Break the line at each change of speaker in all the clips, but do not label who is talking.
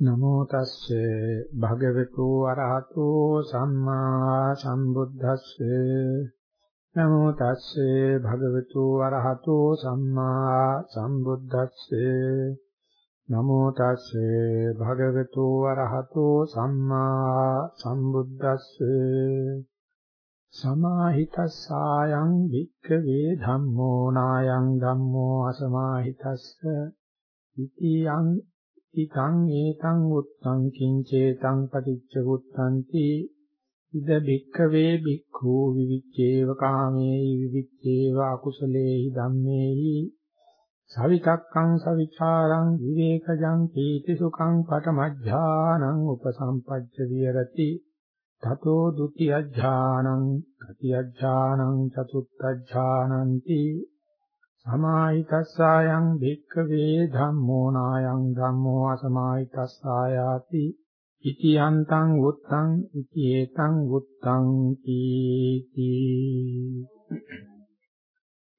නමෝ තස්සේ භගවතු අරහතෝ සම්මා සම්බුද්දස්සේ. නමෝ තස්සේ භගවතු අරහතෝ සම්මා සම්බුද්දස්සේ. නමෝ තස්සේ භගවතු අරහතෝ සම්මා සම්බුද්දස්සේ. සමාහිතස්සායං වික්ඛවේ ධම්මෝ නායං ධම්මෝ අසමාහිතස්ස. ඉතියං ඉතං ඒතං උත්තං කිංචේතං පටිච්ච උත්තන්ති. ඉද බික්ඛවේ බික්ඛු විවිච්ඡේව කාමේහි විවිච්ඡේව අකුසලේහි ධම්මේහි. සවිතක්කං සවිචාරං විවේකජං පීති සුඛං පටමඥානං උපසම්පජ්ජ විහෙරති. තතෝ ဒ ුතියඥානං තතියඥානං චතුත්ථඥානಂತಿ සමාහිතස්සායං භික්ඛවේ ධම්මෝ නායං ධම්මෝ අසමාහිතස්සායාති ඉති යන්තං උත්තං ඉති ඒතං උත්තං කීති.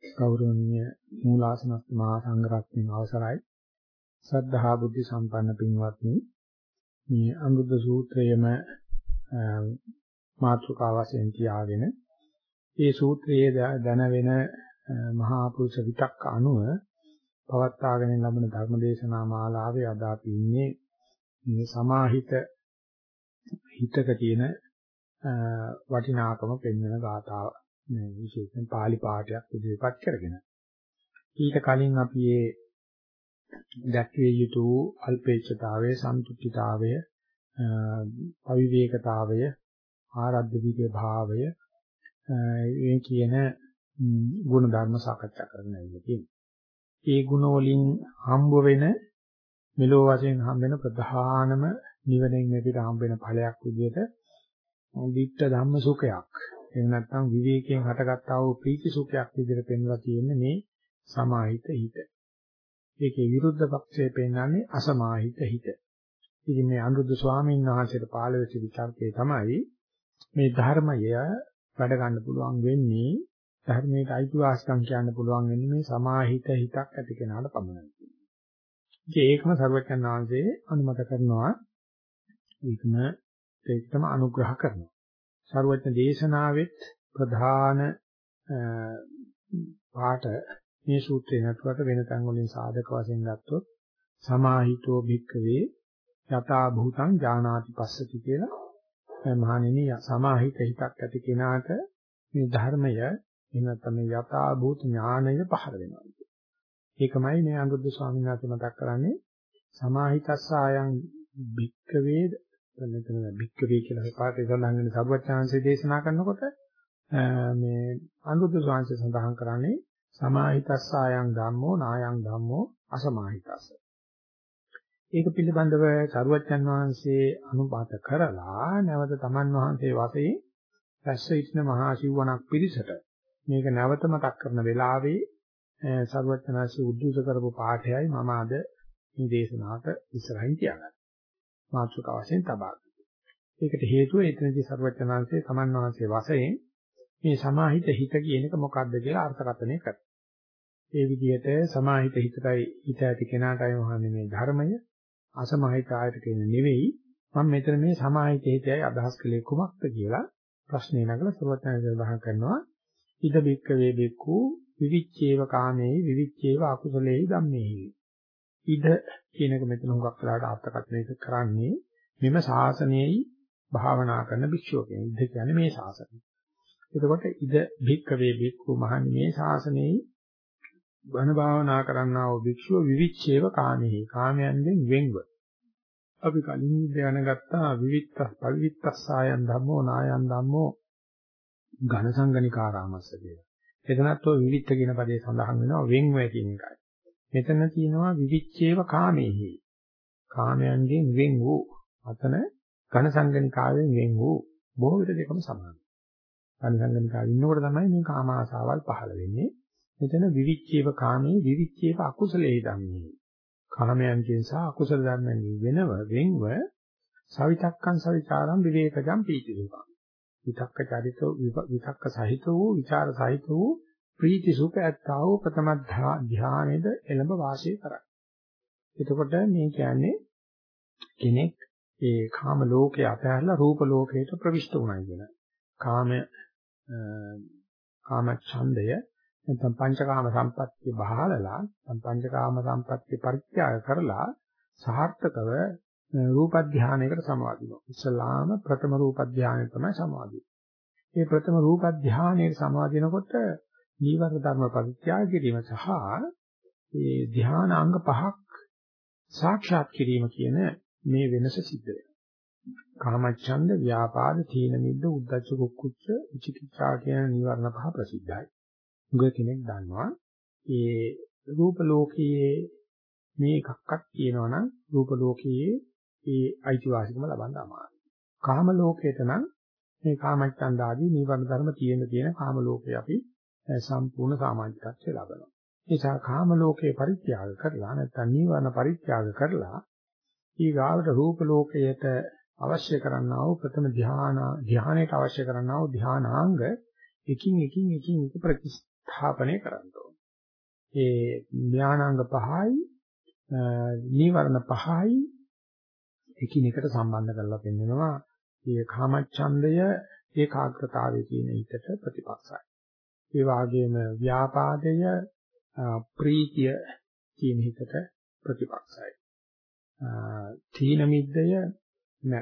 ගෞරවනීය මූලාසනස්ත මහා සංඝරත්නයේ අවසරයි. සද්ධා බුද්ධ සම්පන්න පින්වත්නි මේ අනුරුද්ධ සූත්‍රයේම මාතෘකාව වශයෙන් තියාගෙන මේ සූත්‍රයේ දැන වෙන මහා පුරුෂ විතක්ක අනුව පවත්වාගෙන ලබන ධර්මදේශනා මාලාවේ අද අපි ඉන්නේ මේ සමාහිත හිතක තියෙන වටිනාකම පෙන්වන ගාථාව. මේ විශේෂයෙන් pāli පාඨයක් ඉදිරිපත් කරගෙන. ඊට කලින් අපි මේ දැක්විය යුතු අල්පේච්ඡතාවය සන්තුෂ්ඨිතාවය අවිවේකතාවය ආරද්ධ විදේ භාවය මේ කියන ගුණ ධර්ම සාකච්ඡා කරන්න ඇවිල්ලා තියෙනවා. ඒ ගුණ වලින් හම්බ වෙන මෙලෝ වශයෙන් හම්බ වෙන ප්‍රධානම නිවනෙන් මෙපිට හම්බ වෙන ඵලයක් විදිහට දිට්ඨ ධම්ම සුඛයක්. එහෙම නැත්නම් විවේකයෙන් හටගත්තා වූ ප්‍රීති සුඛයක් විදිහට පෙන්වලා තියෙන්නේ මේ සමාහිත හිත. ඒකේ විරුද්ධ පක්ෂයේ පෙන්වන්නේ අසමාහිත හිත. ඉතින් මේ අනුරුද්ධ ස්වාමීන් වහන්සේට පාළ වෙච්ච විචාරකේ තමයි මේ ධර්මය වැඩ ගන්න පුළුවන් වෙන්නේ ධර්මයට අයිතිවාසිකම් කියන්න පුළුවන් වෙන්නේ මේ සමාහිත හිතක් ඇති කෙනාට පමණයි. ඉතින් ඒකම සර්වඥාන් වහන්සේ අනුමත කරනවා. ඒකම ඒකටම අනුග්‍රහ කරනවා. සර්වඥ දේශනාවෙත් ප්‍රධාන පාට මේ සූත්‍රේ නැතුවට වෙන තැන් වලින් සාධක වශයෙන් ගත්තොත් සමාහිතෝ භික්කවේ යථා භූතං ඥානාති පස්සති කියලා මහණෙනි සමාහිත හිතක් ඇති කෙනාට මේ ධර්මය එහෙම නැත්නම් යථා භූත ඥානය පහළ වෙනවා. ඒකමයි මේ අනුරුද්ධ ස්වාමීන් වහන්සේ මතක් කරන්නේ සමාහිතස්සායන් භික්කවේ මෙතන භික්කවේ කියලා පාඩේ සඳහන් වෙන සර්වඥාන්සේ දේශනා කරනකොට මේ අනුරුද්ධ ස්වාමීන් සඳහන් කරන්නේ සමාහිතස්සායන් ධම්මෝ නායං ධම්මෝ අසමාහිතස්ස. ඒක පිළිබඳව සරුවච්චන් වහන්සේ අනුපාත කරලා නැවත තමන් වහන්සේ වශයෙන් රැස්ව සිටින මහා සිව්වණක් පිරිසට මේක නැවත මතක් කරන වෙලාවේ සර්වඥාසි උද්දූත කරපු පාඨයයි මම අද මේ දේශනාවට ඉස්සරහින් තියාගන්නේ. මාතෘකාව වශයෙන් තබා ඒකට හේතුව එතනදී සර්වඥාන්සේ තමන් වහන්සේ වශයෙන් මේ සමාහිත හිත කියන එක මොකක්ද කියලා අර්ථකථනය කරා. ඒ විදිහට සමාහිත හිතයි හිත ඇති කෙනාටයි වහන්නේ මේ ධර්මය අසමාහිත ආයත කියන නෙවෙයි මම මෙතන මේ සමාහිත හිතයි අදහස් කළේ කුමක්ද කියලා ප්‍රශ්නේ නගලා සර්වඥාන්සේ සඳහන් කරනවා ඉද බික්ක වේ බික්කු විවිච්ඡේව කාමේ විවිච්ඡේව අකුසලේ ධම්මේ ඉද කියන එක මෙතන හුඟක් වෙලාට අර්ථකථනය කරන්නේ මෙම ශාසනයේයි භාවනා කරන භික්ෂුව කියන ඉද කියන්නේ මේ ශාසනය. එතකොට ඉද බික්ක වේ බික්කු මහන්නේ මේ ශාසනයේයි බණ භාවනා කරන්නා වූ භික්ෂුව විවිච්ඡේව කාමේ කාමයන්ගෙන් වෙන්ව. අපි කලින් දැනගත්තා විවිත්ත පවිත්තස්සායන් ධම්මෝ නායන් ධම්මෝ ඝන සංගනිකාරාමස්ස කියලා. එතනත් ඔය විවිච්ඡ කියන පදේ සඳහන් වෙනවා වෙන් වේ කියන එකයි. මෙතන තියෙනවා විවිච්ඡේව කාමේහි. කාමයන්ගෙන් වෙන් වූ අතන ඝන සංගනිකාවෙන් වෙන් වූ බොහෝ විට දෙකම සමානයි. ඝන සංගනිකාවෙ ඉන්නකොට තමයි මේ කාම ආසාවල් පහළ වෙන්නේ. මෙතන විවිච්ඡේව කාමේ විවිච්ඡේව අකුසලේ ධම්මේ. කාමයන්ගෙන් සහ අකුසල ධර්මයන්ගෙන් වෙනව වෙන්ව සවිතක්කං සවිචාරං විවේකජං පීතිසුඛං විතක්ක චරිත විතක්ක සහිත වූ විචාර සහිත වූ ප්‍රීති සුඛ ඇත්තා වූ ප්‍රථම ධානයේද එළඹ වාසය කරයි. එතකොට මේ කියන්නේ කෙනෙක් ඒ කාම ලෝකේ අතහැරලා රූප ලෝකයට ප්‍රවිෂ්ඨ වුණා කියන. කාම කාම ඡන්දය නැත්නම් පංචකාම සම්පත්තිය බහලලා නැත්නම් පංචකාම සම්පත්තිය පරිත්‍යාග කරලා සාර්ථකව රූප ධානයකට සමාදිනවා. ඉස්ලාම ප්‍රථම රූප ධානය තමයි සමාදිය. මේ ප්‍රථම රූප ධානයේ සමාදිනකොට නීවරණ ධර්ම පරිත්‍යාග කිරීම සහ ඒ ධානාංග පහක් සාක්ෂාත් කිරීම කියන මේ වෙනස සිද්ධ වෙනවා. කාමච්ඡන්ද, ව්‍යාපාද, තීන මිද්ද, උද්ධච්ච කුක්කුච්ච, විචිකිච්ඡා කියන නීවරණ පහ ප්‍රසිද්ධයි. උග කෙනෙක් දන්නවා ඒ රූප ලෝකයේ මේ එකක්වත් කියනවා නම් රූප ලෝකයේ ඒ අයිතිවාසිකම ලබන්න අමාරුයි. කාම ලෝකයට නම් මේ කාමච්ඡන්ද ආදී නීවරණ ධර්ම තියෙන තියෙන කාම ලෝකේ අපි සම්පූර්ණ සාමාජිකත්වය ලබනවා. නිසා කාම ලෝකේ පරිත්‍යාග කරලා නැත්නම් නීවරණ පරිත්‍යාග කරලා ඊගාවට රූප ලෝකයට අවශ්‍ය කරන්නා වූ ප්‍රථම ධානා ධානයට අවශ්‍ය කරන්නා වූ ධානාංග එකින් එකින් එකින් එක ප්‍රතිස්ථාපනය කරන්න ඕනේ. ඒ ඥානාංග පහයි නීවරණ පහයි එකිනෙකට සම්බන්ධ කරලා පෙන්නනවා. මේ කාමච්ඡන්දය ඒකාග්‍රතාවයේ තියෙන හිතට ප්‍රතිපක්ෂයි. ඒ වගේම ව්‍යාපාදය ප්‍රීතිය තියෙන හිතට ප්‍රතිපක්ෂයි. තීන මිද්දය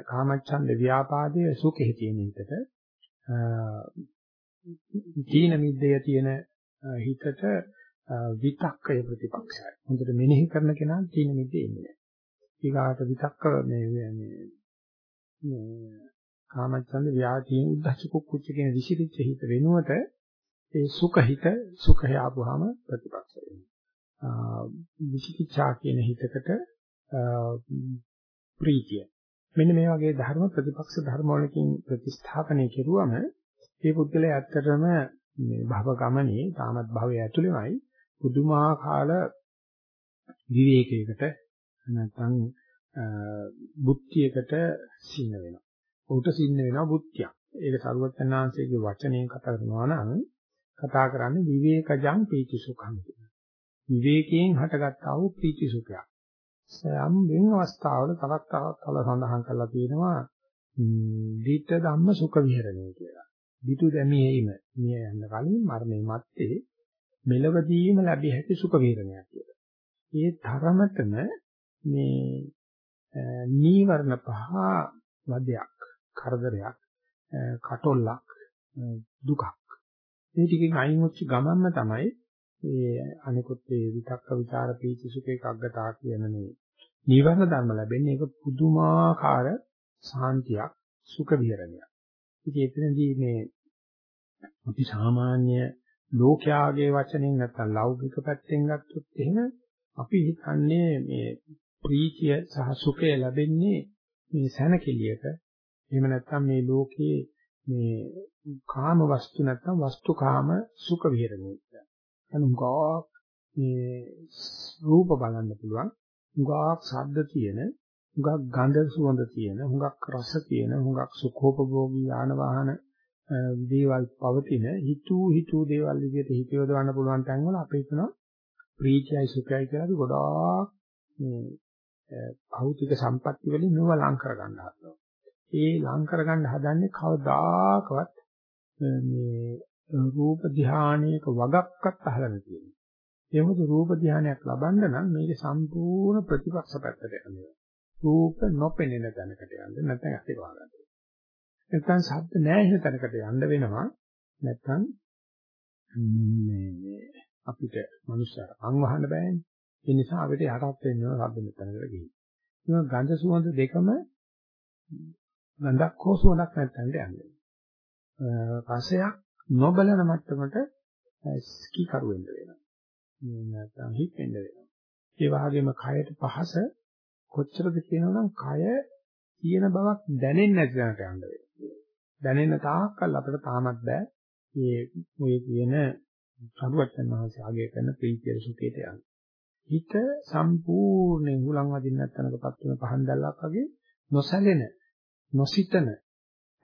කාමච්ඡන්ද ව්‍යාපාදයේ සුඛෙහි තියෙන හිතට තීන මිද්දේ තියෙන හිතට විතක්කය ප්‍රතිපක්ෂයි. හොඳට මෙනෙහි කරන කෙනා තීන මිද්දේ ඉන්නේ නැහැ. ඊගාට විතක්ක මේ මේ කාමච්ඡන්ද ව්‍යාධීන උද්දච්ච කුක්කුච්ච කියන විසිරිච්ච හිත වෙනුවට ඒ සුඛ හිත සුඛය ආපුවාම ප්‍රතිපක්ෂ වෙනවා. විචිකිච්ඡා කියන හිතකට ප්‍රීතිය. මෙන්න මේ වගේ ධර්ම ප්‍රතිපක්ෂ ධර්ම වලකින් ප්‍රතිස්ථාපනය කෙරුවම මේ පුද්ගලයා ඇත්තටම මේ භව ගමනේ තාමත් භවයේ ඇතුළෙමයි පුදුමාකාර විවේකයකට නැත්නම් බුද්ධියකට සින්න වෙනවා. උට සින්න වෙනවා බුද්ධියක්. ඒක සරුවචනාංශයේ වචනයෙන් කතා කරනවා නම් කතා කරන්නේ විවේකජං පීති සුඛං කියන. විවේකයෙන් හටගත්තා වූ පීති සුඛයක්. සයම් වෙන අවස්ථාවල තවත් තවත් කල සඳහන් කරලා තියෙනවා දිට ධම්ම සුඛ විහරණය කියලා. දිතු දැමීම මිය යන කලින් මරණය මැත්තේ මෙලවදීම ලැබිය හැකි සුඛ විහරණයක් කියලා. ඒ තරමටම මේ නීවරණ පහ වදයක් කරදරයක් කටොල්ලක් දුකක් මේ ටිකෙන් අයින් වෙච්ච ගමන්ම තමයි ඒ අනිකුත් ඒ විතක්ක ਵਿਚාර පීති සුඛ එකග්ගතා කියන මේ නීවරණ ධර්ම ලැබෙන්නේ ඒක පුදුමාකාර සාන්තියක් සුඛ විහරණයක්. ඉතින් එතනදී මේ අපි සාමාන්‍ය ලෝකයාගේ වචනෙන් නැත්නම් ලෞකික පැත්තෙන් ගත්තොත් එහෙම අපි හිතන්නේ මේ ප්‍රීතිය සහ සුඛය ලැබෙන්නේ මේ සැනකෙලියක එහෙම නැත්නම් මේ ලෝකයේ මේ කාම වස්තු නැත්නම් වස්තුකාම සුඛ විහරණය. අනුගා මේ රූප බලන්න පුළුවන්. හුඟක් ශබ්ද තියෙන, හුඟක් ගන්ධ සුවඳ තියෙන, හුඟක් රස තියෙන, හුඟක් සුඛෝපභෝගී යාන වාහන දේවල් පවතින හිතූ හිතූ දේවල් විදිහට හිතවදවන්න පුළුවන් තැන් වල අපි හිතනවා ප්‍රීතියයි සුඛයයි කියලා අපි ගොඩාක් මේ භෞතික සම්පatti වලින් මේව ලං කරගන්න හදනවා. ඒ ලං කරගන්න හදන්නේ කවදාකවත් මේ රූප ධානයක වගක්වත් අහලා නැති වෙනවා. ඒ මොකද රූප ධානයක් ලබන්න නම් මේක සම්පූර්ණ ප්‍රතිපක්ෂ පැත්තට යනවා. රූප නොපෙනෙන තැනකට යන්න නැත්නම් ඇති වහගන්න. නැත්නම් ශබ්ද නැහැ තැනකට යන්න වෙනවා. නැත්නම් මේ අපිට මනුස්සයර අං වහන්න බෑනේ. ඒ නිසා අපිට යටත් වෙන්න ඕන ශබ්ද මෙතනකට ගිහින්. මේ ගන්ධ සුවඳ දෙකම ගඳක් හෝ සුවඳක් නැත්නම් යන්නේ. රසයක් නොබලන මට්ටමට ස්කී කරු වෙන්න වෙනවා. නැත්නම් හිට වෙන්න වෙනවා. ඒ වගේම කයට පහස කොච්චරද කියනවනම් කය තියෙන බවක් දැනෙන්නේ නැති තැනට යන්න වෙනවා. දැනෙන තාක්කල් අපිට තාමත් බෑ මේ ඔය කියන සරුවචන් වහන්සේ ආගේ කරන ප්‍රීතිය සුඛයට යන්න. හිත සම්පූර්ණයෙන් හුලං වදින්න නැත්නම්කපත් වෙන පහන් දැල්ලක් වගේ නොසැලෙන නොසිතන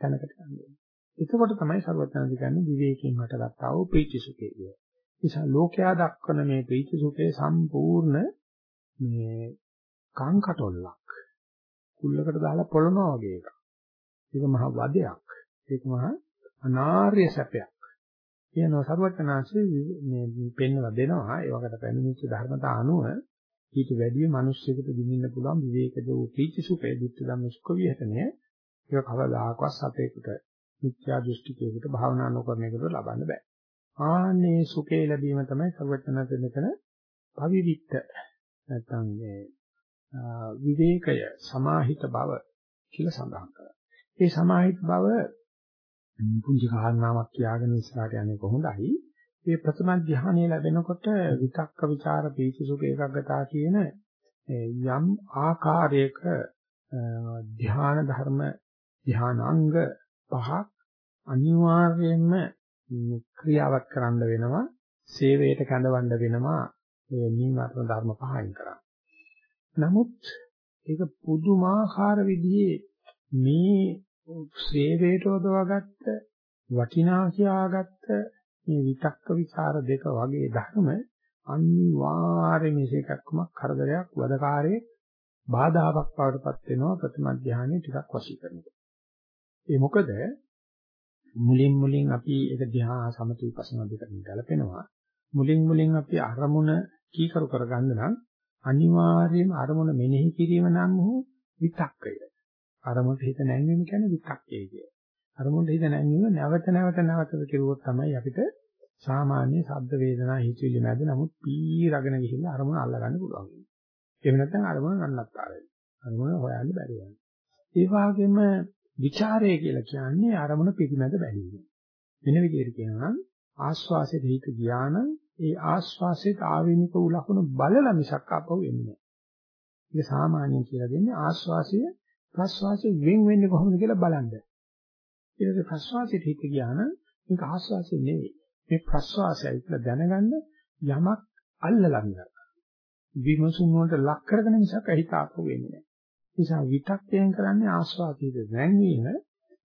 තැනකට යන්න. එතකොට තමයි සරුවචන් කියන්නේ විවේකයෙන් හටගත්තා වූ ප්‍රීති සුඛය කියන්නේ. නිසා ලෝකයා දක්වන මේ ප්‍රීති සුඛේ සම්පූර්ණ මේ කංකටොල්ලක් කුල්ලකට දාලා පොළනවා වගේ එකක්. ඒක මහ වදයක්. ඒක මහ අනාර්ය සැපයක්. කියනවා සරුවචනාංශයේ මේ පෙන්වලා දෙනවා ඒ වගේ පැමිණිච්ච ධර්මතා අනුව ඊට වැඩිය මිනිස්සුෙකුට දිනින්න පුළුවන් විවේකද වූ ප්‍රීති සුඛේ දුක්ඛ ධම්ම සුඛ විහරණය ඒක කවදාකවත් සතේකට මිත්‍යා දෘෂ්ටිකයකට භාවනා නොකරන එකට ලබන්න බෑ. ආන්නේ සුඛේ ලැබීම තමයි සරුවචනාංශ මෙතන පවිවිත්ත නැත්නම් මේ විවේකය සමාහිත බව කියලා සඳහන් කරා. ඒ සමාහිත බව පුංචි කාරණාවක් කියාගෙන ඉස්සරහට යන්නේ කොහොඳයි. මේ ප්‍රථම ධ්‍යානය ලැබෙනකොට විතක්ක ਵਿਚාර පීතිසුඛ ඒකග්ගතා කියන යම් ආකාරයක ධ්‍යාන ධර්ම ධ්‍යානාංග පහක් අනිවාර්යයෙන්ම ක්‍රියාවක් කරන්න වෙනවා. සේවයට කැඳවන්න වෙනවා. මේ නීවරණ ධර්ම පහින් කරා. නමුත් ඒක පුදුමාකාර විදිහේ මේ ශ්‍රේවේට උදවගත්ත වටිනා කියාගත්ත මේ විතක්ක ਵਿਚාර දෙක වගේ ධර්ම අනිවාර්යයෙන් මේකක්ම කරදරයක් වදකාරයේ බාධාවක් වඩපත් වෙනවා ප්‍රථම ධානයේ ටිකක් වශී කරනකොට. ඒ මොකද මුලින් මුලින් අපි ඒක ධ්‍යාන සමති විපස්සනා දෙකකින් ගලපෙනවා. මුලින් මුලින් අපි අරමුණ කීකරු කරගන්න නම් අනිවාර්යයෙන්ම අරමුණ මෙනෙහි කිරීම නම් වූ විතක්කය. අරමුණට හිත නැංවීම කියන්නේ විතක්කය කිය. අරමුණට හිත නැංවීම නැවත නැවත නැවත කෙරුවොත් තමයි අපිට සාමාන්‍ය ශබ්ද වේදනා හිතවිලි නැද නමුත් පීරගෙන ගිහිල්ලා අරමුණ අල්ලගන්න පුළුවන්. එහෙම නැත්නම් අරමුණ නන්නත්තරයි. අරමුණ හොයන්න බැරි වෙනවා. ඒ වගේම ਵਿਚාරය කියලා කියන්නේ අරමුණ පිටිමැද බැලීම. වෙන විදිහට කියනවා නම් ආස්වාසයේ හිත ගියා නම් ඒ ආස්වාසයේ ආවේනික වූ ලක්ෂණ බලලා මිසක් ආපහු එන්නේ නැහැ. ඒක සාමාන්‍යයෙන් කියලා දෙන්නේ ආස්වාසය ප්‍රස්වාසයෙන් වෙන් වෙන්නේ කොහොමද කියලා බලන්න. ඊට පස්සේ ප්‍රස්වාසයට හිත ගියා නම් මේක ආස්වාසය නෙවෙයි. මේ ප්‍රස්වාසයයි කියලා දැනගන්න යමක් අල්ලලා ගන්නවා. විමසුම් වලට ලක් කරගෙන මිසක් හිත ආපහු වෙන්නේ නැහැ. නිසා විතක්යෙන් කරන්නේ ආස්වාදයේ දැන්වීම,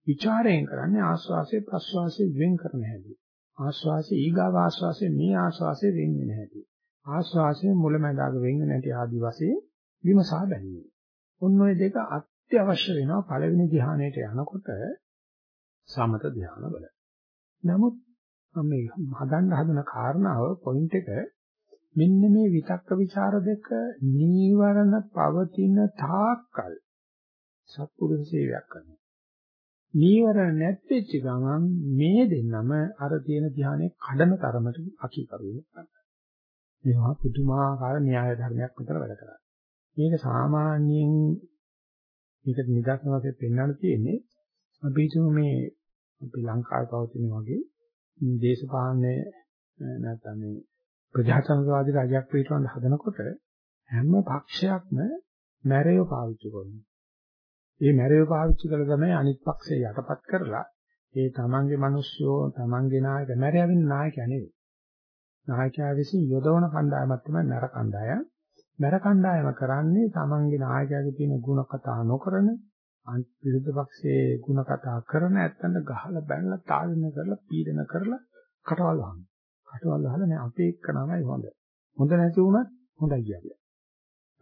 ਵਿਚාරයෙන් කරන්නේ ආස්වාසයේ ප්‍රස්වාසයේ වෙන් කරන හැටි. ආස්වාසයේ ඊගාව ආස්වාසයේ මේ ආස්වාසයේ වෙන් වෙන හැටි. ආස්වාසයේ මුලැමැදාග වෙන් වෙන හැටි ආදි වශයෙන් විමසා බැලීම. ඔන්න ඔය දෙක අත්‍යවශ්‍ය වෙනවා පළවෙනි ධ්‍යානයට යනකොට සමත ධ්‍යානවල. නමුත් මේ හදන්න හදන කාරණාව පොයින්ට් එක මෙන්න මේ විතක්ක ਵਿਚාර දෙක නීවරණ පවතින තාක්කල් සත්පුරුෂ සේවයක් කරනවා. නීවරණ නැත්වෙච්ච ගමන් මේ දෙන්නම අර තියෙන ධ්‍යානයේ කඩන තරමට අකීකරුවේ කරනවා. මේවා පුදුමාකාර න්‍යාය ධර්මයක් විතර වැඩ කරන්නේ. මේක සාමාන්‍යයෙන් මේක නිදර්ශන වශයෙන් පෙන්වන්න තියෙන්නේ අපි හිතමු මේ අපි ලංකාවේ පවතින වගේ දේශපාලනේ නැත්නම් මේ ප්‍රජාතන්ත්‍රවාදී රාජ්‍යයක් පිටවන්න හදනකොට හැම පක්ෂයක්ම මැරයව පාවිච්චි කරනවා. මේ මැරයව පාවිච්චි කරලා තමයි අනිත් පක්ෂය යටපත් කරලා ඒ තමන්ගේ මිනිස්සුયો තමන්ගේ නායක මැරයවින් නායකයා නෙවෙයි. නායකයා විසින් යොදවන කණ්ඩායමක් තමයි මැර කණ්ඩායම. මැර කණ්ඩායම කරන්නේ තමන්ගේ නායකයාගේ තියෙන ಗುಣ කතා නොකරන විරුද්ධ පක්ෂයේ ಗುಣ කතා කරන ඇත්තට ගහලා බැනලා තාඩන කරලා පීඩන කරලා කටවල් වහන. කටවල් වහලා නෑ අපේ එක්කනමයි හොඳ. හොඳ නැති වුණත් හොඳයි කියන්නේ.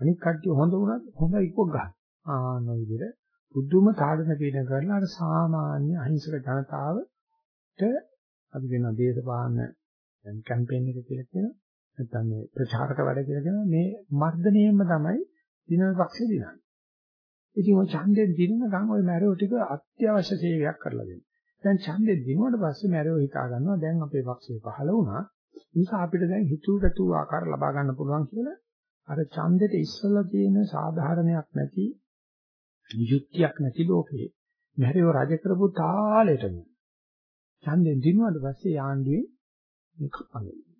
අනිත් කට්ටිය හොඳ වුණත් හොඳයි කෝ ගන්න. ආන විදිහට බුදුම තාඩන පීඩන කරලා අර සාමාන්‍ය අහිංසක ජනතාවට අපි වෙන දේශපාලන කැම්පේන් එක කියලා කියනවා. නැත්නම් මේ ප්‍රචාරක වැඩ කියලා කියනවා මේ මර්ධනයෙන්ම තමයි දිනන පක්ෂේ දිනන්නේ. ඉතින් ඔය ඡන්දෙන් දිනනකම් ඔය මැරෝ ටික අත්‍යවශ්‍ය සේවයක් කරලා දෙනවා. දැන් ඡන්දෙන් දිනුවට පස්සේ මැරෝ හිතා ගන්නවා දැන් අපේ පක්ෂේ පහළ වුණා. නිසා අපිට දැන් හිතුවටතු ආකාර ලබා ගන්න පුළුවන් කියලා අර ඡන්දෙට ඉස්සලා තියෙන සාධාරණයක් නැති යුක්තියක් නැති ලෝකේ මැරෝ රජ කරපු තාලෙටම ඡන්දෙන් දිනුවට පස්සේ ආණ්ඩුවේ මේක පළවෙනි.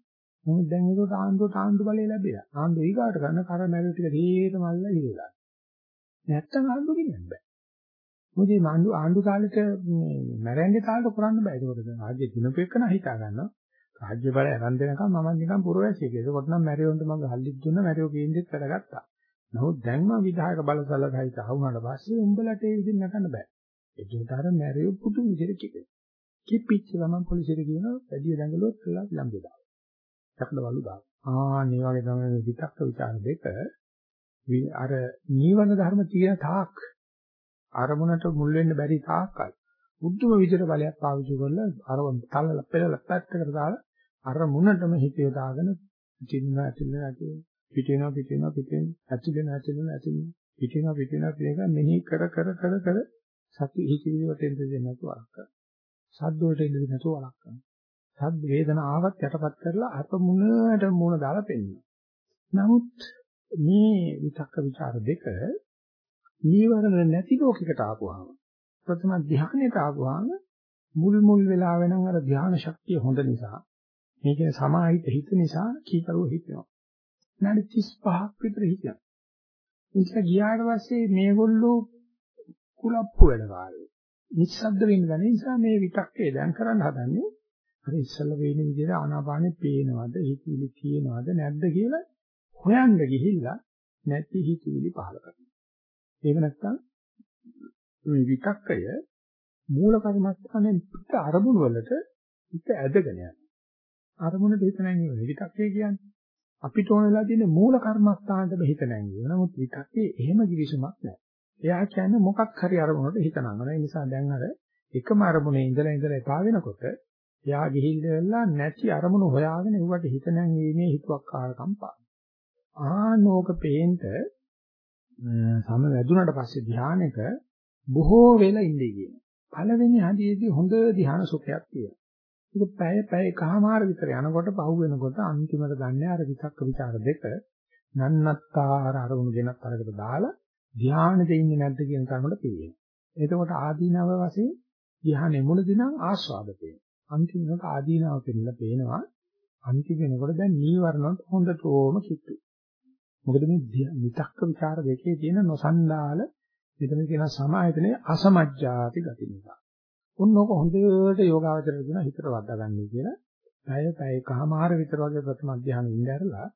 නමුත් දැන් ඒකට ආණ්ඩුවට ආණ්ඩු බලය ලැබිලා. ආණ්ඩු ඊගාට ගන්න කර මැරෝ ටික දීතම අල්ලලා ඉවරලා. නැත්තම් ආණ්ඩු ගෙනියන්න බෑ. මොකද මේ ආණ්ඩු ආණ්ඩු කාලෙට මේ මැරෙන්නේ කාලෙට කරන්න බෑ. ඒකෝට දැන් රාජ්‍ය දිනපෙකන හිතා ගන්නවා. රාජ්‍ය බලය අරන් දෙනකම් මම නිකන් පුරවැසියෙක්. ඒකෝට නම් මැරියොන්ට මම හල්ලිත් දුන්නා මැරියෝ කේන්දෙත් වැඩ ගත්තා. නමුත් දැන් මම විධායක බලසල සහිත ආවුණාට පස්සේ උඹලට ඒ විදිහ නකන්න බෑ. ඒකට අර මැරියෝ පුතු විදිහට කිව්වේ. කිප්පිච්ච ගමන් පොලිසියට කියනවා වැඩි දඟලුවොත් කියලා ලම්බේ දානවා. සැකදවලු දානවා. ආ මේ වගේ තමයි විතක්ක ਵਿਚාර දෙක අර නීවරණ ධර්ම තියෙන තාක් අරමුණට මුල් වෙන්න බැරි තාක්කල් බුද්ධම විදිහට බලයක් පාවිච්චි කරලා අර තල්ලලා පෙරලා පැත්තකට දාලා අරමුණටම හිත යොදාගෙන පිටින්ම ඇතුළේ ඇති පිටිනවා පිටිනවා පිටින් ඇතුළේ ඇතුළේ ඇතුළේ පිටිනවා පිටිනවා පිටිනක මෙහි කර කර කර කර සති හිතිවිලි වලට එන්න දෙන්නේ නැතුව අලක් කරනවා. සද්ද වලට එන්න දෙන්නේ නැතුව අලක් කරනවා. සද්ද වේදනා ආවත් යටපත් කරලා අරමුණට මුණ දාලා පෙන්නනවා. නමුත් මේ විතක්ක ਵਿਚාර දෙක නීවරණ නැති ලෝකයකට ආපුවාම ප්‍රථම ධ්‍යානයට ආපුවාම මුල් මුල් වෙලා වෙනම් අර ධ්‍යාන ශක්තිය හොඳ නිසා මේ කියන සමාහිත හිත නිසා කීකරුව හිතෙනවා. විනාඩි 35ක් විතර හිතනවා. ඒක ගියාට පස්සේ මේගොල්ලෝ කුලප්පු වැඩ කාලේ. නිස්සද්ද වෙන්න දැන නිසා මේ විතක්කේ දැන් කරන්න හදන්නේ අර ඉස්සල්ලා වෙන විදිහට ආනාපානෙ පේනවද හිතවිලි තියෙනවද නැද්ද කියලා හොයන්න ගිහිල්ලා නැති හිතවිලි පහල කරනවා. ඒක නැත්තම් මේ විතක්කය මූල කර්මස්ථානයෙන් පිට අරමුණු වලට හිත ඇදගෙන යනවා. අරමුණ දෙත නැංගිවෙන විතක්කේ කියන්නේ. අපිට ඕන වෙලා තියෙන මූල කර්මස්ථානට හිත නැංගිවෙන. නමුත් විතක්කේ එහෙම කිවිසුමක් නැහැ. එයා කියන්නේ මොකක් හරි අරමුණකට හිත නංගන. ඒ නිසා දැන් අර එකම අරමුණේ ඉඳලා ඉඳලා එපා වෙනකොට එයා ගිහිල්ලා නැති අරමුණු හොයාගෙන ඒවට හිත නැංගීමේ හිතුවක්කාරකම් පාන. ආනෝක පේන්ට සම වැදුනට පස්සේ ධානයක බොහෝ වෙලා ඉඳී කියන. පළවෙනි හදියේදී හොඳ ධාන සුඛයක් තියෙනවා. ඒක පැය පැය කහමාර විතර යනකොට පහු වෙනකොට අන්තිමට ගන්න අර විතක්ක ਵਿਚාර දෙක නන්නත්තාර අරමුණු දෙනත් අරකට දාලා ධානයේද ඉන්නේ නැද්ද කියන තරමට පිළිගන්න. එතකොට ආදීනව වශයෙන් ධානයේ මුලදී නම් ආස්වාද පේනවා. අන්තිමට ආදීනව පෙන්නලා පේනවා. අන්තිම වෙනකොට දැන් නීවරණත් හොඳටම කිට්ටු. මොකද මේ විතක්ක ਵਿਚාර දෙකේ තියෙන නොසන්ඩාල මෙතන කියන සමායතනයේ අසමජ්ජාති ගති නිසා. උන්නෝක හොඳට යෝගාවචරය කියන හිතට වද්දාගන්නේ කියලා. පැය පැයකමාර විතර වගේ ප්‍රථම ධ්‍යානෙ ඉඳලා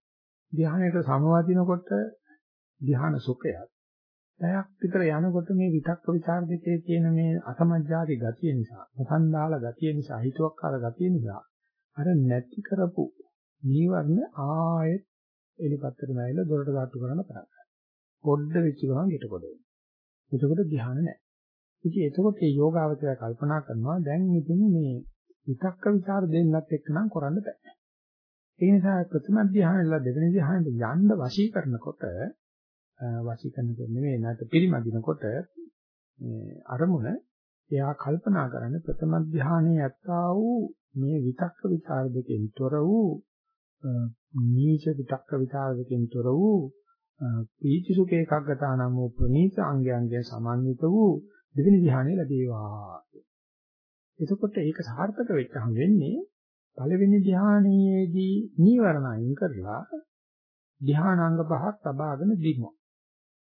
ධ්‍යානයට සමවදිනකොට ධ්‍යාන සුඛයත් පැයක් විතර යනකොට මේ විතක්ක ਵਿਚාර දෙකේ තියෙන මේ අසමජ්ජාති ගතිය නිසා, මොසන්දාල ගතිය නිසා, හිතුවක්කාර ගතිය නිසා අර නැති කරපු නීවරණ ආයෙත් එලිපත්තට නැවිලා දොරට දාට්ටු කරන්න පටන් ගන්නවා. පොඩ්ඩ වෙච්ච ගමන් ගෙටකොඩ වෙනවා. එතකොට ධ්‍යාන නැහැ. ඉතින් එතකොට මේ යෝගාවචරය කල්පනා කරනවා දැන් ඉතින් මේ විතක්ක ਵਿਚාර දෙන්නත් එක්ක නම් කරන්න බෑ. ඒ නිසා ප්‍රථම ධ්‍යානෙලා දෙවෙනි ධ්‍යානෙට යන්න වශී කරනකොට වශීකරණ කරන්නේ නෙවෙයි නැත් පිරිමදිනකොට මේ අරමුණ එයා කල්පනා කරන්නේ ප්‍රථම ධානයේ ඇත්තා වූ මේ විතක්ක ਵਿਚාර දෙකෙන් තොර වූ නීච විතක්ක විචාර දෙකෙන් තොර වූ පීති සුඛේ එකග්ගතානම් වූ ප්‍රනීත අංගයන්ගෙන් සමන්විත වූ දෙවෙනි ධානය ලැබේවා. එතකොට ඒක සාර්ථක වෙච්චහම වෙන්නේ පළවෙනි ධානයේදී නීවරණ අයින් කරලා ධානාංග පහක් තබාගෙන දිනුවා.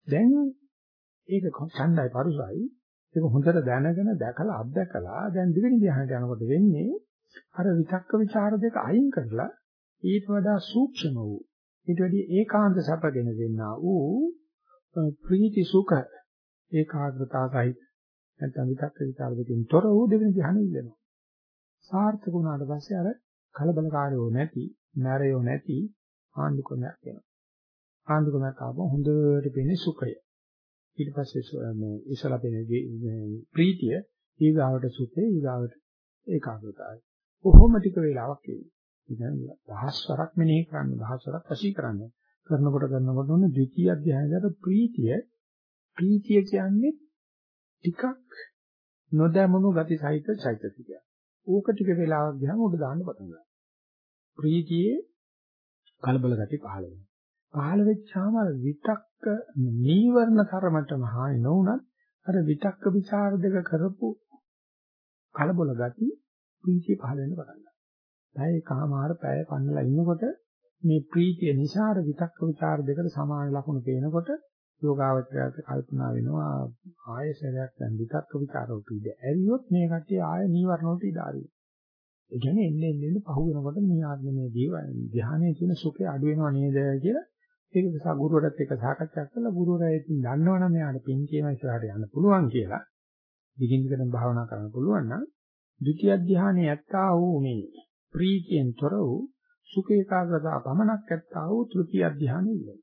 දැන් ඒක ඡණ්ඩයි පරුසයි ඒක හොඳට දැනගෙන දැකලා අත්දැකලා දැන් දෙවෙනි ධ්‍යානයට යනකොට වෙන්නේ අර විතක්ක ਵਿਚාර දෙක අයින් කරලා ඊට වඩා සූක්ෂම වූ ඊට වැඩි ඒකාන්ත සැපගෙන දෙන්නා වූ ප්‍රීති සුඛ ඒකාග්‍රතාව සහිත නැත්නම් විතක්ක විචාර දෙකෙන් තොර වූ දෙවෙනි ධ්‍යානෙ ඉල්ලනවා. සාර්ථක වුණාට පස්සේ අර කලබලකාරයෝ නැති, නැරයෝ නැති ආන්දුකමක් වෙනවා. ආන්දුකමක් ආවම හොඳට පේන්නේ සුඛය. ඊට පස්සේ මේ ඉස්සලා පේන ප්‍රීතිය ඊගාවට සුඛය ඊගාවට ඒකාග්‍රතාවය. කොහොම ටික වේලාවක් ඉන්නේ. ඉතින් දහස්වරක් මෙනෙහි කරන්න දහස්වරක් වශී කරන්න. කරනකොට කරනකොට උන ද්විතීයි අධ්‍යයනයේ ප්‍රීතිය ප්‍රීතිය කියන්නේ ටිකක් නොදැමුණු ගති සහිත චෛතසිකයක්. ඕක ටික වෙලාවක් ගියාම උඩ දාන්න පටන් ගන්නවා. ප්‍රීතියේ කලබල ගති පහළ වෙනවා. පහළ වෙච්චාම අර විතක්ක නීවරණ තරමටම හානි නොවුනත් අර විතක්ක ਵਿਚාර දෙක කරපු කලබල ගති ප්‍රීතිය පහළ වෙන්න පටන් ගන්නවා. දැන් ඒකමාර පැය පන්නලා ඉන්නකොට මේ ප්‍රීතිය නිසා අර විතක්ක ਵਿਚාර දෙකට සමාන ලක්ෂණ පේනකොට යෝගාවචරයට කල්පනා වෙනවා ආයසරයක් දැන් විතක්ක ਵਿਚාර උපීද ඇරියොත් මේ කට්ටිය ආය නීවරණ වලට ඉඩාරියි. ඒ කියන්නේ එන්නේ එන්නේ පහු වෙනකොට මේ ආත්මයේ දේව ධානයේ තියෙන සුඛය අඩු වෙනව නේද කියලා ඒක නිසා ගුරුවරත් එක්ක සාකච්ඡා කරලා ගුරුවරයා ඉතින් දන්නවනම් මෙයාට පින් කියන ඉස්සරහට යන්න පුළුවන් කියලා. දිගින් දිගටම භාවනා කරන්න පුළුවන් නම් ද්විතිය ධ්‍යානයේ ඇත්තා වූ මේ ප්‍රීතියෙන් තොර වූ සුඛ ඒකාග්‍රතාව පමණක් ඇත්තා වූ තෘතිය ධ්‍යානෙ ඉන්නේ.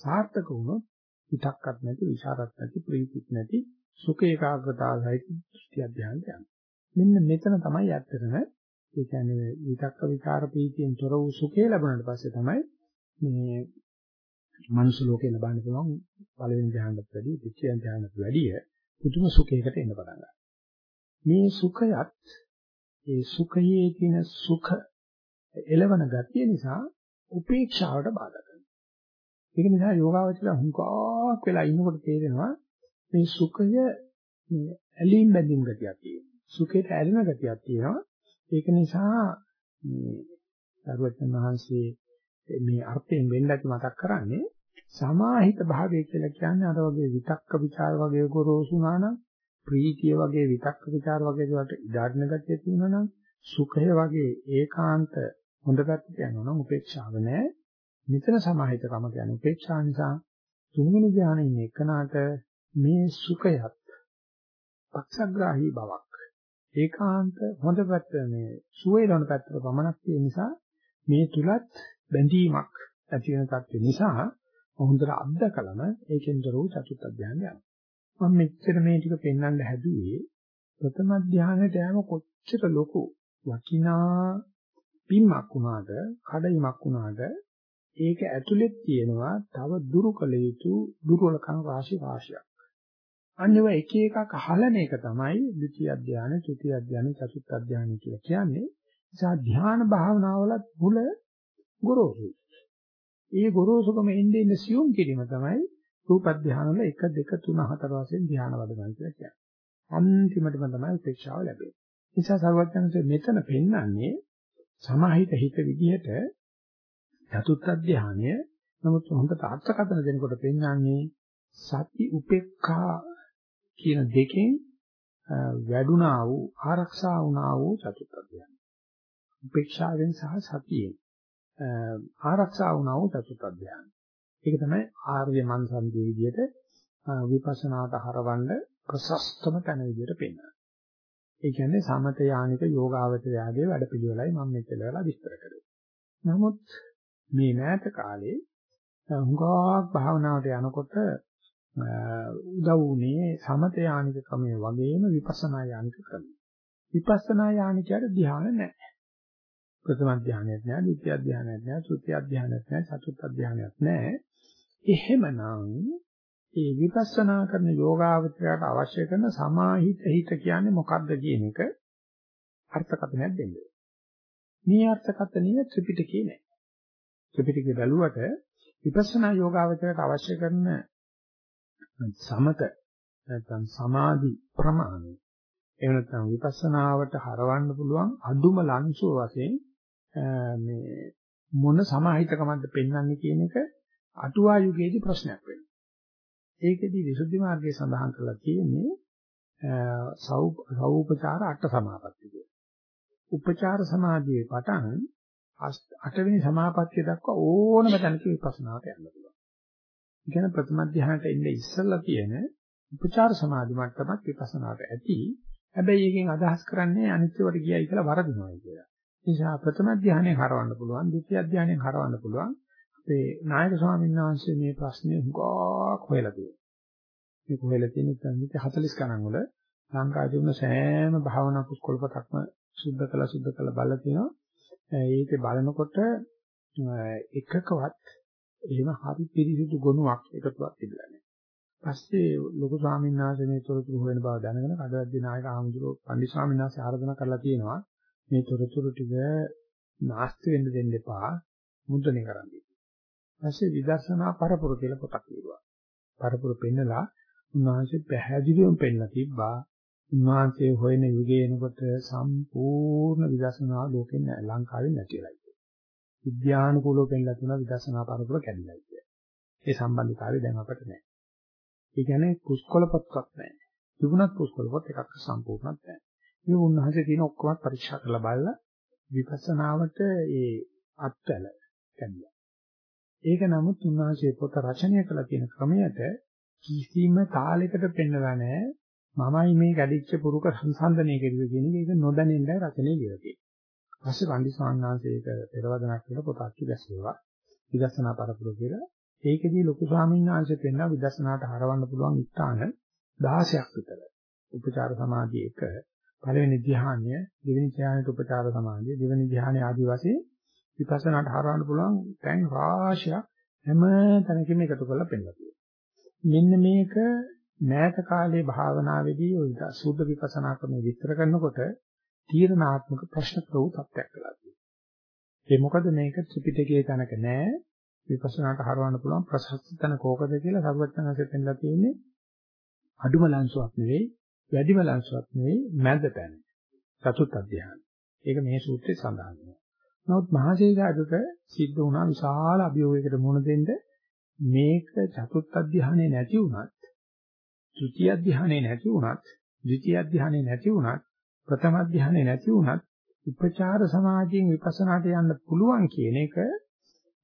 සාර්ථක වුණොත් හිතක්වත් නැති, විචාරත් නැති, ප්‍රීතිත් නැති සුඛ ඒකාග්‍රතාවයි දෘෂ්ටි අධ්‍යාන යනවා. මෙන්න මෙතන තමයි ඇත්තටම ඒ කියන්නේ විතක්ක විචාර ප්‍රීතියෙන් තොර වූ සුඛය ලැබුණාට පස්සේ තමයි මේ මනුස්ස ලෝකේ ලබන්න පුළුවන් පළවෙනි ධ්‍යානකට වැඩි, දෙතිය ධ්‍යානකට වැඩිය පුදුම සුඛයකට එන්න පටන් ගන්නවා. මේ සුඛයත් ඒ සුඛයේ තියෙන සුඛ එළවන ගතිය නිසා උපේක්ෂාවට බාධා කරනවා. ඒක නිසා යෝගාවචර හුඟක් වෙලා ඉන්නකොට තේරෙනවා මේ සුඛය මේ ඇලීම් බැඳීම් ගතියක් තියෙනවා. සුඛයට ඇලෙන ගතියක් තියෙනවා. ඒක නිසා මේ සරුවචන වහන්සේ මේ අර්ථයෙන් වෙන්නත් මතක් කරන්නේ සමාහිත භාවය කියලා කියන්නේ අර වගේ විතක්ක ਵਿਚාර වගේ ගොරෝසුනා නම් ප්‍රීතිය වගේ විතක්ක විචාර වගේ දේවල්ට ඉඩාඩන ගතිය තියෙනවා නම් සුඛය වගේ ඒකාන්ත හොඳ පැත්තට යනවා නම් උපේක්ෂාව නැහැ. මෙතන සමාහිතකම කියන්නේ උපේක්ෂා නිසා තුන්වෙනි ධානයෙන් එකනාට මේ සුඛයත් පක්ෂග්‍රාහී බවක් ඒකාන්ත හොඳ පැත්ත මේ සුවේ ලොන පැත්තට පමණක් තියෙන නිසා මේ තුලත් බැඳීමක් ඇති වෙන තත්ත්ව නිසා හොඳට අත්දකලම ඒකෙන්තර වූ චතුත් අධ්‍යාන යනවා. මම මෙච්චර මේ ටික පෙන්වන්න හැදුවේ ප්‍රථම ධානයට යෑම කොච්චර ලොකු වටිනා පින්මක් වුණාද, කඩයිමක් වුණාද ඒක ඇතුළෙත් තියෙනවා තව දුරු කළ යුතු දුර්වලකම් රාශි රාශියක්. අන්නේව එක එකක් අහලන එක තමයි ද්විතිය අධ්‍යාන, තෘතිය අධ්‍යාන, චතුර්ථ අධ්‍යාන කියලා කියන්නේ. නිසා ධ්‍යාන භාවනාවලත් මුල ගොරෝසුයි. ඒ ගොරෝසුකම එන්නේ ඉන්න සියුම් කිරීම තමයි රූප ධ්‍යාන වල 1 2 3 4 වශයෙන් ධ්‍යාන වදනවා කියලා කියන්නේ. අන්තිමටම තමයි උපේක්ෂාව ලැබෙන්නේ. නිසා සර්වඥාන්සේ මෙතන පෙන්වන්නේ සමාහිත හිත විදිහට චතුත්ථ ධානය නමුත් හොඳට අර්ථකථන දෙනකොට පෙන්වන්නේ සති උපේක්ඛා කියන දෙකෙන් වැඩුණා වූ ආරක්ෂා වුණා වූ චතුත්ථ ධානය. උපේක්ෂාවෙන් සහ සතියෙන් ආරක්ෂා වුණා වූ චතුත්ථ ධානය. ඒක තමයි ආර්ය මන්සන්දී විදිහට විපස්සනාට හරවන්න ප්‍රශස්තම තැන විදිහට පෙන්වන්නේ. ඒ කියන්නේ සමත යානික යෝගාවචරයාගේ වැඩපිළිවෙලයි මම මෙතන වෙලා විස්තර කරේ. නමුත් මේ මෑත කාලේ හුඟක් භාවනාවට යනකොට උදව් වුණේ සමත යානික ක්‍රමයේ වගේම විපස්සනා යානික ක්‍රමය. විපස්සනා යානිකයට ධ්‍යාන නැහැ. ප්‍රථම ධ්‍යානයක් නැහැ, ဒုတိ ය ධ්‍යානයක් නැහැ, තෘතිය ධ්‍යානයක් නැහැ, චතුර්ථ ධ්‍යානයක් නැහැ. එහෙමනම් ඒ විපස්සනා කරන යෝගාවචරයට අවශ්‍ය කරන සමාහිත හිත කියන්නේ මොකක්ද කියන එක අර්ථකථනයක් දෙන්න. මේ අර්ථකථනය ත්‍රිපිටකේ නෑ. ත්‍රිපිටකේ බැලුවට විපස්සනා යෝගාවචරයට අවශ්‍ය කරන සමත නැත්නම් සමාධි ප්‍රමාණය එහෙම නැත්නම් විපස්සනාවට හරවන්න පුළුවන් අදුම ලංසුව වශයෙන් මේ මොන සමාහිතකමක්ද පෙන්වන්නේ කියන එක අටුවා යුගයේදී ප්‍රශ්නයක් වෙනවා. ඒකෙදි විසුද්ධි මාර්ගයේ සඳහන් කරලා තියෙන්නේ සෞපචාර අට සමාපatti කියලා. උපචාර සමාධියේ පටන් අටවෙනි සමාපත්තිය දක්වා ඕනම තැනක විපස්සනාවට යන්න පුළුවන්. ඒ කියන්නේ ප්‍රථම ධ්‍යානට එන්නේ ඉස්සෙල්ලා තියෙන උපචාර සමාධි මට්ටමක් විපස්සනාවට ඇති. හැබැයි එකෙන් අදහස් කරන්නේ අනිත්‍යවට ගියයි කියලා වරදිනවා කියලා. ඒ නිසා ප්‍රථම ධ්‍යානයෙන් හරවන්න පුළුවන්, ဒုတိ ය ධ්‍යානයෙන් හරවන්න පුළුවන්. අපේ නායක ස්වාමීන් වහන්සේ මේ ප්‍රශ්නේ හුඟක් හොයලා තියෙනවා. මේක හොයලා තියෙන ඉතින් 40 ගණන් වල ලංකාවේ තිබුණ සෑම භාවනා කුස්කොල්පතක්ම සුද්ධ කළා සුද්ධ කළා බලලා තියෙනවා. ඒකේ බලනකොට එකකවත් එහෙම හරි පිරිසිදු ගුණයක් එකතුවක් තිබුණා නෑ. පස්සේ ලොකු ස්වාමීන් වහන්සේ මේ තොරතුරු හොයන බව දැනගෙන කඩවැද්දේ නායක ආමඳුරෝ පන්දි ස්වාමීන් වහන්සේ ආරාධනා කරලා තියෙනවා මේ තොරතුරු ටික නාස්ති වෙන්න දෙන්න එපා මුද්‍රණය කරන්න. ඊපස්සේ විදර්ශනා පරපුර කියලා පොතක් ලියුවා. පරපුර පෙන්නලා උන්වහන්සේ පැහැදිලිවම පෙන්නලා තිබ්බා. උන්වහන්සේ හොයන යුගයේ එනකොට සම්පූර්ණ විදර්ශනා ලෝකෙන් ලංකාවේ නැතිලා ඉන්නේ. විද්‍යානුකූලව පෙන්නලා තියෙන විදර්ශනා පරපුර කැඩිලා ඉන්නේ. ඒ සම්බන්ධතාවය දැන් අපිට නැහැ. ඒ කියන්නේ පුස්කොළ පොත්වත් නැහැ. තිබුණත් පුස්කොළ පොත් එකක් සම්පූර්ණත් නැහැ. මේ උන්වහන්සේ තියෙන ඔක්කොම පරීක්ෂා කරලා බලලා විපස්සනාවට ඒ අත්වල කැඩිලා. ඒක නමුත් උන්වහන්සේ පොත රචනය කළ තියෙන ක්‍රමයට කිසිම තාලයකට පෙන්නලා නැහැ. මමයි මේ ගැඩිච්ච පුරුක සංසන්දනය කෙරුවේ කියන එක නොදැනෙන්නයි රචනය කියලා තියෙන්නේ. පස්සේ පන්දි ස්වාමීන් වහන්සේ ඒක පෙරවදනක් කියලා පොතක් දැස්සුවා. විදර්ශනා පරපුර කියලා. ඒකෙදී ලොකු ස්වාමීන් වහන්සේ පෙන්න විදර්ශනාට හරවන්න පුළුවන් ස්ථාන 16ක් විතර. උපචාර සමාධිය එක පළවෙනි ධ්‍යානය, දෙවෙනි ධ්‍යානයට උපචාර සමාධිය, දෙවෙනි ධ්‍යානය ආදී වශයෙන් විපස්සනාට හරවන්න පුළුවන් තැන් රාශියක් හැම තැනකම එකතු කරලා පෙන්නනවා. මෙන්න මේක මෑත කාලේ භාවනාවේදී ඔය සුද්ධ විපස්සනා ක්‍රම විස්තර කරනකොට තීරණාත්මක ප්‍රශ්න ප්‍රවු තත්ත්වයක් වෙලා තියෙනවා. ඒ මොකද මේක ත්‍රිපිටකයේ තැනක නෑ විපස්සනාට හරවන්න පුළුවන් ප්‍රශස්ත තැන කෝකද කියලා සරුවචනanse පෙන්නලා තියෙන්නේ අඩුම ලංසුවක් නෙවෙයි වැඩිම ලංසුවක් නෙවෙයි මැද තැන. චතුත් අධ්‍යාන. ඒක මේ සූත්‍රයේ සඳහන් වෙනවා. නමුත් මහසීගාදුක සිද්ධ වුණා විශාල අභියෝගයකට මුහුණ දෙන්න මේක චතුත් අධ්‍යානේ නැති වුණත් ත්‍ෘතිය අධ්‍යානේ නැති වුණත් ද්විතිය අධ්‍යානේ නැති වුණත් ප්‍රථම අධ්‍යානේ නැති වුණත් උපචාර සමාධියෙන් විපස්සනාට යන්න පුළුවන් කියන එක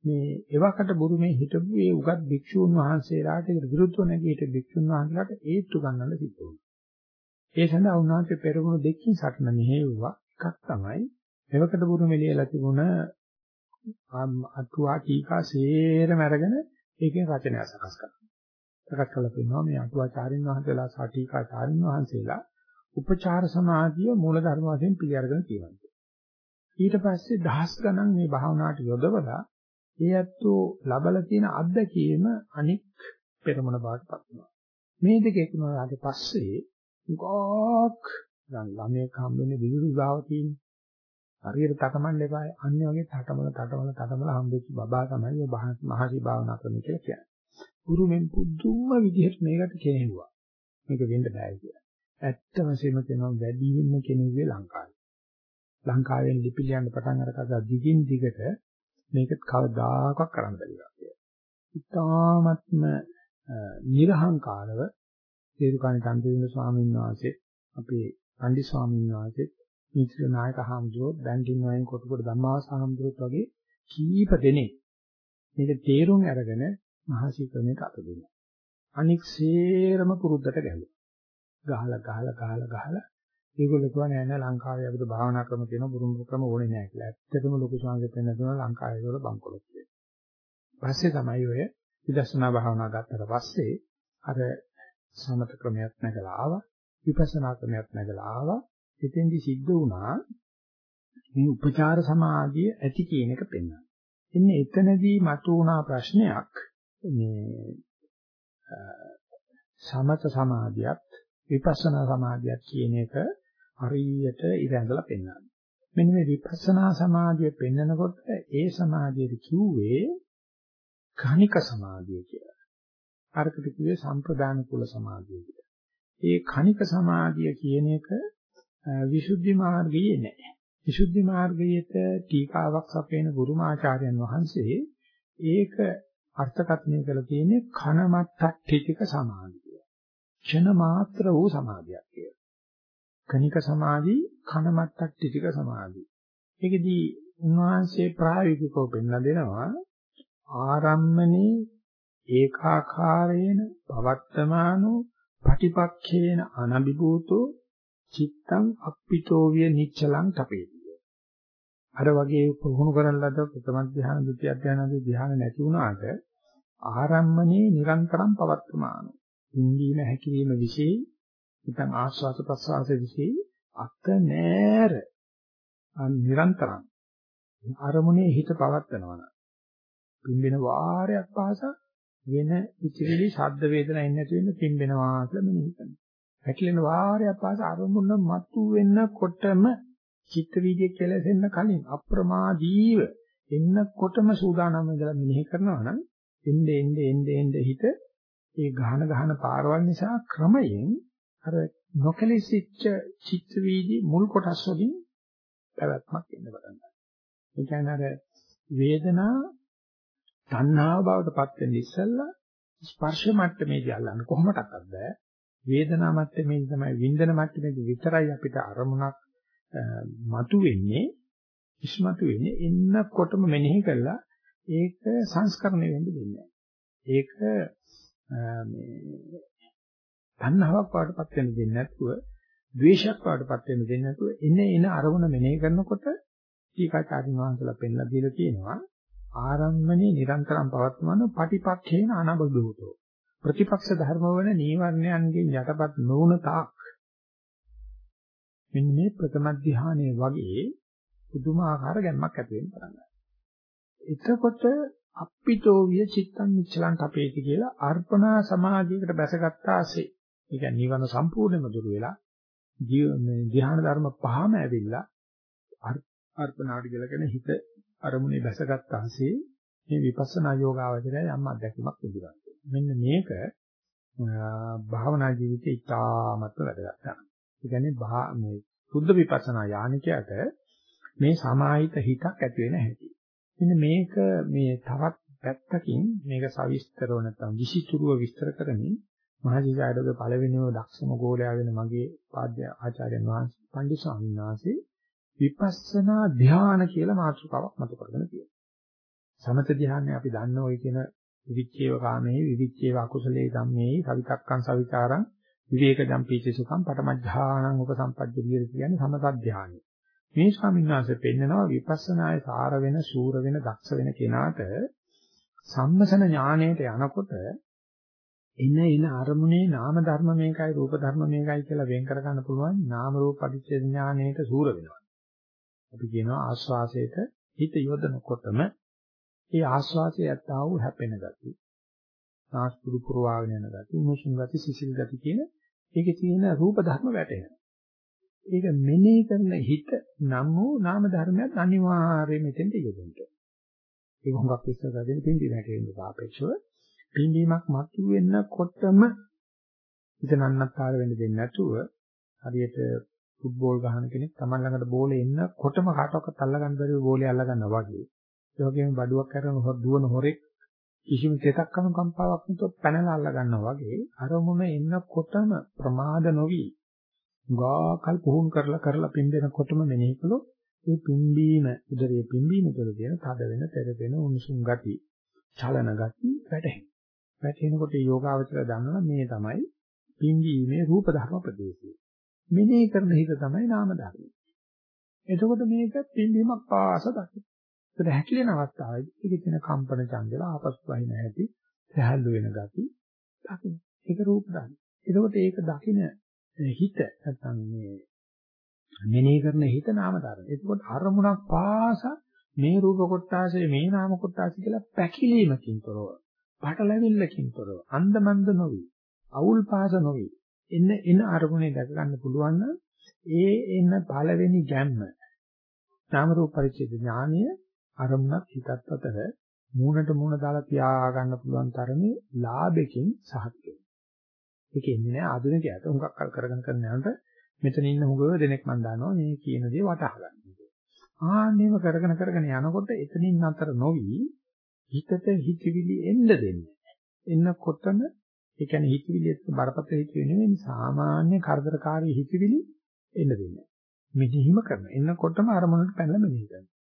මේ එවකට බුරුමේ හිටපු ඒ උගත් භික්ෂූන් වහන්සේලාට ඒකට විරුද්ධව නැගී හිට භික්ෂුන් වහන්සේලාට ඒත්තු ගන්නන්න සිද්ධ වුණා. ඒ සඳහා උන්වහන්සේ පෙරමුණු දෙකකින් සටන මෙහෙව්වා. එකක් තමයි එවකට බුරුමේ ලියලා තිබුණ අටුවා ටීකා සේරම අරගෙන ඒකෙන් රචනය සකස් කරනවා. සකස් කළා කියනවා මේ අටුවාචාරින් වහන්සේලා සහ ටීකාචාරින් වහන්සේලා උපචාර සමාධිය මූල ධර්ම වශයෙන් පිළිඅරගෙන තියෙනවා. ඊට පස්සේ දහස් ගණන් මේ භාවනාවට යොදවලා ඒ ඇත්තෝ ලබලා තියෙන අත්දැකීම අනික් පෙරමන බවට පත් වෙනවා. මේ දෙක එකතුනාට පස්සේ ගොක් දැන් ළමයෙක් හම්බෙන්නේ විදුලි ගාව තියෙන. හරියට තටමන්න එපා. අන්නේ වගේ තටමල තටමල තටමල හම්බෙච්ච බබා තමයි ඔය මහසි භාවනා කරන කියලා කියන්නේ. ගුරුමෙන් පුදුම විදිහට මේකට කෙනෙළුවා. මේක වෙන්න බෑ කියලා. ඇත්ත වශයෙන්ම කියනවා වැඩිම කෙනෙකුගේ ලංකාවේ. ලංකාවෙන් ලිපි ලියන්න පටන් අරගත්තා දිගින් දිගට මේක කවදාකවත් කරන්න බැරි කියලා. ඉතාමත්ම නිර්හංකාරව සේරුකාණී තන්තිවිඳ ස්වාමීන් වහන්සේ අපේ පන්දි ස්වාමීන් වහන්සේ මිත්‍ර නායක හාමුදුරුවෝ බැංකින් වයින් කොට කොට ධම්මාස හාමුදුරුවෝත් වගේ කීප දෙනෙක් මේක තේරුම් අරගෙන මහසි ක්‍රමයට අත දුන්නා. අනික් සේරම පුරුද්දට ගැහුවා. ගහලා ගහලා ගහලා ගහලා ඒගොල්ලෝ කියවා නෑ නෑ ලංකාවේ අපිට භාවනා ක්‍රම තියෙනවා බුරුම් ක්‍රම ඕනේ නෑ කියලා. ඇත්තටම ලොකු සංගීත වෙන දුන්නා ලංකාවේ වල බංකොලොත් කියලා. පස්සේ තමයි ඔය විදර්ශනා භාවනා ගත්තට පස්සේ අර සමත ක්‍රමයක් නැගලා ආවා. විපස්සනා ක්‍රමයක් නැගලා ආවා. එතෙන්දි සිද්ධ වුණා මේ උපචාර සමාධිය ඇති කියන එක පෙන්වනවා. ඉන්නේ එතනදී මතුවුණා ප්‍රශ්නයක් මේ සමත සමාධියත් විපස්සනා සමාධියත් කියන එක හරියට ඉර ඇඳලා පෙන්වනවා. මෙන්න මේ විපස්සනා සමාධිය පෙන්නකොට ඒ සමාධියට කිව්වේ ඝනික සමාධිය කියලා. අරකට කිව්වේ සම්ප්‍රදාන කුල සමාධිය කියලා. ඒ ඝනික සමාධිය කියන එක විසුද්ධි මාර්ගයේ නැහැ. විසුද්ධි මාර්ගයේත ටීකාවක් සපයන ගුරුමාචාර්යයන් වහන්සේ ඒක අර්ථකථනය කරලා තියෙන්නේ කනමත්ත්‍ටිතික සමාධිය. ක්ෂණ මාත්‍ර වූ සමාධියක් කියලා. කණික සමාධි කනමත්ත්‍ටිතික සමාධි. ඒකෙදී උන්වහන්සේ ප්‍රායෝගිකව පෙන්ලා දෙනවා ආරම්මනේ ඒකාකාරේන පවත්තමානෝ පටිපක්ඛේන අනබිභූතෝ චිත්තං අප්පිතෝ විය නිච්චලං තපේති. අර වගේ පුහුණු කරන ලද ප්‍රථම ධ්‍යාන, ဒုတိ ය ධ්‍යාන ආදී ධ්‍යාන නැති වුණාට ආරම්මනේ නිරන්තරම් පවත්තමාන. ඉන්දීන හැකිරීම વિશે නැත්නම් ආස්වාද ප්‍රසආස વિશે අත නෑර නිරන්තරම් අරමුණේ හිත පවත්නවා. පින්බෙන වාරයක් පාසා වෙන ඉතිවිලි ශබ්ද වේදනා එන්නේ නැති වෙන්න පින්බෙනවා කියලා මෙනෙහි කරනවා. හැකිලෙන වාරයක් පාසා අරමුණ මතු වෙන්නකොටම චිත්ත වීදියේ කෙලෙසෙන්න කලින් අප්‍රමාදීව එන්නකොටම සූදානම් වෙලා මෙනෙහි කරනවා නම් එnde ende ende ende හිත ඒ ගහන ගහන පාරවල් නිසා ක්‍රමයෙන් අර නොකලිසිච්ච චිත්ත වීදි මුල් කොටස් වලින් පැවැත්මක් එන්න පටන් ගන්නවා. ඒ කියන්නේ අර වේදනා තණ්හාව බවට පත් වෙන ඉස්සෙල්ලා ස්පර්ශ මට්ටමේදී අල්ලන්න කොහොමඩක්වත් බෑ. වේදනා මට්ටමේදී තමයි වින්දන මට්ටමේදී විතරයි අපිට අරමුණක් මතු වෙන්නේ ඉස්මතු වෙන්නේ එන්නකොටම මෙනෙහි කළා ඒක සංස්කරණය වෙන්න දෙන්නේ ඒක මේ තණ්හාවක් වඩටපත් වෙන්න දෙන්නේ නැතුව ද්වේෂයක් වඩටපත් වෙන්න දෙන්නේ නැතුව එන එන අරමුණ මෙනෙහි කරනකොට ටීකාචාරින් වහන්සලා පෙන්ලා දීලා තියෙනවා. ආරම්මනේ නිරන්තරම් පවත්වන පටිපක්ඛේන අනබදෝතෝ ප්‍රතිපක්ෂ ධර්ම වල නීවරණයන්ගෙන් යටපත් නොවුන තාක් මෙන්න මේ ප්‍රථම ධානයේ වගේ පුදුමාකාර ගැම්මක් ඇති වෙන්න පටන් ගන්නවා. එතකොට අප්පිතෝ විය චිත්තං නිච්චලං කපේති කියලා අර්පණා සමාධියකට බැසගත්තාසේ. ඒ කියන්නේ නිවන සම්පූර්ණයෙන්ම දුර වෙලා ධ්‍යාන ධර්ම පහම ඇවිල්ලා අර්පණාට කියලා කියන හිත අරමුණේ බැසගත්තාසේ මේ විපස්සනා යෝගාවචරය යම් අත්දැකීමක් ලැබුණා. මෙන්න මේක භාවනා ජීවිතේ ඉතාමත් වැදගත් කරනවා. ඒ කියන්නේ මේ සුද්ධ විපස්සනා යානිකයට මේ සමාහිත හිතක් ඇති වෙන හැටි. මෙන්න මේක මේ තවත් පැත්තකින් මේක සවිස්තරව නැත්නම් විසිතුරුව විස්තර කරමින් මහජීජායඩගේ පළවෙනිම දක්ෂම ගෝලයා වෙන මගේ පාද්‍ය ආචාර්යයන් වහන්සේ පණ්ඩිත ස්වාමීන් වහන්සේ විපස්සනා ධ්‍යාන කියලා මාතෘකාවක් මතු කරගෙන තියෙනවා. සමත ධ්‍යානය අපි දන්න ওই කියන විවිච්ඡේව කාමේ විවිච්ඡේව අකුසලේ ධම්මේ සවිතක්කං සවිචාරං විවේකජම් පීචසුඛං පටමඥානං උපසම්පජ්ජ විහෙර කියන්නේ සමත ධ්‍යානය. මේ ස්වාමීන් වහන්සේ පෙන්නනවා විපස්සනායේ සාර වෙන, සූර වෙන, දක්ෂ වෙන කෙනාට සම්මසන ඥාණයට යනකොට එන එන අරමුණේ නාම ධර්ම මේකයි රූප ධර්ම මේකයි කියලා වෙන් කර ගන්න පුළුවන් නාම රූප පටිච්ච ඥාණයට සූර වෙනවා. අපි කියනවා ආස්වාසයට හිත යොදනකොටම ඒ ආස්වාසයේ ඇත්තා වූ හැපෙන ගති. නාස්පුඩු පුරවාගෙන යන ගති, උණුසුම් ගති, සිසිල් ගති කියන ඒකේ තියෙන රූප ධර්ම වැටෙනවා. ඒක මෙනෙහි කරන හිත නම් වූ නාම ධර්මයක් අනිවාර්යයෙන් මෙතෙන්ට යොදන්න. ඒක හුඟක් ඉස්සර ගදින් පින්දි වැටෙන්න සාපේක්ෂව පින්දීමක් මතුවෙන්නකොටම හිත නන්නත්තර වෙන්න දෙන්නේ නැතුව හරියට ෆුට්බෝල් ගහන කෙනෙක් Taman ළඟට බෝලේ එන්නකොටම කාටවත් අල්ලගන්න බැරිව බෝලේ අල්ලගන්නවා වගේ. ඒ වගේම බඩුවක් කරන දුවන හොරෙක් කිසිම තෙතක් අනුකම්පාවක් නැතුව පැනලා අල්ලගන්නවා වගේ අරමුණ එන්නකොටම ප්‍රමාද නොවි ගාකල් පුහුණු කරලා කරලා පින්දෙනකොටම මෙනෙහි කළොත් ඒ පිම්බීම උදරයේ පිම්බීම තුළ තියෙන තද වෙන, තෙරපෙන උණුසුම් ගති, චලන ගති වැටහෙන. වැටෙනකොට යෝගාවචර දන්නවා මේ තමයි පිම්බීමේ රූප ධර්ම ප්‍රදේශය. මෙනෙහි කරන හිත තමයි නාම ධර්ම. එතකොට මේක පිම්බීමක් පාස දකින්න. ඒකට හැකිලෙන අවස්ථාවේදී ඒකේ තියෙන කම්පන චංගල ආපසු වහින හැටි, සහැල්ලු වෙන ගති දකින්න. ඒක රූප ධර්ම. එතකොට ඒක දකින්න හිත නැත්නම් මේ මෙනෙහි කරන හිත නාම ධර්ම. එතකොට අරමුණක් පාස මේ රූප කොටාසේ මේ නාම කොටාසේ කියලා පැකිලීමකින් තොරව, පටලැවිල්ලකින් තොරව, අන්දමන්ද නොවි, අවුල් පාස නොවි. එන්න එන අරමුණේ දැක ගන්න පුළුවන් නම් ඒ එන පළවෙනි ගැම්ම නාම රූප පරිච්ඡේද ඥානය අරමුණක් හිතත් අතර මූණට මූණ දාලා තියා ගන්න පුළුවන් තරමේ ලාභකින් සහතික ඒක එන්නේ නැහැ ආධුනිකයට. හුඟක් කල් කරගෙන කරන යනකොට මෙතන ඉන්න හුඟව දෙනෙක් මම දන්නවා මේ කියන දේ වටහා ගන්න. ආන්නේම කරගෙන කරගෙන යනකොට එතනින් අතර නොවි හිතට හිතවිලි එන්න දෙන්නේ. එන්නකොටම ඒ කියන්නේ හිතවිලි එක්ක බරපතල හිතවිලි නෙවෙයි සාමාන්‍ය කරදරකාරී හිතවිලි එන්න දෙන්නේ. මෙදිහිම කරන. එන්නකොටම අරමුණට පැනලා මෙනෙහි කරනවා.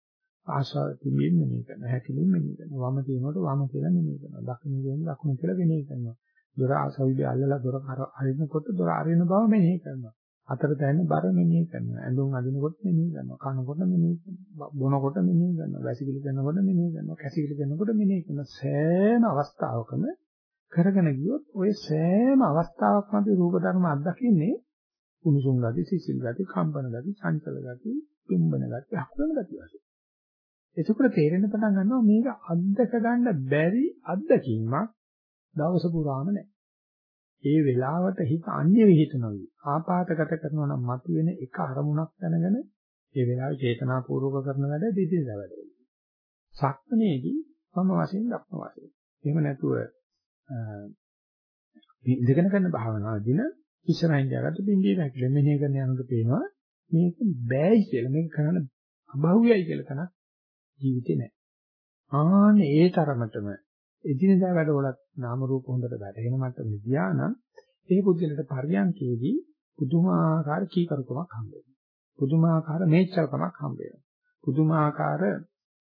ආශාව තිබෙන්නේ මෙනෙහි කරනවා. හැකිලින් මෙනෙහි කරනවා. වම කියනකොට වම කියලා මෙනෙහි කරනවා. දකුණ කියනකොට දකුණ කියලා මෙනෙහි කරනවා. දොර ආසවිලි අල්ලලා දොර අරිනකොට දොර අරින බව මෙනෙහි කරනවා. අතර දැනෙන බර මෙනෙහි කරනවා. ඇඳුම් අදිනකොට මෙනෙහි කරනවා. කනකොට මෙනෙහි කරනවා. බොනකොට මෙනෙහි කරනවා. වැසිකිලි කරනකොට මෙනෙහි කරනවා. කැසිකිලි කරනකොට මෙනෙහි කරනවා. සෑම අවස්ථාවකම කරගෙන ගියොත් ওই සෑම අවස්ථාවකමදී රූප ධර්ම අත්දකින්නේ කුණුසුම් ගති, සිසිල් ගති, කම්පන ගති, චංචල ගති, පිම්බන ගති, අකුරන ගති වශයෙන්. එතකොට තේරෙන්න පටන් ගන්නවා මේක අත්දක ගන්න බැරි අත්දැකීමක් දවස පුරාම නැහැ. ඒ වෙලාවට හිත අන්‍ය විහිිත නොවි. ආපාතගත කරනවා නම් මතුවෙන එක අරමුණක් දැනගෙන ඒ වෙලාවේ චේතනාපූර්වක කරන වැඩ දිදිලා වැඩ. සක්මනේදී මම වශයෙන් දක්න වශයෙන්. එහෙම නැතුව ඉඳගෙන කරන භාවනාවදින ඉස්සරහින් දාගත්ත බින්දිය නැකල මෙහෙ කරන යනකොට පේනවා මේක බෑයි කියලා මේක කරන්න අභෞවියයි කියලා තනක් ජීවිතේ නැහැ. ආන්නේ ඒ තරමටම එදිනදා වැඩවලත් නාම රූප හොඳට වැටහෙන මට්ටමේ ගියා නම් ඒ පුද්ගලට පරියන්කේදී පුදුමාකාර කීකරුකමක් හම්බ වෙනවා. පුදුමාකාර මේච්චරකමක් හම්බ වෙනවා. පුදුමාකාර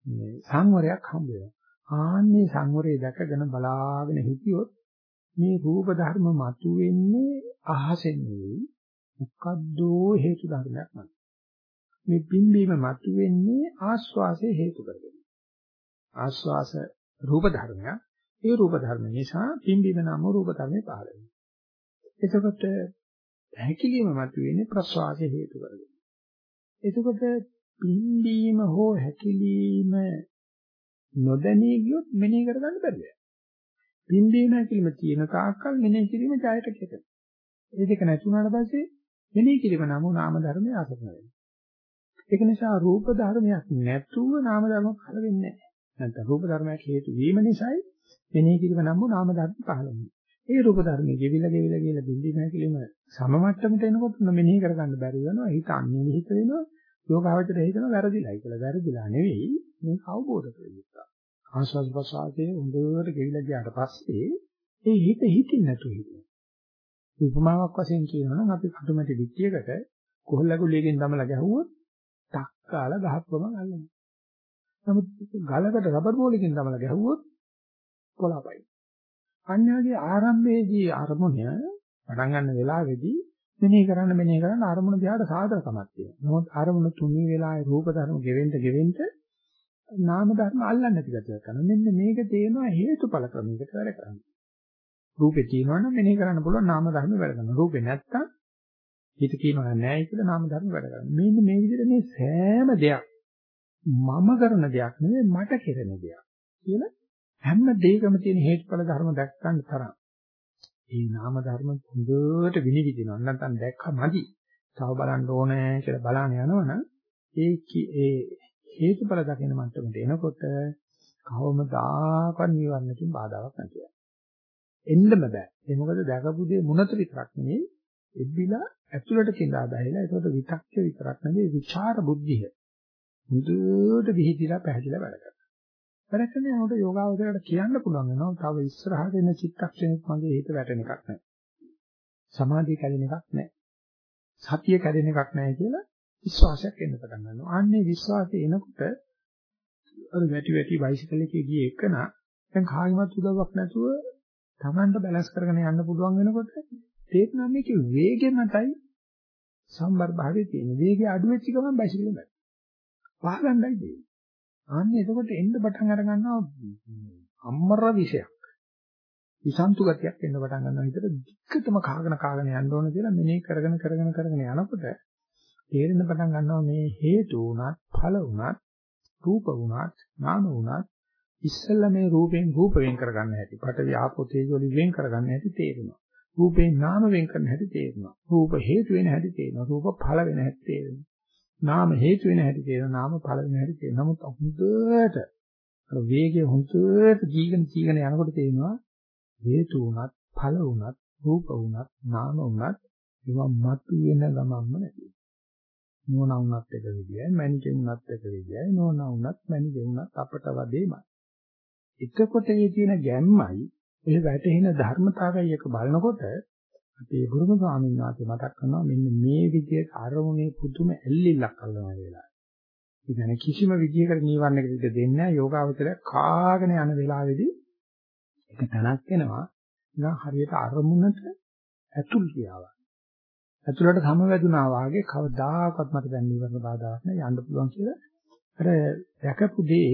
මේ සංවරයක් හම්බ වෙනවා. ආන්නේ සංවරය දැකගෙන බලාගෙන හිටියොත් මේ රූප ධර්ම මතුවෙන්නේ අහසෙන් නෙවෙයි මොකද්දෝ හේතු ධර්මයක් මත. මේ පිම්බීම මතුවෙන්නේ ආස්වාසේ හේතු කරගෙන. ආස්වාස රූප ධර්මයක්. ඒ රූප ධර්ම නිසා පිම්බීම නම් රූප ධර්මේ පහළ වෙනවා. එතකොට හැකිලිම මතුවෙන්නේ ප්‍රස්වාසය හේතු කරගෙන. එතකොට පිම්බීම හෝ හැකිලිම නොදැනී ගියොත් මෙනෙහි කරගන්න බැහැ. පිම්බීම හැකිලිම තියෙන තාක්කල් මෙනෙහි කිරීම ජයට කෙරේ. ඒ දෙක නැති වුණාට පස්සේ මෙනෙහි කිරීම නම් නාම ධර්මයේ ආසන්න වෙනවා. ඒක නිසා රූප ධර්මයක් නැතුව නාම ධර්ම පහළ වෙන්නේ නැහැ. නැත්නම් රූප ධර්මයක් හේතු වීම නිසායි මෙනෙහි කිරීම නම් නාම ධර්ම පහළ වෙන්නේ. ඒ රූප ධර්මයේ ගෙවිලා ගෙවිලා ගිහලා බින්දි නැතිලම සම මට්ටමට එනකොට මෙනෙහි කරගන්න බැරි වෙනවා. හිත අන්නේ හිත වෙනවා. යෝගාවචර හිතනවා වැරදිලයි කියලා. වැරදිලා නෙවෙයි මේක අවබෝධ කරගත්තා. ආස්වාද ප්‍රසආදයේ හොඳට ගෙවිලා ගියාට පස්සේ ඒ හිත හිතින් නැතුව හිටියා. උපමාවක් වශයෙන් කියනවා නම් අපි කටුමැටි පිටියකට කොහොල්ලගුලියකින් දමලා ගැහුවොත් ටක් කාලා ගහක් ගමන් අල්ලනවා. නමුත් ගලකට රබර් බෝලකින් දමලා ගැහුවොත් කොලාපයි. අන්‍යගේ ආරම්භයේදී අරමුණ පටන් ගන්න වෙලාවේදී මෙනෙහි කරන්න මෙනෙහි කරන්න අරමුණ දිහාට සාදරකමක් තියෙනවා. නමුත් අරමුණ තුනී වෙලාවේ රූප ධර්ම ගෙවෙන්න ගෙවෙන්න නාම ධර්ම අල්ලන්නේ නැති ගැටයක් කරනවා. මෙන්න මේක තේනවා හේතුඵල ක්‍රමයකට වැඩ කරන්නේ. රූපේ තියෙනවනම් මෙනෙහි කරන්න පුළුවන් නාම ධර්ම වැඩ කරනවා. රූපේ නැත්තම් හිත කියනවා නෑයි කියලා නාම ධර්ම වැඩ කරනවා. මෙන්න මේ විදිහට මේ සෑම දෙයක් මම කරන දෙයක් නෙවෙයි මට කෙරෙන දෙයක් කියලා හැම දෙයකම තියෙන හේතුඵල ධර්ම දැක් ගන්න තරම්. ඒ නාම ධර්ම හොඳට විනිවිදිනවා. නැත්නම් දැක්කමදි. තව බලන්න ඕනේ කියලා බලන්න යනවනම් ඒ ඒ හේතුඵල දකින මට්ටමට එනකොට කවමදාකවත් නිවන්නකින් බාධාවක් නැතිව. එන්නම බෑ. ඒ මොකද දැකපු දේ මුණත විතරක් නෙවෙයි එබ්බිලා ඇතුළට කිඳා බැහැලා ඒකට විතක්ක විතරක් නෙවෙයි විචාර බුද්ධිය. මුදුවට විහිදිලා පැහැදිලා වැඩ කරනවා. වැඩ කරන යනකොට යෝගාවචරයට කියන්න පුළුවන් වෙනවා තව ඉස්සරහට එන චිත්තක්ෂණෙත් මගේ හිත වැටෙන එකක් නැහැ. සමාධිය කැඩෙන එකක් නැහැ. සතිය කැඩෙන එකක් නැහැ කියලා විශ්වාසයක් එන්න පටන් ගන්නවා. අන්නේ විශ්වාසය එනකොට අර වැටි වැටි බයිසිකල් එකේ ගියේ එකන දැන් කාගෙවත් උදව්වක් නැතුව Tamanට බැලන්ස් කරගෙන යන්න පුළුවන් වෙනකොට තේරෙනවා මේකේ වේගෙ මතයි සම්බර භාවයේ තියෙන. වේගය අඩු වෙච්ච ගමන් බයිසිකලෙන් බෑ. වහගන්නයි තියෙන්නේ. අන්න එතකොට එන්න පටන් අර ගන්නවා අම්මර විශයක්. විසන්තු ගතියක් එන්න පටන් ගන්නවා විතර දික්කටම කාගෙන කාගෙන යන්න ඕන කියලා මෙනේ කරගෙන කරගෙන කරගෙන යනකොට තේරෙන්න පටන් ගන්නවා මේ හේතු උනත් ඵල උනත් රූප උනත් නාම උනත් ඉස්සෙල්ලා මේ රූපයෙන් රූප වෙන් කරගන්න හැටි. පට ව්‍යාපෝ තේජෝ වලින් වෙන් කරගන්න හැටි තේරෙනවා. රූපේ නාම වෙන් කරන හැටි තේරෙනවා. රූප හේතු වෙන හැටි තේරෙනවා. රූප ඵල වෙන හැටි තේරෙනවා. නාම හේතු වෙන හැටි තේරෙනවා. නාම ඵල වෙන හැටි තේරෙනවා. නමුත් හොඳට අර වේගය හොඳට ජීගෙන ජීගෙන යනකොට තේරෙනවා හේතු උනත් ඵල උනත් රූප උනත් නාම උනත් ඒවා මතු වෙන ගමන්ම නැති. නෝනා උනත් එක විදියයි, මැනිකේ උනත් එක විදියයි, නෝනා උනත් මැනිකේ උනත් අපට වදේමයි. එතකොට මේ තියෙන ගැම්මයි ඒ වැටෙන ධර්මතාවය එක බලනකොට අපේ ගුරුම ස්වාමීන් වහන්සේ මතක් කරනවා මෙන්න මේ විදිහට අරමුණේ පුදුම ඇල්ලිල්ලක් කරනවා කියලා. ඒ කියන්නේ කිසිම විදිහකට නීවරණයකට ඉඩ දෙන්නේ නැහැ යෝගාවචරය කාගෙන යන වෙලාවේදී එක තැනක් එනවා නිකන් හරියට අරමුණට ඇතුල් කියාවක්. ඇතුළට සමවැදුනා වාගේ කවදාකවත් මට දැන් නීවරණ බාධාවක් නැහැ යන්න පුළුවන් කියලා අර දැකපු දේ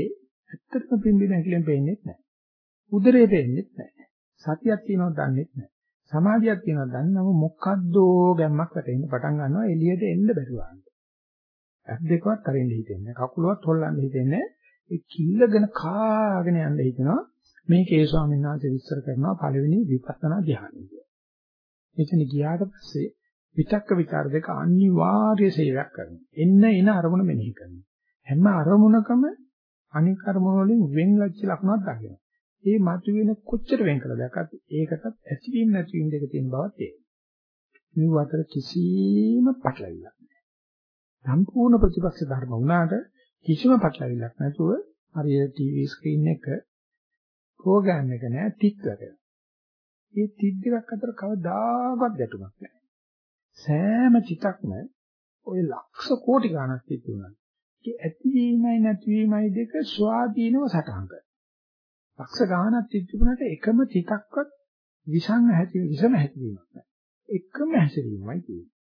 ඇත්තටම පිම්බි නැකිලෙන් පේන්නේ නැහැ. උදරේ පේන්නේ නැහැ. සතියක් තියෙනවද දන්නේ නැහැ. සමාධියක් තියෙනවද දන්නේ නැහැ. මොකද්දෝ ගැම්මක් වැටෙන්න පටන් ගන්නවා එළියට එන්න බැරුවා. ඇස් දෙකවත් අරින්න හිතෙන්නේ කකුලවත් හොල්ලන්න හිතෙන්නේ ඒ කිල්ලගෙන කාගෙන යන්න හිතනවා මේ කේ ස්වාමීන් වහන්සේ විස්තර කරනවා පළවෙනි විපස්සනා ධ්‍යානය කියලා. එතන ගියාට පස්සේ විතක්ක විචාර දෙක අනිවාර්ය සේවයක් කරනවා. එන්න එන අරමුණ මෙනෙහි කරනවා. හැම අරමුණකම අනික් අරමුණ වලින් වෙන් ලැජ්ජ ලක්ෂණක් දකිනවා. ඒ මතුවෙන කොච්චර වෙන් කළා දැක්කත් ඒකටත් ඇතිවීම නැතිවීම දෙක තියෙන බව තේරෙනවා. මේ අතර කිසිම පටලවිල්ලක් නැහැ. සම්පූර්ණ ප්‍රතිපක්ෂ ධර්ම වුණාට කිසිම පටලවිල්ලක් නැතුව හරියට ටීවී ස්ක්‍රීන් එක ප්‍රෝග්‍රෑම් එක නෑ ටික් කරගෙන. මේ ටික් දෙකක් අතර කවදාකවත් ගැටුමක් නැහැ. සෑම ටිකක්ම ওই ලක්ෂ කෝටි ගණක් තිබුණා. ඒ ඇතිවීමයි නැතිවීමයි දෙක ස්වාධීනව සටහන් කරනවා. ලක්ෂ ගාණක් තිබුණාට එකම තිතක්වත් විසං හැටි විසම හැටිවීමක් නැහැ. එකම හැසිරීමයි තියෙන්නේ.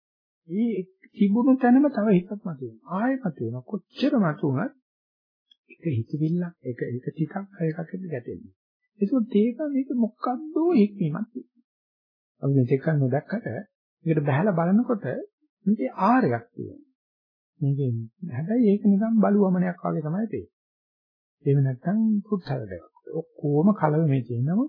මේ තිබුණු තැනම තව එකක් මතුවෙනවා. ආයෙ මතුවෙනවා. කොච්චර මතුවුණත් එක හිතවිල්ලක් එක එක ටිකක් එකක් එක්ක ගැටෙන්නේ. ඒකත් ඒක මේක මොකක්දෝ හික්මීමක් තියෙනවා. අපි මේ දෙක නොදැක්කට මේකට බහැලා බලනකොට මේකේ ආරයක් තියෙනවා. මේකේ හැබැයි ඒක නිකන් බලුවමනයක් වගේ තමයි තියෙන්නේ. එහෙම නැත්නම් පුත්තල දෙයක්. ඔක්කොම කලව මේ තියෙනම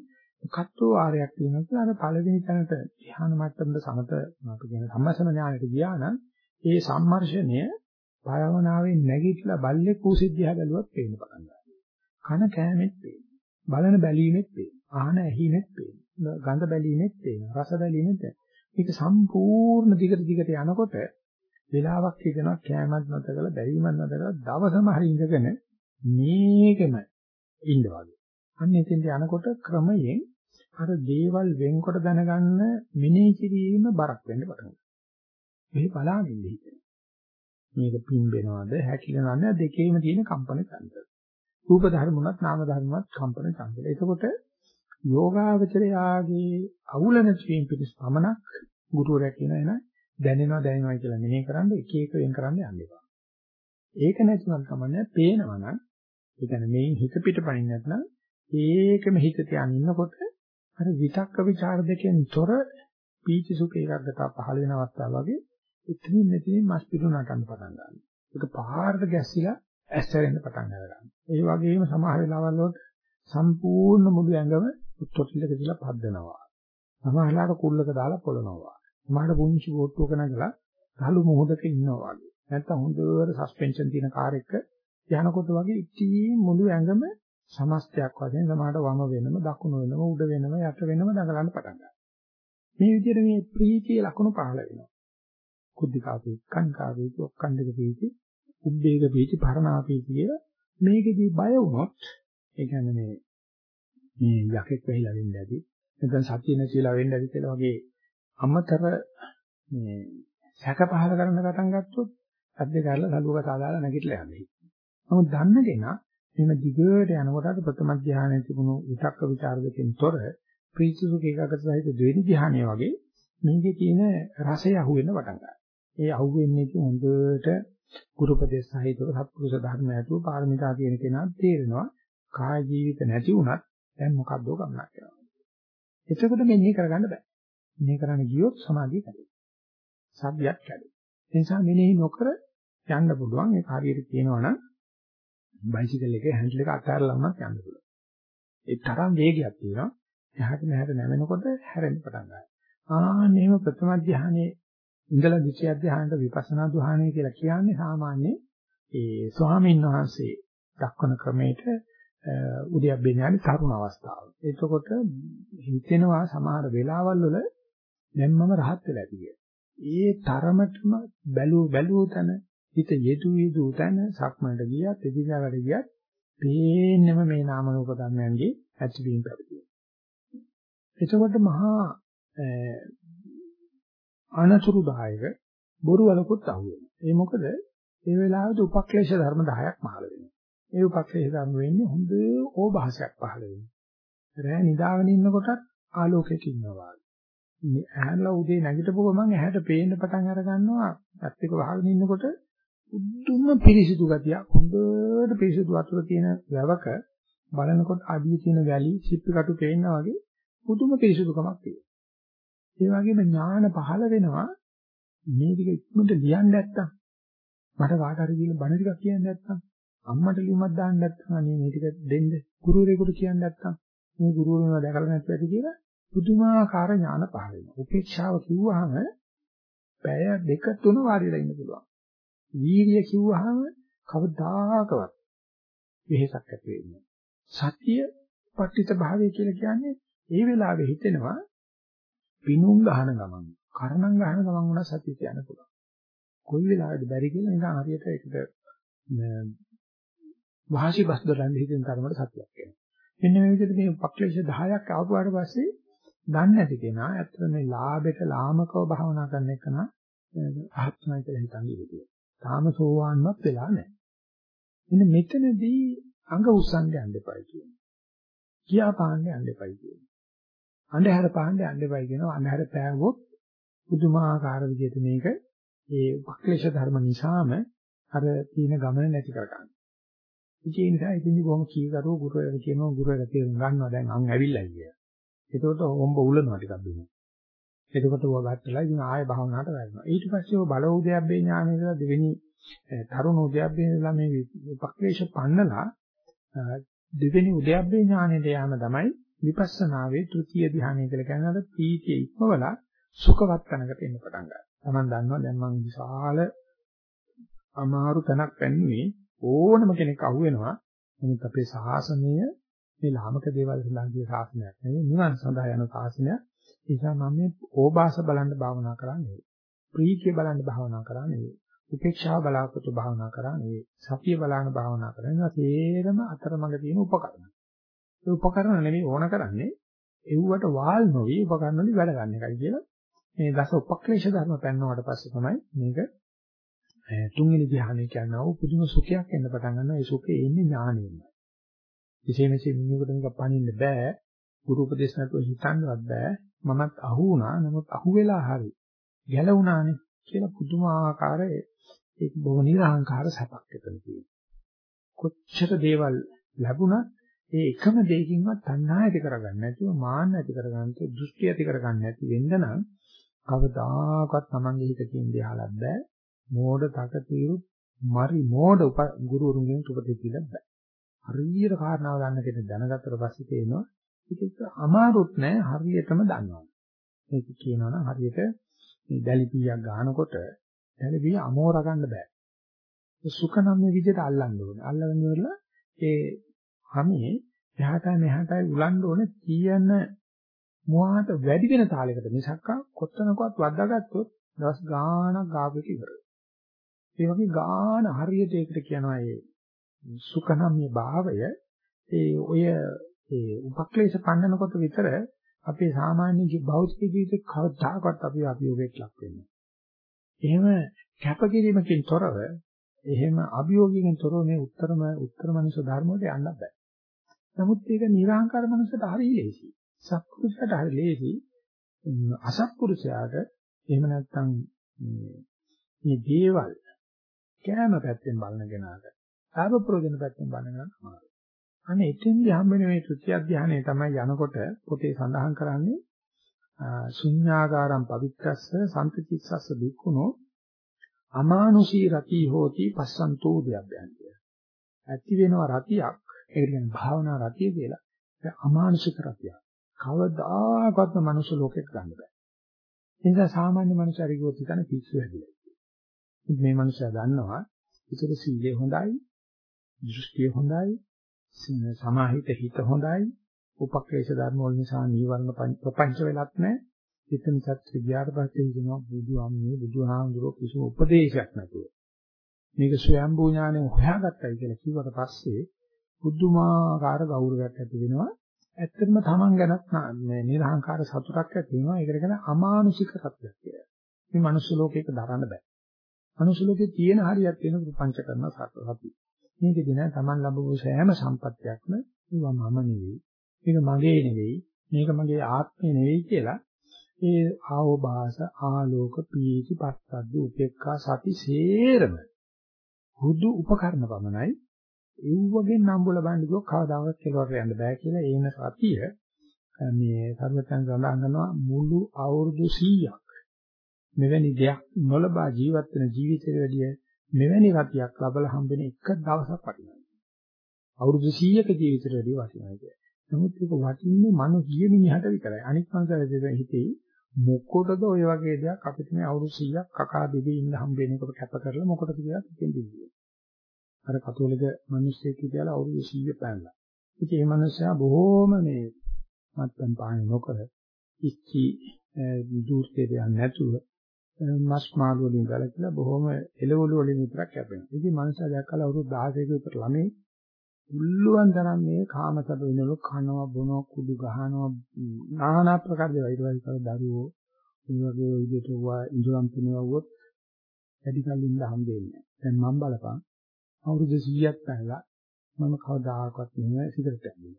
මොකක්දෝ ආරයක් තියෙනවා කියලා අර පළවෙනි තැනට ධ්‍යාන මට්ටමට සමත අපි කියන සම්මසන ඥානෙට ගියා නම් ඒ සම්මර්ෂණය භාවනාවෙන් නැගිටලා බල්ලේ කුසිද්ධිය බැලුවත් පේන්න පටන් ගන්නවා. කන කෑමෙත් පේනවා. බලන බැලීමෙත් පේනවා. ආහන ඇහිමෙත් පේනවා. ගඳ බැලීමෙත් පේනවා. රස බැලීමෙත් මේක සම්පූර්ණ දිගට දිගට යනකොට වෙලාවක් හිතනවා කෑමක් නැත කරලා බැරිමක් නැත කරලා දවසම හරි ඉඳගෙන මේකම ඉන්න වගේ. අන්න එතෙන්ට යනකොට ක්‍රමයෙන් අර දේවල් වෙන්කොට දැනගන්න මෙනෙහි කිරීම බරක් වෙන්න පටන් ගන්නවා. මේ බලාගෙන ඉන්න මේක පිම්බෙනවද හැකිලනවද දෙකේම තියෙන කම්පන චංචල. රූප ධර්ම උනත් නාම ධර්ම උනත් කම්පන චංචල. එතකොට යෝගාවචරයාගේ අවුල නැතිවීම පිණිස පමණක් ගුරුවරයා කියන එන දැනෙනවා දැනෙනවා කියලා මෙනෙහි කරන්න එක එක වෙන් කරන්න යන්න එපා. ඒක නැතිනම් කමන්නේ පේනවනම් ඒ කියන්නේ මේ හිත පිටපයින් නැත්නම් ඒකම හිත තියාගෙන ඉන්නකොට අර විතක්ක ਵਿਚාර දෙකෙන් තොර පීචි සුඛ ඒකග්ගතා පහළ වෙන අවස්ථාව වගේ එතනින් මෙතනින් මස් පිටු නටන්න පටන් ගන්නවා. ඒක පහාරට ගැස්සිලා ඇස්සරෙන්න පටන් ගන්නවා. ඒ වගේම සමහර වෙලාවල් වල සම්පූර්ණ මුළු ඇඟම උත්තරීලක දාලා පද්දනවා. සමහරලාට කුල්ලක දාලා පොළනවා. සමහරට පුංචි බෝට්ටුවක නැගලා රළු මොහොතක ඉන්නවා වගේ. නැත්තම් හොඳට සස්පෙන්ෂන් තියෙන කාර් එක යනකොට වගේ ඉතින් මුළු ඇඟම සමස්තයක් වශයෙන් සමහරට වම වෙනම දකුණු වෙනම උඩ වෙනම යට වෙනම දඟලන්න පටන් ගන්නවා. මේ විදිහට මේ ප්‍රීතිය ලකුණු පහළ වෙනවා. කුද්ධිකාපේ කංකාවේ ඔක්කණ්ඩක පීති උබ්බේක පීති පරණාපී කිය මේකෙදී බය වුණොත් ඒ කියන්නේ මේ මේ යකෙක් වෙහිලා වෙන්න ඇති නැත්නම් සතිය නැතිලා වෙන්න ඇති කියලා වගේ අමතර මේ සැක පහල කරන්න පටන් ගත්තොත් අද්ද කරලා සලුවක සාදාලා නැගිටලා යන්නේ. නමුත් දන්න කෙනා මෙන්න දිගට යනකොට ප්‍රථම ධානයේ තිබුණු විතක්ක ਵਿਚාර දෙකෙන් තොර ප්‍රීති සුඛ ඒකාගත සහිත දෙවෙනි ධානය වගේ මේකේ තියෙන රසය අහුවෙන්න පටන් ගන්නවා. ඒ අහුවෙන්නේ හොඳට ගුරුපදේශ සහිතව සත්පුරුෂ ධර්ම ඇතුව පාරමිතා තියෙන කෙනා තේරෙනවා කාය ජීවිත නැති වුණත් දැන් මොකද්ද ගමනක් යනවා. එතකොට මෙනෙහි කරගන්න බෑ. මෙනෙහි කරන්න ගියොත් සමාධිය කැඩේ. සබ්යත් කැඩේ. ඒ නිසා මෙනෙහි නොකර යන්න පුළුවන්. ඒක හරියට කියනවා නම් බයිසිකල් එකේ හැන්ඩල් එක අතහැරලා වුණත් යන්න පුළුවන්. ඒ තරම් වේගයක් තියෙනවා. එහාට මෙහාට නැවෙනකොට හැරෙන්න පටන් ගන්නවා. ආන්නේම ප්‍රථම ධානයේ ඉඳලා ද්විතිය ධානයට විපස්සනා ධානය කියලා කියන්නේ සාමාන්‍ය ඒ ස්වාමීන් වහන්සේ දක්වන ක්‍රමයට උද්‍යප්පේ ඥානි තරුණ අවස්ථාව. එතකොට හිතෙනවා සමහර වෙලාවල් වල දැන් මම රහත් වෙලා ඇති ඒ තරමටම බැලුව බැලුව තැන හිත යෙදු යෙදු තැන සක්මනට ගියත් එදිනකට ගියත් පේන්නම මේ නාම රූප ධර්මයන්ගේ ඇතිවීම පැවතීම. එතකොට මහා අනතුරුදායක බොරු වලකුත් අහුවෙනවා. ඒ මොකද ඒ වෙලාවට උපක්ලේශ ධර්ම 10ක් පහළ වෙනවා. ඒ උපක්ලේශ ධර්ම වෙන්නේ හොඳ ඕභාසයක් පහළ වෙනවා. රෑ නිදාගෙන ඉන්නකොටත් ආලෝකයක ඉන්නවා. ඇහැරලා උදේ නැගිටපුව මම ඇහැට පේන්න පටන් අර ගන්නවා. ඇත්ත එක වහගෙන ඉන්නකොට උද්දුම පිරිසිදු ගතියක් හොඳට පිරිසිදු වතුර තියෙන වැවක බලනකොට අඩිය තියෙන වැලි සිප්පි කටු පේනවා වගේ පුදුම පිරිසිදුකමක් තියෙනවා. ඒ වගේම ඥාන පහළ වෙනවා මේ ටික ඉක්මනට ලියන්න නැත්තම් මට කාට හරි කියලා බණ ටිකක් කියන්න නැත්තම් අම්මට ලියුමක් දාන්න නැත්තම් අනේ මේ ටික දෙන්න ගුරුවරයෙකුට කියන්න නැත්තම් මේ ගුරුවරයා දැකලා නැත්නම් ඇති කියලා පුදුමාකාර ඥාන පහළ වෙනවා. උපේක්ෂාව කිව්වහම පැය දෙක තුන වාරිලා ඉන්න පුළුවන්. වීර්ය කිව්වහම කවදාකවත් වෙහෙසක් ඇති වෙන්නේ සතිය පට්ඨිත භාවය කියලා කියන්නේ ඒ වෙලාවේ හිතෙනවා පිනුම් ගහන ගමන් කරණම් ගහන ගමන් වුණා සතිය කියන්න පුළුවන්. කොයි වෙලාවෙද බැරි කියලා නිකන් හරියට ඒකට වාසි බස් දරන්න හිතෙන තරමට සතියක් එනවා. මෙන්න මේ විදිහට මේ පක්ලේශ 10ක් ආපුවාට පස්සේ දන්නේ නැති කෙනා ඇත්තට මේ ලාභයට ලාමකව භාවනා කරන එක නා ආත්මයි කියලා හිතන්නේ ඉතියි. තාම සෝවාන්වත් වෙලා නැහැ. මෙන්න මෙතනදී අඟ උස්සන්න යන්න එපා කියන්නේ. කියා පාන්න යන්න එපා කියන්නේ. අන්ධහැර පාන්න යන්න එපයි කියනවා. අන්ධහැර පෑවොත් පුදුමාකාර විදිහට මේක ඒ වක්ලේශ ධර්ම නිසාම අර තීන ගමන නැති කර ගන්න. ඉතින් ඒ නිසා ඉතින් බොහොම කීකරුව ගුරුවරයා කියනවා ගුරුවරයා තේරුම් ගන්නවා දැන් අන් ඇවිල්ලා කියලා. ඒකට හොම්බ උලනවා ටිකක් බිම. එතකොට ඌව ගත්තලා ඉතින් ආයෙ භාවනාවට වැටෙනවා. ඊට පස්සේ ඌ බල උද්‍යප්පේ ඥානෙදලා දෙවෙනි තරුණ උද්‍යප්පේදලා මේ විපක්ෂේෂ පන්නලා දෙවෙනි උද්‍යප්පේ ඥානෙට යෑම තමයි විපස්සනාවේ තෘතීය ධ්‍යානය කියලා කියනවා. පීතිය ඉක්මවලා සුඛවත් තැනකට එන්න පටන් ගන්නවා. Taman දන්නවා දැන් මං විශාල අමාරු තැනක් පැන්නේ ඕනම කෙනෙක් අහුවෙනවා. නමුත් අපේ ශාසනය මේ ලාමක දේවල් සඳහන් කිය ශාසනයක් නෙවෙයි නිවන් සඳහා යන ශාසනයක්. ඒ නිසා මම මේ ඕබාස බලන්න භාවනා කරන්නේ. ප්‍රීතිය බලන්න භාවනා කරන්නේ. උපේක්ෂාව බලාපොරොත්තු භාවනා කරන්නේ. සතිය බලන්න භාවනා කරන්නේ. තේරම අතරමඟ තියෙන උපකරණ. ඒ උපකරණ නෙවෙයි ඕන කරන්නේ. එව්වට වාල් නොවි උපකරණ වලින් වැඩ ගන්න එකයි කියලා මේ දස උපක්ලේශ ධර්ම පෙන්වුවාට පස්සේ තමයි මේක තුන්වෙනි ධ්‍යානය කියනවා පුදුම සුඛයක් එන්න පටන් ගන්නවා. ඒ සුඛේ එන්නේ ඥාණයෙන්. විශේෂයෙන් මිනිහෙකුට මේක පණින්න බෑ. ගුරු උපදේශ නැතුව හිතන්නවත් බෑ. මමත් අහු වුණා. නමුත් අහු වෙලා හරි ගැලවුණානේ කියලා පුදුමාකාර ඒක බොහොම නිර්හංකාර සැපක් එතන තියෙනවා. කොච්චර දේවල් ලැබුණත් ඒ එකම දෙයකින්වත් තණ්හා ඇති කරගන්න නැතුව මාන්න ඇති කරගන්න නැතුව දෘෂ්ටි ඇති කරගන්න නැති වෙන්න නම් කවදාකවත් Tamange හිත කියන දේ අහලත් බෑ. මෝඩ තකතිරු මරි මෝඩ ගුරුවරුන්ගෙන් උපදෙස් දෙන්න බෑ. හරියට කාරණාව ගන්න කෙනෙක් දැනගත්තට පස්සේ තේනවා ඒක අමාරුත් නෑ හරියටම දන්නවා. මේක කියනවා නම් හරියට මේ දැලිපියක් ගන්නකොට දැලිපිය අමෝර ගන්න බෑ. ඒ සුඛ නම් මේ විදිහට අල්ලන්න ඕනේ. අල්ලගෙන ඉවරලා ඒ හැමේ එහාටයි මෙහාටයි උලන්න ඕනේ කියන මොහාට වැඩි වෙන තාලයකට මිසක් කොත්තනකවත් වද්දාගත්තොත් දවස් ගාණක් ගාපෙක ඉවරයි. ඒ වගේ ගාණ හරියට ඒකට කියනවා ඒ සුඛනම්ය භාවය ඒ ඔය ඒ උපක්ලේශ පන්නනකොට විතර අපේ සාමාන්‍ය භෞතික ජීවිතේ කවදාකවත් අපි අභියෝගයක් ලක් වෙන්නේ. එහෙම කැපකිරීමකින් තොරව එහෙම අභියෝගයෙන් තොරව මේ උත්තරම උත්තර මනුෂ්‍ය ධර්ම වලට යන්න බෑ. නමුත් ඒක නිර්ාංකාර මනුෂ්‍යට හරි ලේසි. සත්පුරුෂයාට හරි ලේසි. අසත්පුරුෂයාට එහෙම නැත්නම් මේ දේවල් කෑම පැත්තෙන් බලන කෙනාට ලාභ ප්‍රයෝජන පැත්තෙන් බලන කෙනාට අමාරුයි. අනේ එතෙන්දී හම්බෙන මේ ත්‍ෘත්‍ය අධ්‍යානය තමයි යනකොට පොතේ සඳහන් කරන්නේ ශුඤ්ඤාගාරම් පවිත්‍රස්ස සම්පතිස්සස්ස බික්කුණෝ අමානුෂී රති හෝති පස්සන්තෝ දෙයබ්බයන්තිය. ඇති වෙනවා රතියක් ඒ කියන්නේ භාවනා රතිය කියලා. ඒ අමානුෂික රතියක්. කවදාකවත් මනුෂ්‍ය ලෝකෙට ගන්න බෑ. ඒ නිසා සාමාන්‍ය මනුෂ්‍යයෙක් ගියොත් හිතන පිස්සු හැදිලා. මේ මනුස්සයා දන්නවා ඒතර සීලය හොඳයි, දෘෂ්ටිය හොඳයි, සමාහිත හිත හොඳයි, උපක්ලේශ ධර්ම වල නිසා නීවරණ ප්‍රපංච වෙලත් නැහැ. එතන සත්‍ය ගියාට පස්සේ කියනවා බුදු අම්මේ බුදුහාමුදුරුවෝ කිසිම උපදේශයක් නැතුව. මේක ස්වයම්බූ ඥාණයෙන් හොයාගත්තයි කියලා කිව්වට පස්සේ බුදුමාකාර ගෞරවයක් ඇති වෙනවා. ඇත්තටම Taman ගැනත් මේ නිර්හංකාර සතුටක් ඇති වෙනවා. ඒකට කියන අමානුෂික සත්‍යයක් කියලා. මේ මනුස්ස ලෝකයක දරන්න බෑ. මනුස්ස ලෝකේ තියෙන හරියක් තියෙන ප්‍රපංච කරන සත්‍ය. මේකදී නෑ Taman ලැබුව සෑම සම්පත්තියක්ම ඒවා මම නෙවෙයි. මේක මගේ නෙවෙයි. මේක මගේ ආත්මය නෙවෙයි කියලා ඒ ආෝභාස ආලෝක පීති පස්සද්ද උපේක්ඛා සති සේරම හුදු උපකරණ පමණයි ඒ වගේ නම්බුල බණ්ඩිකෝ කවදාවත් කෙලවර යන්න බෑ කියලා ඒන සතිය මේ සර්වතන් සඳහන් කරනවා මුළු අවුරුදු 100ක් මෙවැනි දෙයක් නොලබා ජීවත් වෙන ජීවිතයට වැඩිය මෙවැනි ගතියක් ලබලා හම්බෙන එක දවසක් වටිනවා. අවුරුදු 100ක ජීවිතයට වැඩිය වටිනවා කියන්නේ. නමුත් ඒක වටින්නේ මනෝ ගිය මිනිහට විතරයි. අනිත් මනසට හිතේ මොකටද ඔය වගේ දෙයක් අපිට මේ අවුරුදු 100ක් කකා දෙවි ඉන්න හම්බෙන එකට කැප කරලා මොකටද කියලා හිතෙන් දෙන්නේ. අර කතෝලික මිනිස්සෙක් කියලා අවුරුදු 100 පැනලා. ඉතින් මේ මිනිස්සයා බොහෝම මේ මත්පැන් පාන නොකර ඉච්චි දූර්තේ යන්නේ නැතුව මස් මාළු වලින් ගලකලා බොහොම එළවලු වලින් විතරක් කැපෙනවා. ඉතින් මනුස්සයා දැක්කලා අවුරුදු 16ක විතර ළමයි පුළුවන් තරම් මේ කාමසබ වෙනලු කනවා බොනවා කුඩු ගහනවා নানা ප්‍රකාර දේවල් ඊට පස්සේ දරුවෝ මේ වගේ විදිහට වුණා ඉඳුරම් පිනවුවොත් වැඩි කල් ඉන්න හම්බෙන්නේ නැහැ. දැන් මම බලපන් අවුරුදු 100ක් පැනලා මම කවදාකවත් මෙහෙම සිගරට් ඇන්නේ.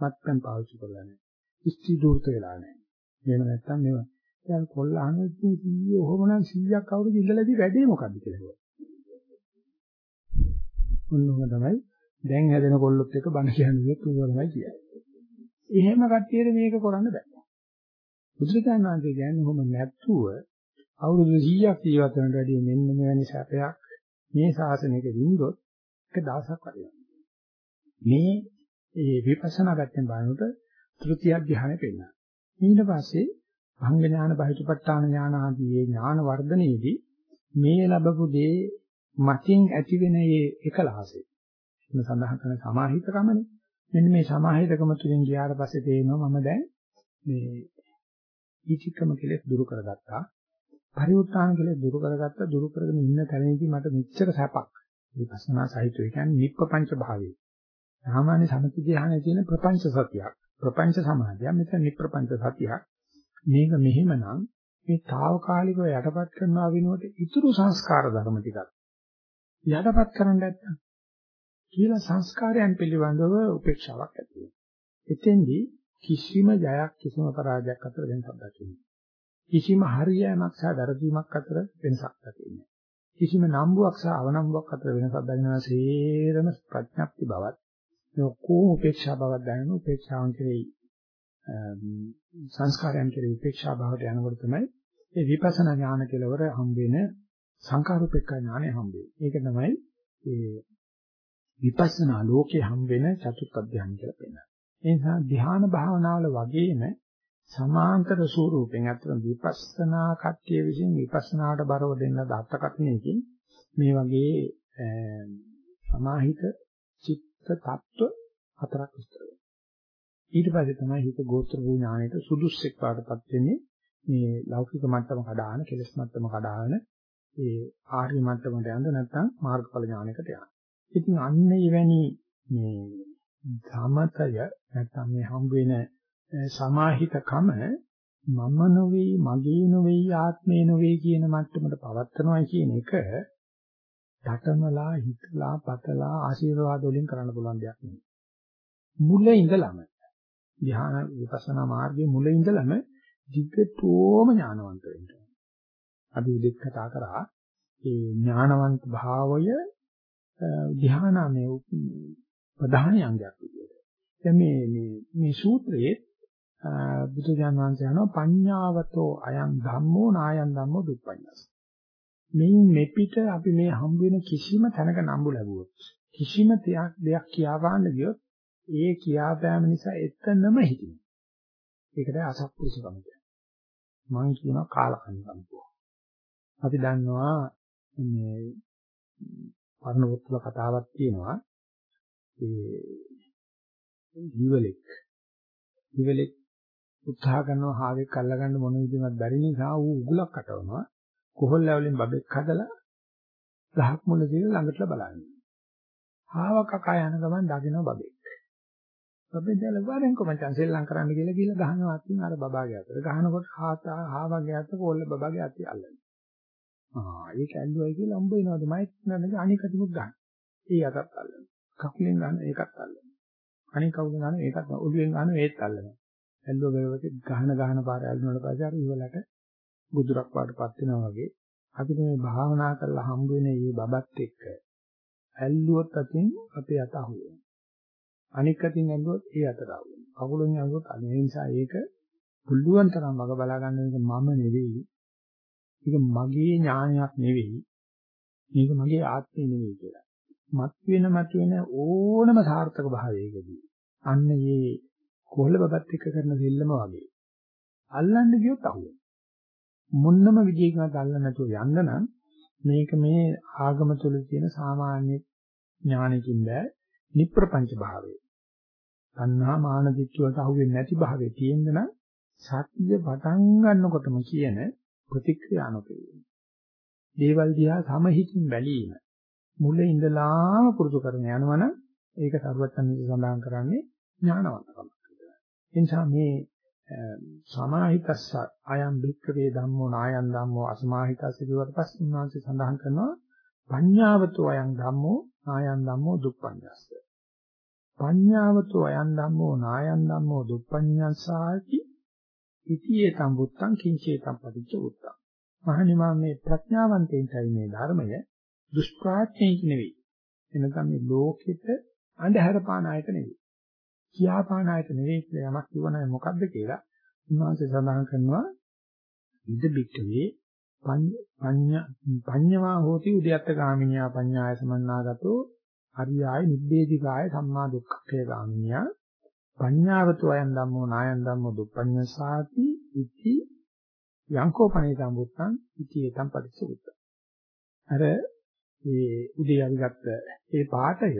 මත්පැන් පාවිච්චි කරලා නැහැ. ඉස්ති දූර්ත වෙලා නැහැ. එහෙම නැත්නම් මේවා දැන් කොල්ල අහන්නේ කීයේ ඔහොමනම් 100ක් අවුරුදු ඉඳලාදී වැඩේ මොකද්ද කියලා. ඔන්නෝම තමයි දැන් හැදෙන කොල්ලොත් එක්ක බණ කියන්නේ පුදුමයි කියන්නේ. එහෙම කට්ටියට මේක කරන්න බෑ. බුදුරජාණන් වහන්සේ කියන්නේ කොහොම නැත්තුව අවුරුදු 100ක් ජීවත් වෙනට වැඩිය මෙන්න මෙවැනි සැපයක් මේ ශාසනයක වින්දොත් එක දවසක් වදිනවා. මේ ඒ විපස්සනා පැත්තෙන් බලනකොට තෘතිය ධ්‍යානෙ පෙන්නනවා. ඊට පස්සේ භංග ඥාන, බහිතපට්ඨාන ඥාන ආදී ඥාන වර්ධනයේදී මේ ලැබපු දේ මතින් ඇතිවෙන මේ එකලහසේ එන සඳහන් කරන සමාහිතකමනේ මෙන්න මේ සමාහිතකම තුලින් ගියාට පස්සේ තේරෙනවා මම දැන් මේ ඊචිකම කෙලෙස් දුරු කරගත්තා. පරිඋත්තාන කෙලෙස් දුරු කරගත්තා. දුරු කරගෙන ඉන්න තැනදී මට මෙච්චර සැපක්. විපස්සනා සහිතව ඒ කියන්නේ නිප්පංච භාවයේ. සාමාන්‍ය සමථ ධ්‍යානයේ තියෙන ප්‍රපංච සතියක් ප්‍රපංච සමාධිය මෙතන නිප්පංච සතියක්. මේක මෙහෙමනම් මේ తాවකාලිකව යටපත් කරනවා වෙනුවට ඉතුරු සංස්කාර ධර්ම ටිකක් යටපත් කරන්න නැත්තම් කියලා සංස්කාරයන් පිළිබඳව උපේක්ෂාවක් ඇති වෙනවා. එතෙන්දී කිසිම ජයක් කිසිම පරාජයක් අතර වෙනසක් දකින්නේ. කිසිම හරියෑමක් සහ වැරදීමක් අතර වෙනසක් දකින්නේ. කිසිම නම්බුවක් සහ අවනම්බුවක් අතර වෙනසක් දකිනවා සේරම ප්‍රඥප්ති බවත් මේ ඔක්කොම උපේක්ෂා බවක් දැනෙන උපේක්ෂාවන් කෙරෙහි සංස්කාරයන් කෙරෙහි උපේක්ෂා භාවයට යනකොට තමයි ඒ විපස්සනා ඥාන කෙලවර හම් වෙන සංකාරූපේක්ඛ ඥානය හම් වෙන්නේ. ඒක තමයි ඒ විපස්සනා ලෝකේ හම් වෙන චතුත් අධ්‍යාන කියලා කියනවා. ඒ නිසා ධ්‍යාන භාවනාවල වගේම සමාන්තර ස්වරූපෙන් අතන විපස්සනා කට්ටිය විසින් විපස්සනාවට බරව දෙන්න දාත්තකත්නයකින් මේ වගේ සමාහිත චිත්ත tattwa හතරක් විස්තර වෙනවා. ඊට පස්සේ තමයි හිත ගෝත්‍ර වූ ඥාණයට සුදුස්සෙක් පාටපත් වෙන්නේ මේ ලෞකික මට්ටම කඩාන කෙලස් මට්ටම කඩාන ඒ ආර්ය මට්ටමට යන්න නැත්නම් මාර්ගඵල ඥානයකට යනවා. ඉතින් අන්න එවැනි මේ ධමතය නැත්නම් මේ හම්බ වෙන සමාහිතකම මම නොවේ මගේ නොවේ ආත්මේ නොවේ කියන මට්ටමට පවත්නවා කියන එක දකමලා හිතලා පතලා ආශිර්වාද වලින් කරන්න පුළුවන් දෙයක් නෙවෙයි. මුල ඉඳලම ධ්‍යාන විපස්සනා මාර්ගයේ මුල ඉඳලම දිග්ගතෝම ඥානවන්ත වෙන්න. අපි උදෙත් කතා කරා ඒ ඥානවන්ත භාවය ධ්‍යානමේ ප්‍රධාන අංගයක් විදියට. දැන් මේ මේ මේ සූත්‍රයේ බුදුජාන විශ්වාස යනවා පඤ්ඤාවතෝ අයං ධම්මෝ නායං ධම්මෝ දුප්පඤ්ඤස්. මේ මෙපිට අපි මේ හම්බ වෙන කිසිම තැනක නම්බු ලැබුවොත් කිසිම දෙයක් කියා ගන්න ගියොත් ඒ කියාපෑම නිසා එතනම හිටිනවා. ඒකට අසත්පුරුෂකම කියන්නේ. මම කියනවා කාලකන්නිකම් කියලා. අපි දන්නවා මේ පරණ වෘත්තල කතාවක් තියෙනවා. ඒ ජීවලෙක් ජීවලෙක් උත්සාහ කරනවා හාවෙක් අල්ලගන්න මොන විදිහවත් බැරි නිසා ඌ උගුලක් අටවනවා. කොහොල්ල වලින් බබෙක් හදලා ගහක් මුල දිහා ළඟටලා බලන්නේ. හාව කකා යන ගමන් දකින්න බබෙක්. බබෙක් දැල වරෙන්කො මචං සෙල්ලම් කරන්න කියලා කියලා ගහනවා අතින් අර බබාගේ අතට. ගහනකොට හාතා හාවගේ අත කොල්ල බබාගේ අතේ අල්ලනවා. ආ ඒක ඇල්ලුවයි කියලා උඹ එනවාද මයිත් නේද අනිකටමුත් ගන්න. ඒ අතත් අල්ලනවා. කකුලෙන් ගන්න ඒකත් අල්ලනවා. අනික කවුද ගන්න ඒකත් ඔළුවෙන් ගන්න ඒත් අල්ලනවා. ඇල්ලුව බැලුවට ගහන ගහන පාර ඇල්ලුනට පස්සේ අර ඉවලට බුදුරක් පාටපත් වෙනවා වගේ අපිට මේ භාවනා කරලා හම්බ වෙන මේ බබත් එක්ක ඇල්ලුවොත් අතින් අපේ අත අහුවෙනවා. අනික් අතින් ඇල්ලුවොත් ඒ අතට අහුවෙනවා. කකුලෙන් ඇල්ලුවොත් අනේ නිසා ඒක පුළුවන් තරම් වග බලා ගන්න එක මම නෙවෙයි. ඒක මගේ ඥානයක් නෙවෙයි. මේක මගේ ආත්මය නෙවෙයි කියලා. මත් වෙන මත වෙන ඕනම සාර්ථක භාවයකදී අන්න මේ කොහොල බබත් එක්ක කරන දෙල්ලම වගේ අල්ලන්න ගියොත් අහුවෙනවා. මොන්නම විදියකින්වත් අල්ලන්න නැතුව යන්න නම් මේක මේ ආගම තුළ තියෙන සාමාන්‍ය ඥානකින් බෑ නිප්‍රපංච භාවය. තණ්හා මාන දිට්ඨිය වලට අහු වෙන්නේ නැති භාවයේ තියෙන්න නම් සත්‍ය පටන් ගන්නකොටම කියන ප්‍රතික්‍රියා නොකිරීම. දේවල් දිහා සමහිතින් බැලීම. මුල ඉඳලාම පුරුදු කරගෙන යනවනම් ඒක සරුවත්තරන්සේ සඳහන් කරන්නේ ඥානවන්තකම. ඒ නිසා මේ සමාහිතස්ස අයම් භික්කවේ ධම්මෝ නායන් ධම්මෝ අසමාහිතස්ස කියවට පස්සේ උන්වහන්සේ සඳහන් කරනවා පඤ්ඤාවතෝ අයං ධම්මෝ නායන් ධම්මෝ දුප්පඤ්ඤස්ස පඤ්ඤාවතෝ අයං ධම්මෝ නායන් ධම්මෝ දුප්පඤ්ඤස්සාති ඉතියේ සම්බුත්තං කිංචේතම් පටිච්ච උත්තං මහණිමා මේ ප්‍රඥාවන්තයින්ටයි මේ ධර්මය දුෂ්ප්‍රාඥයික නෙවෙයි. එනකම් මේ ලෝකෙට අන්ධහැර පාන ආයත නෙවෙයි. කියා පාන ආයත නෙවෙයි කියලා යමක් කිව්වනම් මොකද්ද කියලා උන්වහන්සේ සඳහන් කරනවා. ඉද බික්කවේ පඤ්ඤවා හෝති උද්‍යත්ත ගාමිනියා පඤ්ඤාය සමන්නාගතෝ අරියාය නිබ්බේධිකාය සම්මා දුක්ඛේ ගාමිනියා පඤ්ඤාවතු අයන් ධම්මෝ නායන් ධම්මෝ දුප්පඤ්ඤසාති ඉති යංකෝ පණිතං බුත්තං ඉති ඒතං පටිච්චසමුප්ප අර ඒ උදේ අවිගත්ත ඒ පාඨය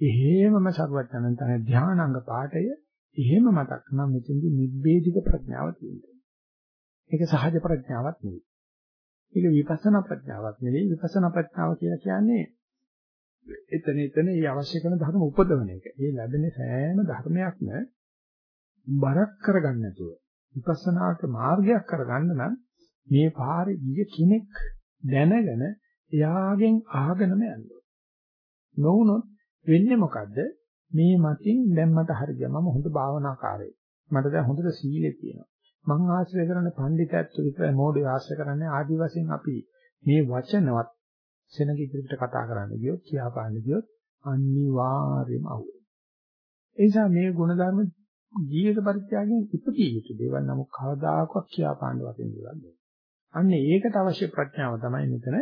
එහෙමම සර්වඥයන් තන ධානාංග පාඨය එහෙම මතක් නම් මෙතෙන්දි නිබ්බේධික ප්‍රඥාව තියෙනවා. ඒක සහජ ප්‍රඥාවක් නෙවෙයි. ඒක විපස්සනා ප්‍රඥාවක් නෙවෙයි. විපස්සනා ප්‍රඥාව කියලා කියන්නේ එතන එතන ඒ අවශ්‍ය කරන ධර්ම උපදවන එක. ඒ ලැබෙන සෑම ධර්මයක්ම බරක් කරගන්න නැතුව විපස්සනාට මාර්ගයක් කරගන්න නම් මේ පාරේ ගිය කෙනෙක් දැනගෙන එයාගෙන් අහගෙනම යන්න නොවුනොත් වෙන්නේ මොකද්ද? මේ මතින් දැන් මට හරිය මම හොඳ භාවනාකාරයෙක්. මට දැන් හොඳට සීලෙ තියෙනවා. මං ආශ්‍රය කරන පඬිතයත් විතරයි මෝඩය ආශ්‍රය කරන්නේ ආදි වශයෙන් අපි මේ වචනවත් සෙනග ඉදිරියට කතා කරන්න ගියොත් කියා පාන්න ගියොත් අනිවාර්යයෙන්ම අහුවෙනවා. ඒ නිසා මේ ಗುಣධර්ම ජීවිත පරිත්‍යාගයෙන් ඉපදී යුතු දේවල් නමුත් කවදාකවත් කියා පාන්න වශයෙන් දේවල් නෙවෙයි. අන්න ඒකට අවශ්‍ය ප්‍රඥාව තමයි මෙතන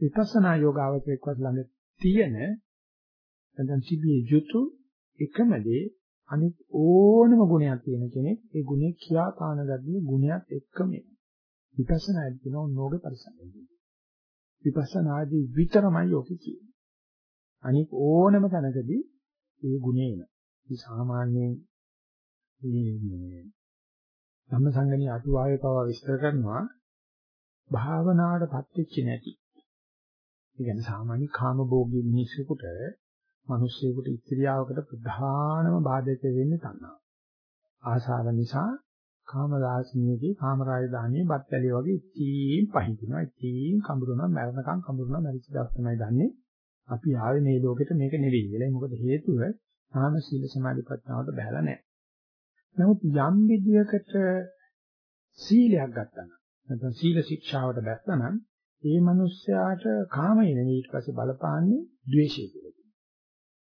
විපස්සනා යෝගාවචරයක් ළඟ තියෙන නැත්නම් තිබිය යුතු එකම දේ අනිත් ඕනම ගුණයක් තියෙන කෙනෙක් ඒ ගුණේ කියා පාන ගතිය ගුණයක් එක්කම විපස්සනාදී කියන ඕනෝගේ පරිසම්පදයි. විපස්සනාදී විතරමයි ඔක කියන්නේ. අනිත් ඕනම තැනකදී ඒ ගුණේ එන. මේ සාමාන්‍යයෙන් මේ ධම්මසංගණී අටුවාවේ පව විස්තර කරනවා භාවනාවටපත් වෙච්ච නැති. ඒ කියන්නේ සාමාන්‍ය කාමභෝගී මිනිසෙකුට මිනිස්සෙකුට ඉත්‍ත්‍යාවකට ප්‍රධානම බාධක වෙන්නේ තණ්හාව. ආශාව නිසා කාමදාසිනියගේ කාමරාය දාන්නේ බත්ැලිය වගේ ඉතින් පහිනවා ඉතින් කඹරනවා මරණකම් කඹරනවා මරිච්ච දවස් තමයි දන්නේ. අපි ආවේ මේ ලෝකෙට මේක නෙවෙයි කියලා. මොකද හේතුව නාම සීල සමාධි ප්‍රඥාවට බහැලා නැහැ. නමුත් යම් විදියකට සීලයක් ගත්තා නම් නැත්නම් සීල ශික්ෂාවට බැස්සා නම් ඒ මිනිස්යාට කාමය නෙවෙයි ඊට පස්සේ බලපාන්නේ ද්වේෂය කියලා.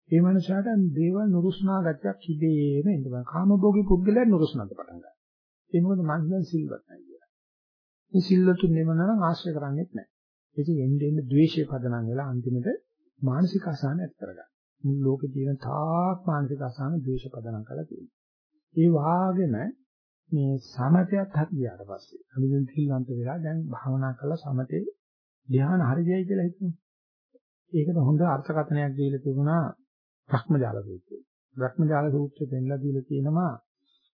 ඒ මනුස්සයාට දේවල් නුරුස්නා ගැටයක් ඉබේම එනවා. කාමභෝගී පුද්ගලයා නුරුස්නාට පටන් ගන්නවා. ඒ මොකද මනසෙන් සිල්වත් නැහැ කියලා. මේ සිල්වතුන් නෙමනම් ආශ්‍රය කරන්නේත් නැහැ. ඉතින් එන්නේ එන්නේ ද්වේෂය පදනම් වෙලා අන්තිමට මානසික අසහන ඇති කරගන්න. මුළු ලෝකේ තියෙන තාක් මානසික අසහන ද්වේෂ පදනම් කරලා තියෙනවා. ඒ වාගෙම මේ සමතයත් හරියට පස්සේ අපි දැන් සිල්වන්ත වෙලා දැන් භාවනා කරලා සමතේ ධ්‍යාන හරියයි කියලා හිතමු. ඒකට හොඳ අර්ථකථනයක් දීලා තිබුණා භ්‍රමජාල සූත්‍රය. භ්‍රමජාල සූත්‍රය දෙන්නලා දීලා තියෙනවා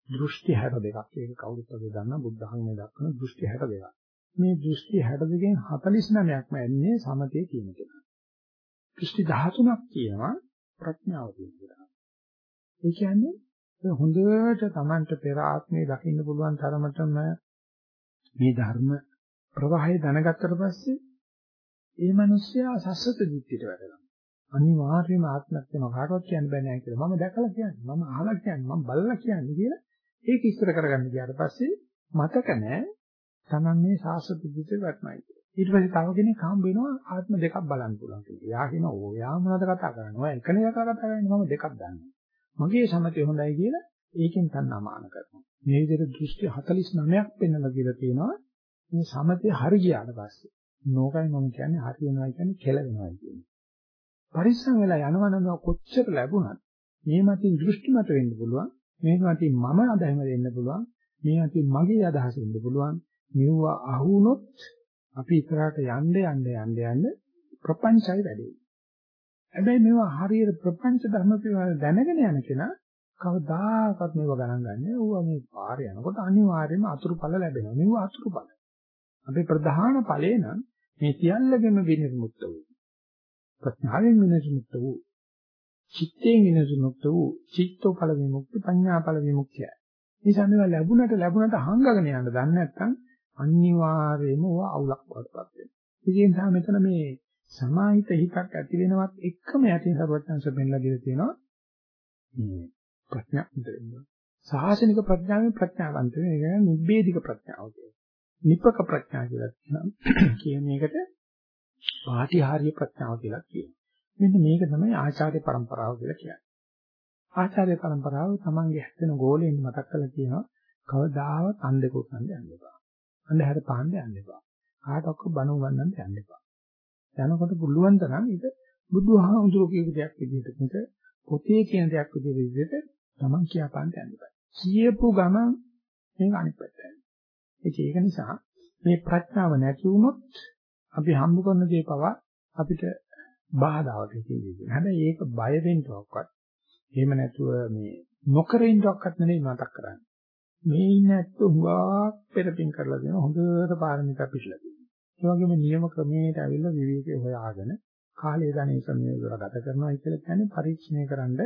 දෘෂ්ටි 62ක්. ඒක කවුරුත් වගේ දන්නා බුද්ධ ධර්මයේ දක්වන දෘෂ්ටි 62ක්. මේ දෘෂ්ටි 62කින් 49ක්ම ඇන්නේ සමතේ කියන කෙනා. දෘෂ්ටි 13ක් කියනවා ප්‍රඥාව කියන කෙනා. ඒ කියන්නේ හොඳට Tamanට පෙර ආත්මේ දකින්න පුළුවන් තරමටම මේ ධර්ම ප්‍රවාහය දැනගත්තට පස්සේ ඒ මිනිස්සයා සස්සත දිට්ඨියට වැටෙනවා. අනිවාර්යයෙන්ම ආත්මයක් වෙනවා කාටවත් කියන්න බෑ නෑ කියලා. මම දැකලා කියන්නේ, මම අහලා කියන්නේ, මම බලලා කියන්නේ කියලා ඒක ඉස්තර කරගන්න ගියාට පස්සේ මතක නෑ Taman මේ සාසත දිත්තේ වටනයි කියලා. ඊට පස්සේ තව කෙනෙක් හම්බ වෙනවා ආත්ම දෙකක් බලන්න පුළුවන් කියලා. යා කියන ඕයා මොනවද කතා කරන්නේ? ඔය එකනේ කතා කරන්නේ මම දෙකක් දන්නවා. මගේ සමතේ හොඳයි කියලා ඒකෙන් තණ්හාමාන කරනවා. මේ විදිහට දෘෂ්ටි 49ක් පෙන්වලා දීලා තියෙනවා. මේ සමතේ හරි ගියාට පස්සේ. නෝකයි මම කියන්නේ හරි වෙනවා කියන්නේ කෙල වෙනවා කියන්නේ. පරිස්සම් වෙලා යනවනම් කොච්චර ලැබුණත් මේ මතින් දෘෂ්ටිමත වෙන්න පුළුවන් මේ මතින් මම අදහම දෙන්න පුළුවන් මේ මතින් මගේ අදහස වෙන්න පුළුවන් මෙව අහුනොත් අපි ඉස්සරහට යන්න යන්න යන්න යන්න ප්‍රපංචයි වැඩේ. හැබැයි මේවා හරියට ප්‍රපංච ධර්ම පිළිවෙල දැනගෙන යන කෙනා කවදාකවත් මේව ගණන් ගන්නෑ. ඌවා මේ පාරේ යනකොට අනිවාර්යයෙන්ම අතුරුඵල ලැබෙනවා. මේව අතුරුඵල. අපේ ප්‍රධාන ඵලේ නම් මේ සියල්ලගෙම විනිර්මුක්ත වූ ප්‍රඥාවෙන් විමුක්ත වූ චිත්තයෙන් විමුක්ත වූ චිත්තෝ ඵල විමුක්ති පඤ්ඤා ඵල විමුක්තිය. නිසා මේවා ලැබුණට ලැබුණට හංගගෙන යන්න දන්නේ නැත්නම් අනිවාර්යයෙන්ම ඔය අවුලක් වඩපත් වෙනවා. ඒ නිසා මෙතන මේ සමාහිත හිතක් ඇති වෙනවත් එක්කම යටින් සර්වඥංශ බෙන්ලා දීලා තියෙනවා. මේ ප්‍රඥා දෙන්න. සාසනික ප්‍රඥාවෙන් ප්‍රඥාවන්ත වෙන එක නිබ්බේධික ප්‍රඥාව කියනවා. නිපක ප්‍රඥා කියලා කියනවා. කියන එකට පාටිහාරීය ප්‍රඥාව කියලා කියනවා. මෙන්න මේක තමයි ආචාර්ය પરම්පරාව කියලා කියන්නේ. ආචාර්ය පරම්පරාව තමන්ගේ හැදෙන ගෝලයෙන් මතක් කරලා කියනවා කවදාවත් අන්දෙක උස්සන්න යන්න එපා. අන්ධහැර පාන්න යන්න එපා. කාටවත් බණ උගන්වන්න යන්න එපා. යනකොට පුළුවන් තරම් ඒක බුදුහාමුදුරුවෝ කියපු දෙයක් විදිහට මේක පොතේ කියන දෙයක් විදිහට තමන් කියාපාන්න යන්න එපා. කියපු ගමන් මේක අනිත් පැත්තට. ඒක නිසා මේ ප්‍රඥාව නැති වුණොත් අපි හම්බ කරන දේ පවා අපිට බාධාවක් තියෙනවා. හැබැයි ඒක බය වෙන්නවක්වත් එහෙම නැතුව මේ නොකර ඉන්නවක්වත් නෙවෙයි මතක් කරන්නේ. මේ ඉන්න ඇත්ත හුඟක් පෙරපින් කරලා දෙන හොඳට පාරමිතා පිළිලා තියෙනවා. ඒ වගේම නියම ක්‍රමයට ඇවිල්ලා විවේකේ හොයාගෙන කාලය ධනෙ සමය වල ගත කරනවා කියලා කියන්නේ පරීක්ෂණය කරන්න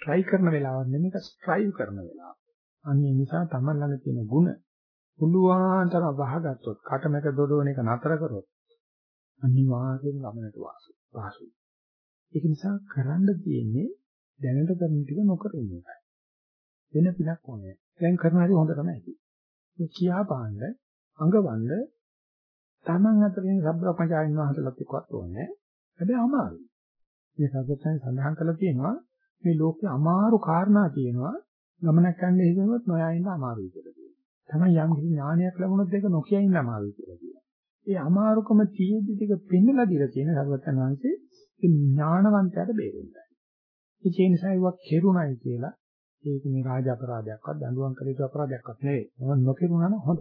try කරන වෙලාවක් නෙමෙයි ඒක strive කරන වෙලාව. අන්න ඒ නිසා තමයි ළඟ තියෙන ಗುಣ පුළුවන් තරම් වහගත්තොත් කටමැක දොඩවන එක නතර කරොත් අනිවාර්යෙන් ගමනට වාසි. වාසි. ඒක නිසා කරන්න තියෙන්නේ දැනට කරන ටික නොකර ඉන්න එකයි. වෙන පිටක් ඕනේ. දැන් කරන හැටි හොඳ තමයි. ඒ කියා පාන්න අඟවන්න Taman අතරින් සබ්‍රප්‍රචාරින් වහන්සේලාත් එක්කවත් ඕනේ. හැබැයි අමාරුයි. මේ සත්‍යයන් සඳහන් කරලා තියෙනවා මේ ලෝකේ අමාරු කාරණා තියෙනවා ගමනක් යන්නේ හිතනොත් නොයා ඉන්න අමාරුයි කියලා කියනවා. තමයි යම් කිසි ඥානයක් ලැබුණොත් ඒක නොකිය ඉන්න අමාරුයි කියලා කියනවා. ඒ අමාරුකම තියෙද්දි ටික පෙන්නලා දීලා තියෙන සර්වඥාන් වහන්සේ ඒ ඥානවන්තයාට බේරෙන්නයි. ඒ නිසා ඒවා කෙරුණයි කියලා ඒක මේ රාජ අපරාධයක්වත් දඬුවම් කළ යුතු අපරාධයක්වත් නෙවෙයි. මොකද නොකිරුණා නම් හොඳ.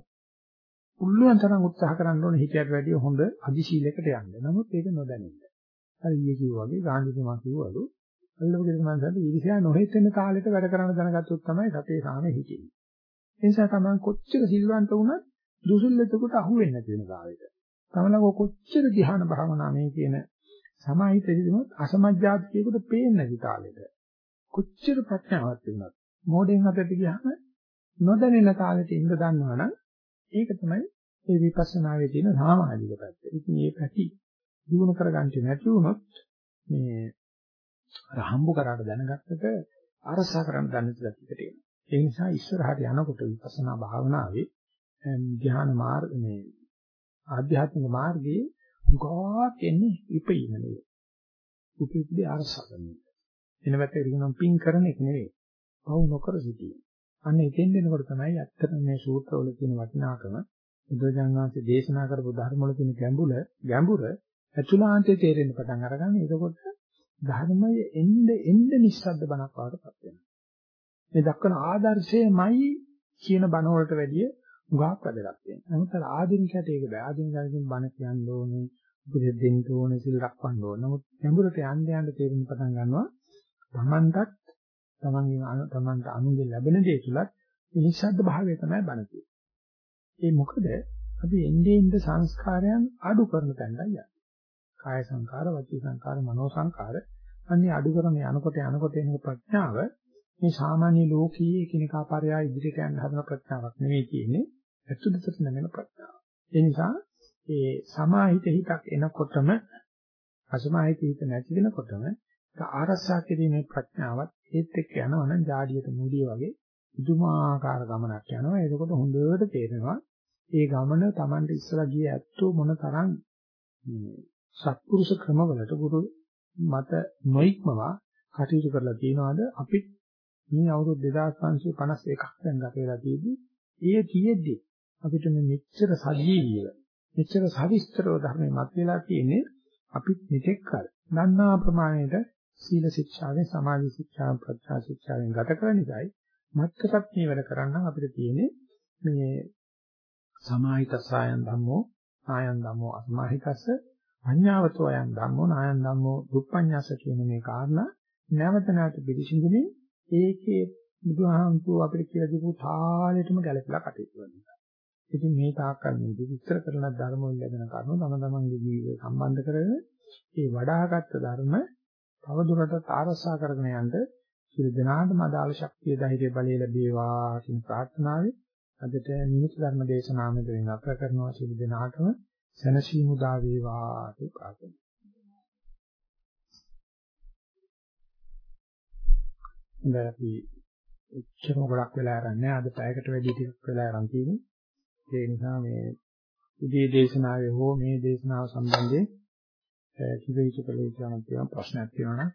පුළුවන් තරම් උත්සාහ කරන්න ඕනේ හිතයට වැඩිය හොඳ අධිශීලයකට යන්න. නමුත් ඒක නොදැනෙන්න. හරි ඊයේ කිව්වා වගේ ගාන්ධිතුමා කිව්වලු අල්ලවගෙන මනසට ඊර්ෂ්‍යා නොහිතෙන තාලෙට වැඩ කරන්න දැනගත්තොත් තමයි සතේ සාමෙ හිතෙන්නේ. ඒ නිසා තමයි කොච්චර සිල්වන්ත වුණත් දුසුල්ලෙතකට අහු වෙන්නේ නැති වෙන කාලෙට. තමලක කොච්චර ධ්‍යාන භාවනා මේ කියන සමාහිතෙදිමත් අසමජ්ජාතිකයකට පේන්නේ නැති කාලෙට. කොච්චර ප්‍රඥාවක් තිබුණත් මොඩෙන් අතට ගියාම නොදැනෙන කාලෙට ඉඳ දන්නවනම් ඒක තමයි මේ විපස්සනාවේ තියෙන සාමාජික පැත්ත. ඉතින් මේ පැති දිනු කරගන්න නැති වුණොත් මේ අර හම්බ කරාට දැනගත්තට අරසා කරන්න දන්නේ නැතිකට එනවා. ඒ නිසා ඉස්සරහට යනකොට විපස්සනා භාවනාවේ ධ්‍යාන මාර්ග මේ ආධ්‍යාත්මික මාර්ගයේ ගොඩක් එන්නේ ඉපීම නෙවෙයි. උපේපදී අරසා ගන්න. එන පැත්තේ කියනවා පින් කරන එක නෙවෙයි. පවු නොකර සිටීම. අන්න එතෙන් දෙනකොට තමයි ඇත්තටම මේ සූත්‍රවල තියෙන වටිනාකම බුදුජානනාංශයේ දේශනා කරපු ධර්ම වල තියෙන ගැඹුර ගැඹුර අතුලාන්තයේ තේරෙන්න පටන් අරගන්න. එතකොට ධර්මයේ එන්න එන්න නිස්සද්ද බණක් වඩපත් වෙනවා. මේ දක්වන ආදර්ශයමයි කියන බණ වලට වැඩිය උගාක් වැදගත් වෙනවා. නමුත් අර ආධුනිකයට ඒක බෑ. ආධුනිකයන්ගෙන් බණ කියන්න ඕනේ, උපදෙස් දෙන්න ඕනේ, සිල් රැකවන්න ඕනේ. නමුත් ගැඹුරට යන්න යන්න තේරෙන්න පටන් ගන්නවා. Tamanටත් තමන්ගේ තමන්ට අනුන්ගේ ලැබෙන දේ තුලත් නිස්සද්ද භාවය තමයි බණ ඒ මොකද අපි එන්නේ ඉන්න සංස්කාරයන් අඩු කරන තැනට යන්නේ. කාය සංකාර, වචී සංකාර, මනෝ සංකාර අන්නේ අඩු කරන යනකොට යනකොට එන ප්‍රඥාව මේ සාමාන්‍ය ලෝකීය එකිනෙකා පරයා ඉදිරියට යන හදන ප්‍රඥාවක් නෙවෙයි තියෙන්නේ. ඇතුළතට නැගෙන ප්‍රඥාව. ඒ නිසා ඒ සමාහිත හිතක් එනකොටම අසමාහිත හිත නැති වෙනකොටම ආරස්සා කිරීමේ ප්‍රඥාවත් ඒත් එක්ක යනවනම් ජාඩියට මුඩිය වගේ පුදුමාකාර ගමනක් යනවා. එතකොට හොඳට තේරෙනවා ඒ ගමන Tamanට ඉස්සලා ගිය ඇත්තෝ මොන තරම් සත්පුරුෂ ක්‍රමවලට ගුරු මත නොයික්මවා කටයුතු කරලා තියනවාද අපි මේ අවුරුදු 2551ක් දැන් ගත වෙලා තියෙද්දි ඒ තියෙද්දි අපිට මේ මෙච්චර සජීවීව මෙච්චර සවිස්තරව ධර්මයේ මත වෙලා තියෙන්නේ අපිත් මෙතෙක් කල දන්නා ප්‍රමාණයට සීල ශික්ෂාවෙන් සමාධි ශික්ෂාවෙන් ප්‍රඥා ශික්ෂාවෙන් ගත කරන නිසායි මත්කටත් මේ වැඩ කරන්න අපිට තියෙන්නේ මේ සමාහිතසයන් ධම්මෝ ආයන් ධම්මෝ අසමාහිතස්ස අඤ්ඤාවතෝ අයන් ධම්මෝ නායන් ධම්මෝ දුප්පඤ්ඤාස කියන මේ කාරණා නැවත නැවත පිළිසිඳින්නේ ඒකේ බුදුහාමුදුරුවෝ අපිට කියලා දීපු තාලෙටම ගැලපලා කටයුතු කරනවා. ඉතින් මේ තාක්කල් මේ විස්තර කරන ධර්ම වල ලැබෙන කරුණු තම තමන්ගේ ජීවිතය සම්බන්ධ කරගෙන ඒ වඩාගත් ධර්ම තවදුරටත් ආරසා කරගෙන යන්න සියලු දෙනාටම අදාළ ශක්තිය ධෛර්ය බලය ලැබේවා කියන ප්‍රාර්ථනාවයි අදට නිමිති ධර්ම දේශනාව මෙතනින් අත්‍ර කරනවා සියලු දෙනාටම සැනසීම උදා වේවා කියලා ප්‍රාර්ථනා. දැන් අපි එච්චර ගොඩක් වෙලා ආරන්නේ අද පැයකට වැඩි ටිකක් වෙලා ආරන් තියෙන්නේ. ඒ නිසා මේ උදේ දේශනාවේ හෝ මේ දේශනාව සම්බන්ධයෙන් කිව යුතු කළ යුතු යන ප්‍රශ්නයක් තියෙනවා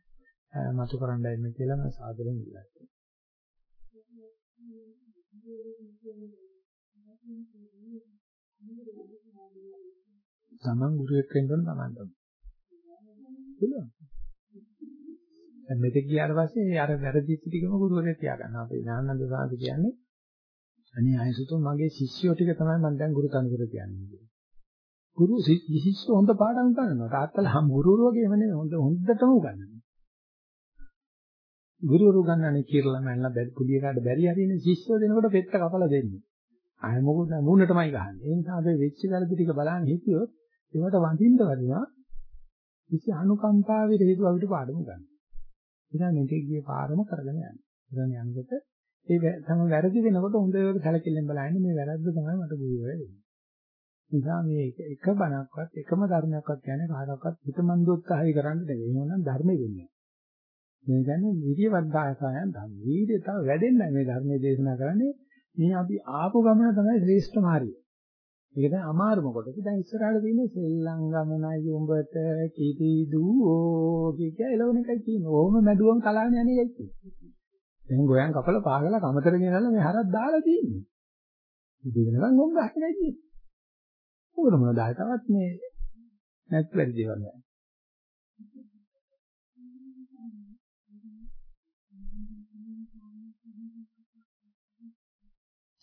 නම් මතු කරන්නයි මේ කියලා මම සාදරයෙන් ඉල්ලනවා. තමන් ගුරුවෙක් වෙන්න ඕන තමන්ට. පුළුවන්. දැන් මෙතෙක් ගියාට පස්සේ අර වැරදිච්ච ටිකම ගුරුවරයා තියාගන්නවා. අපේ ඥානන්ද සාන්ති කියන්නේ අනේ ආයසුතෝ මගේ ශිෂ්‍යයෝ ටික තමයි මම දැන් ගුරු තනතුර කියන්නේ. ගුරු ශිෂ්‍යෝ හොඳ පාඩම් කරනවා. තාත්තලා හම් ගුරුවරු වගේම නෙවෙයි හොඳ හොඳටම උගන්වනවා. ගුරුවරු ගන්නනේ කියලා මැන්නලා බැරි පුලියකට බැරි හරිනේ ශිෂ්‍යෝ දෙනකොට පෙත්ත කපලා දෙන්නේ. ආය මොකද මූණටමයි ගහන්නේ. ඒ නිසා අපි වෙච්ච වැරදි ටික බලන්න හිතියොත් ඒවට වඳින්න වදිනවා. කිසි අනුකම්පාවේ හේතු අපිට පාඩම ගන්න. ඉතින් මේකේ ගියේ පාරම කරගෙන යනවා. ඉතින් යනකොට ඒ තම වැරදි වෙනකොට හොඳට සැලකිල්ලෙන් බලන්නේ මේ වැරද්ද තමයි මට ගුරු වෙන්නේ. නිසා මේ එක බණක්වත් එකම ධර්මයක්වත් කියන්නේ කාටවත් හිතමන්දෝත්සාහය කරන්න නෙවෙයි. එහෙනම් ධර්මෙ වෙන්නේ. මේ කියන්නේ විරියවද්දායසයන් ධම්ම. වීර්යය තව වැඩෙන්නේ මේ ධර්මයේ දේශනා කරන්නේ මේ අපි ආපු ගමන තමයි ශ්‍රේෂ්ඨ මාර්ගය. ඒක දැන් අමාරුම කොටස. දැන් ඉස්සරහට තියෙන්නේ සෙල්ලම් ගමනයි උඹට කීටි දූෝ කිය එළවණ එකයි තියෙන්නේ. ඕම මැදුවම කලාගෙන යන්නේ ඒකයි. දැන් ගෝයන් කපල පාගලා කමතර ගෙනල්ලා මේ හරක් දාලා තියෙන්නේ. ඉතින් නම් උඹ ගහන්නේ නැති. මොකද මොනවද තවත් මේ නැත් වැඩි දේවල් නෑ.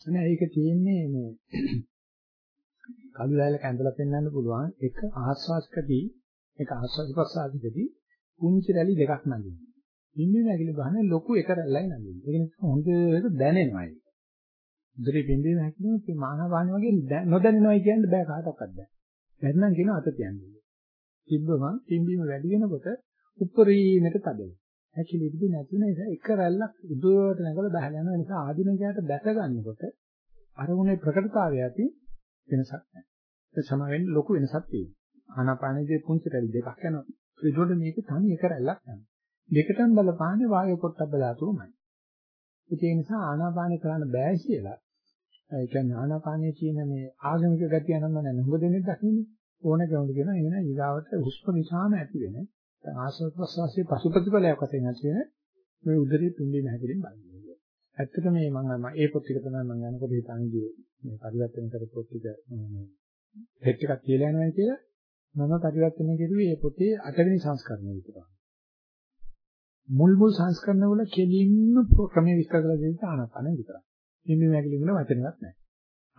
නෑ ඒක තියෙන්නේ මේ කළු ලෑල්ලක ඇඳලා පෙන්වන්න පුළුවන් එක ආස්වාස්කදී එක ආස්වාස් ප්‍රසාදිකදී කුංචි රැලි දෙකක් නගිනවා. ඉන්නේ නැගිලි ගහන ලොකු එක රැල්ලයි නගින්නේ. ඒක නිසා හොඳට දැනෙනවා ඒක. උදේ පින්දේ නැකිනොත් මේ මානවාණ වගේ නොදැනෙනවයි කියන්න බෑ කාටවත් බෑ. බැන්නම් කියන අත තියන්නේ. තිබ්බම පින්බීම වැඩි වෙනකොට උප්පරීමට තදයි. හැකිලිදි නැති නිසා එක රැල්ලක් උදේට නැගලා බහලා යන නිසා ආධුනිකයාට දැක ගන්නකොට අරමුණේ ප්‍රකටතාවය ඇති වෙනසක් නැහැ. ඒ සම වෙන්නේ ලොකු වෙනසක් තියෙනවා. ආනාපානයේ පුංචි රැලි දෙකක් යනවා. ඒකෝට මේක තනි එක රැල්ලක් යනවා. දෙකටම බලපාන්නේ වායු පොට්ටබ්බ ධාතුවමයි. ඒ නිසා ආනාපානය කරන්න බෑ කියලා. ඒ කියන්නේ ආනාපානයේ තියෙන මේ ආගමික ගතිය නම් නැහැ. හොඟ දෙනෙක් දකින්නේ ඕන කෙනෙකුට කියන එන ඊගාවට හුස්ම නිසාම ඇති වෙන. දැන් ආශ්වාස ප්‍රශ්වාසයේ පසු ප්‍රතිඵලයක් වශයෙන් ඇති වෙන මේ උදරේ පිම්බීම හැදෙමින් බලන්නේ. ඇත්තට මේ මම ඒ පොත් ටික තමයි මම යනකොට හිතන්නේ ගියේ මේ පරිවර්තන කර පොත් ටික මේ හෙට් එකක් කියලා යනවා කියලා මම පරිවර්තනය කරුවේ මේ පොතේ අටවෙනි සංස්කරණය විතරයි. මුල් මුල් සංස්කරණ වල කෙලින්ම ක්‍රමයේ විස්තර කරලා දෙන්න ආනපන විතරයි. මේ මේකේ වල වචනයක් නැහැ.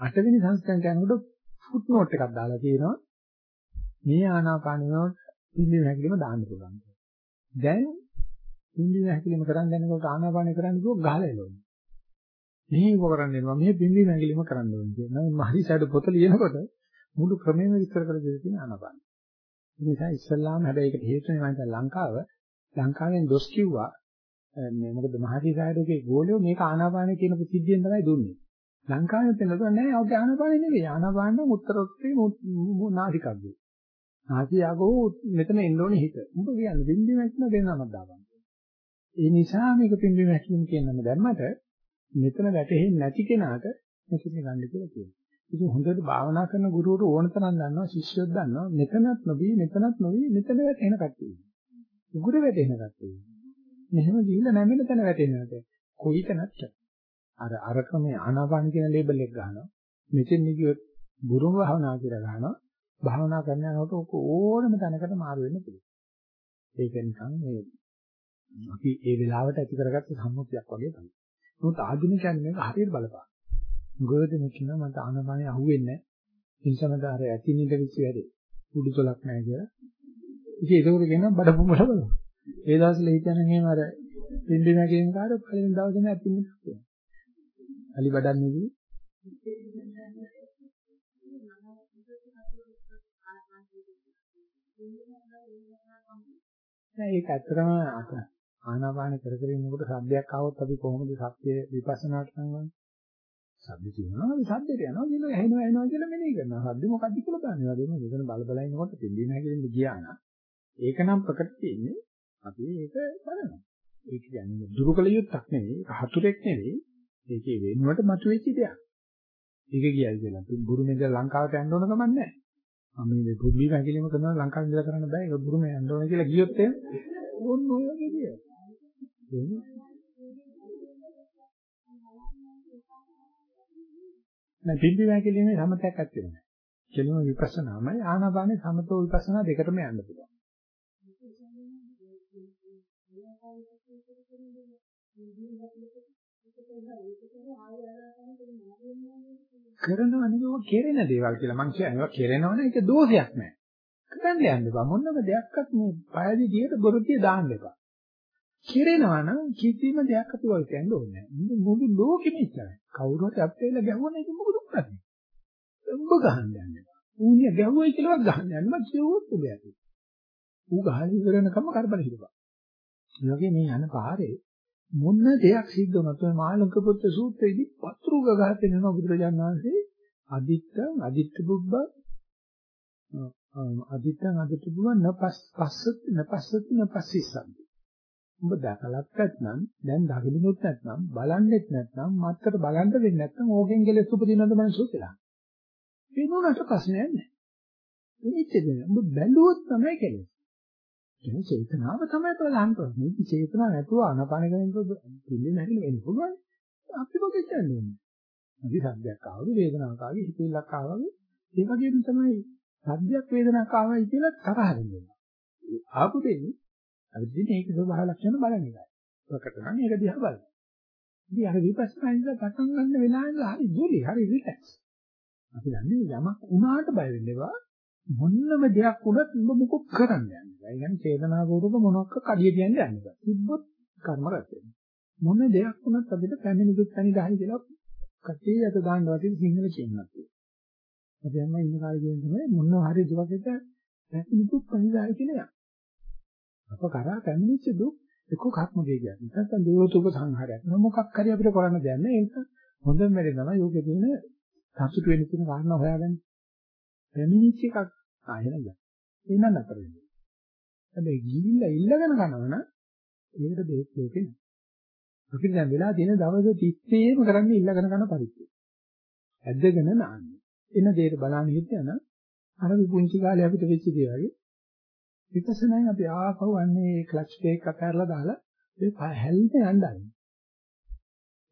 අටවෙනි සංස්කරණයට යනකොට ෆුට් නෝට් එකක් දාලා තියෙනවා. මේ ආනාපානියෝට ඉන්නේ හැකිලිම දාන්න පුළුවන්. දැන් ඉන්නේ හැකිලිම කරන් දැනකොට ආනාපානිය කරන්න ගියොත් ගහලා එළවෙනවා. මෙහෙ කරන්න එනවා මෙහෙ බින්දි නැගිලිම කරන්න ඕනේ කියනවා. මම හරි සැඩ පොත ලියනකොට මුළු ක්‍රමෙම විස්තර කරලා දෙලා තියෙන ආනාපාන. ඒ නිසා ඉස්සල්ලාම හැබැයි ඒකට හේතුව මම හිතා ලංකාව ලංකාවෙන් දොස් කිව්වා මේ මොකද මහසිසාරයේ ගෝලියෝ මේක ආනාපාන කියන ප්‍රසිද්ධියෙන් තමයි දුන්නේ. ලංකාවේ තේරෙන්නේ නැහැ ඔක ආනාපාන නෙවෙයි. ආනාපාන නම් උත්තරෝත්තරී නාසිකග්ගේ. නාසියාගෝ මෙතන එන්න ඕනේ හිත. උඹ කියන්නේ බින්දි මැක්න දෙන්නමක් දාපන්. ඒ නිසා මේක බින්දි මැක්ලින් කියනම දැම්මට මෙතන වැටෙන්නේ නැති කෙනාට මෙතන ගන්න කියලා කියනවා. ඉතින් හොඳට භාවනා කරන ගුරුවරු ඕන තරම් දන්නවා ශිෂ්‍යයෝ දන්නවා මෙතනත් නොවි මෙතනත් නොවි මෙතන වැටෙන කට්ටිය. උගුර වැටෙන කට්ටිය. මෙහෙම ගිහිල්ලා නැමෙන තැන වැටෙන නැත. කොයි තැනත් අර අරක මේ ආනාපාන කියන ලේබල් එක ගන්නවා. මෙතෙන් නිගියොත් බුරුම භාවනා කියලා ගන්නවා. භාවනා කරන යනකොට ඕනම තැනකට මාරු වෙන්න පුළුවන්. ඒක නිකන් මේ අපි ඒ වෙලාවට ඇති කරගත්ත සම්මුතියක් වගේ තමයි. නමුත් ආධුනිකයන් මේක හරියට බලපාන. ගොඩදෙනෙක් කියනවා මට ආනපානේ අහුවෙන්නේ නැහැ. ඒ නිසා මට අර ඇති නිද විශ්ව වැඩේ. උඩුතලක් නැහැ කියලා. ඉතින් ඒක කියනවා බඩපොඹල බලනවා. ඒ දවස්වල හිතන එහෙම අර පින්ඩි නැගින කාට පළවෙනි දවසේ නෑ පින්නේ කියලා. අලි බඩන්නේ කිව්වේ. නෑ ඒක ඇත්තටම ආනාපාන කර කර ඉන්නකොට සද්දයක් ආවොත් අපි කොහොමද සත්‍ය විපස්සනාට සංවන්නේ? සද්ද තියෙනවා අපි සද්දට යනවා කියන ඇහෙනවා ඇහෙනවා කියලා මෙනෙහි කරනවා. සද්ද මොකක්ද කියලා බලන්නේ. වගේම මෙතන බල බල ඉන්නකොට පිළිඳින හැකලින්ද ගියා නම් ඒක නම් ප්‍රකට තියෙන්නේ අපි ඒක බලනවා. ඒක කියන්නේ දුරුකල යුත්තක් නෙවෙයි, හතුරෙක් නෙවෙයි. ඒකේ වෙනුවට මතුවෙච්ච දෙයක්. ඒක කියයි කියලා. බුරුමේද ලංකාවට යන්න ඕන ගමන් නැහැ. මම මේ පුදුලි හැකලිම කරනවා ලංකාවේ ඉඳලා කරන්න බෑ. ඒක බුරුමේ යන්න ඕන කියලා ගියොත් එහෙම ඕන ඔය වගේ දේ. නෑ පිම්බි වැකිලිමේ සමතයක් ඇත්තේ නෑ. කෙලිම විපස්සනාමයි ආනාපානේ සමතෝ විපස්සනා දෙකටම යන්න පුළුවන්. කරනවා නෙවෙයි කෙරෙන දේවල් කියලා මං කියන්නේ ඒවා කෙරෙනවනේ ඒක දෝෂයක් නෑ. කරන්න යන්න එපා මොනම දෙයක්වත් මේ පයදී දිහට බොරුතිය දාන්න එපා. කෙරෙනවා නම් කිසිම දෙයක් අපි වල කියන්න ඕනේ නෑ. මුළු ලෝකෙම ඉස්සරහ. කවුරු හරි අපේල ගැහුවම ඒක මොකද කරන්නේ? උඹ ගහන්න යන්නේ. ඌනිය ගැහුවයි කියලාවත් ගහන්න යන්නේ මම කිව්වොත් ඔබ ඇති. ඌ ගහලා ඉවර වෙනකම් කරබල හිටපන්. ඒ වගේ මේ යන පාරේ මොන දෙයක් සිද්ධ වුණත් ඔය මාළුක පුත්‍ර සූත්‍රයේදී පතුරු ගහගෙන යන බුදුරජාණන් වහන්සේ අදිත්තං අදිත්ත බුබ්බ අදිත්තං අදිත්ත බුබ්බ නපස් පස්සත් නපස්සත් නපස්සිසන්ති උඹ දැකලත් නැත්නම් දැන් දකින්නොත් නැත්නම් බලන්නෙත් නැත්නම් මත්තර බලන්න වෙන්නේ නැත්නම් ඕකෙන් කෙලෙස් උපදිනවද මනසෝ කියලා. ඒ නෝනට ප්‍රශ්නයක් නැහැ. ඉනිච්චද උඹ බැලුවොත් තමයි කෙලෙස්. ඒ චේතනාව තමයි බලන්න ඕනේ. මේ චේතනාව නැතුව අනපන කරනකොට පිළිෙන්නේ නැහැ වෙන්න පුළුවන්. අපි මොකද කියන්නේ? අපි සද්දයක් ආවද වේදනාවක් ආවද හිතෙල්ලක් ආවද ඒ වගේම තමයි සද්දයක් වේදනාවක් ආවයි කියලා තරහ වෙනවා. ආපු දෙන්නේ අවිද්‍යාවේ මේක ස්වභාව ලක්ෂණ බලන එකයි. ප්‍රකට නම් ඒක දිහා බලන්න. ඉතින් අර විපස්සනා ඉඳලා පටන් ගන්න වෙලාවෙ හරි දුරි හරි රිලැක්ස්. අපි දන්නේ යමක් වුණාට බය වෙන්න එපා. මොන්නම දෙයක් වුණත් උඹ මොකක් කරන්න යන්නේ. ඒ කියන්නේ චේතනාපූර්වක මොනක්ක කඩිය කියන්නේ යන්නේ නැහැ. තිබ්බොත් කර්ම රැස් වෙනවා. මොන දෙයක් වුණත් අපිට පැමිණි දුක් පැණි දහයි කියලා කටේ යට දාන්න වටින සිංහල කියනවා. අපි යන්න ඉන්න කාලේ කියන තමයි මොනවා හරි දුකකට පැමිණි දුක් පැණි දහයි කියලා අප කරා පැමිණිච්ච දුක් එක්ක කර්ම වේගයක්. නැත්නම් දේවතුක සංහාරයක්. මොකක් හරි අපිට කරන්න දෙයක් නැහැ. ඒක හොඳම වැඩේ තමයි යෝගේ තියෙන සතුට වෙන්න තියෙන කාරණා හොයාගන්න. පැමිණිච්ච එකක් ආයෙ නෑ. එන්න නතර වෙන්නේ. හැබැයි ගිහිල්ලා ඉල්ලගෙන කරනවනම් ඒකට දෙයක් ලෝකේ නෑ. අපිට දැන් වෙලා තියෙන දවස් 30ේම කරන්නේ ඉල්ලගෙන කරන පරිච්ඡේදය. ඇද්දගෙන නාන්නේ. එන දෙයට බලන්න හිටියනම් අර පුංචි කාලේ අපිට වෙච්ච දේ වගේ විපස්සනාෙන් අපි ආපහු අන්නේ ක්ලච් බ්‍රේක් අතහැරලා දාලා ඒ හැල්ලට යන්න ආරින්.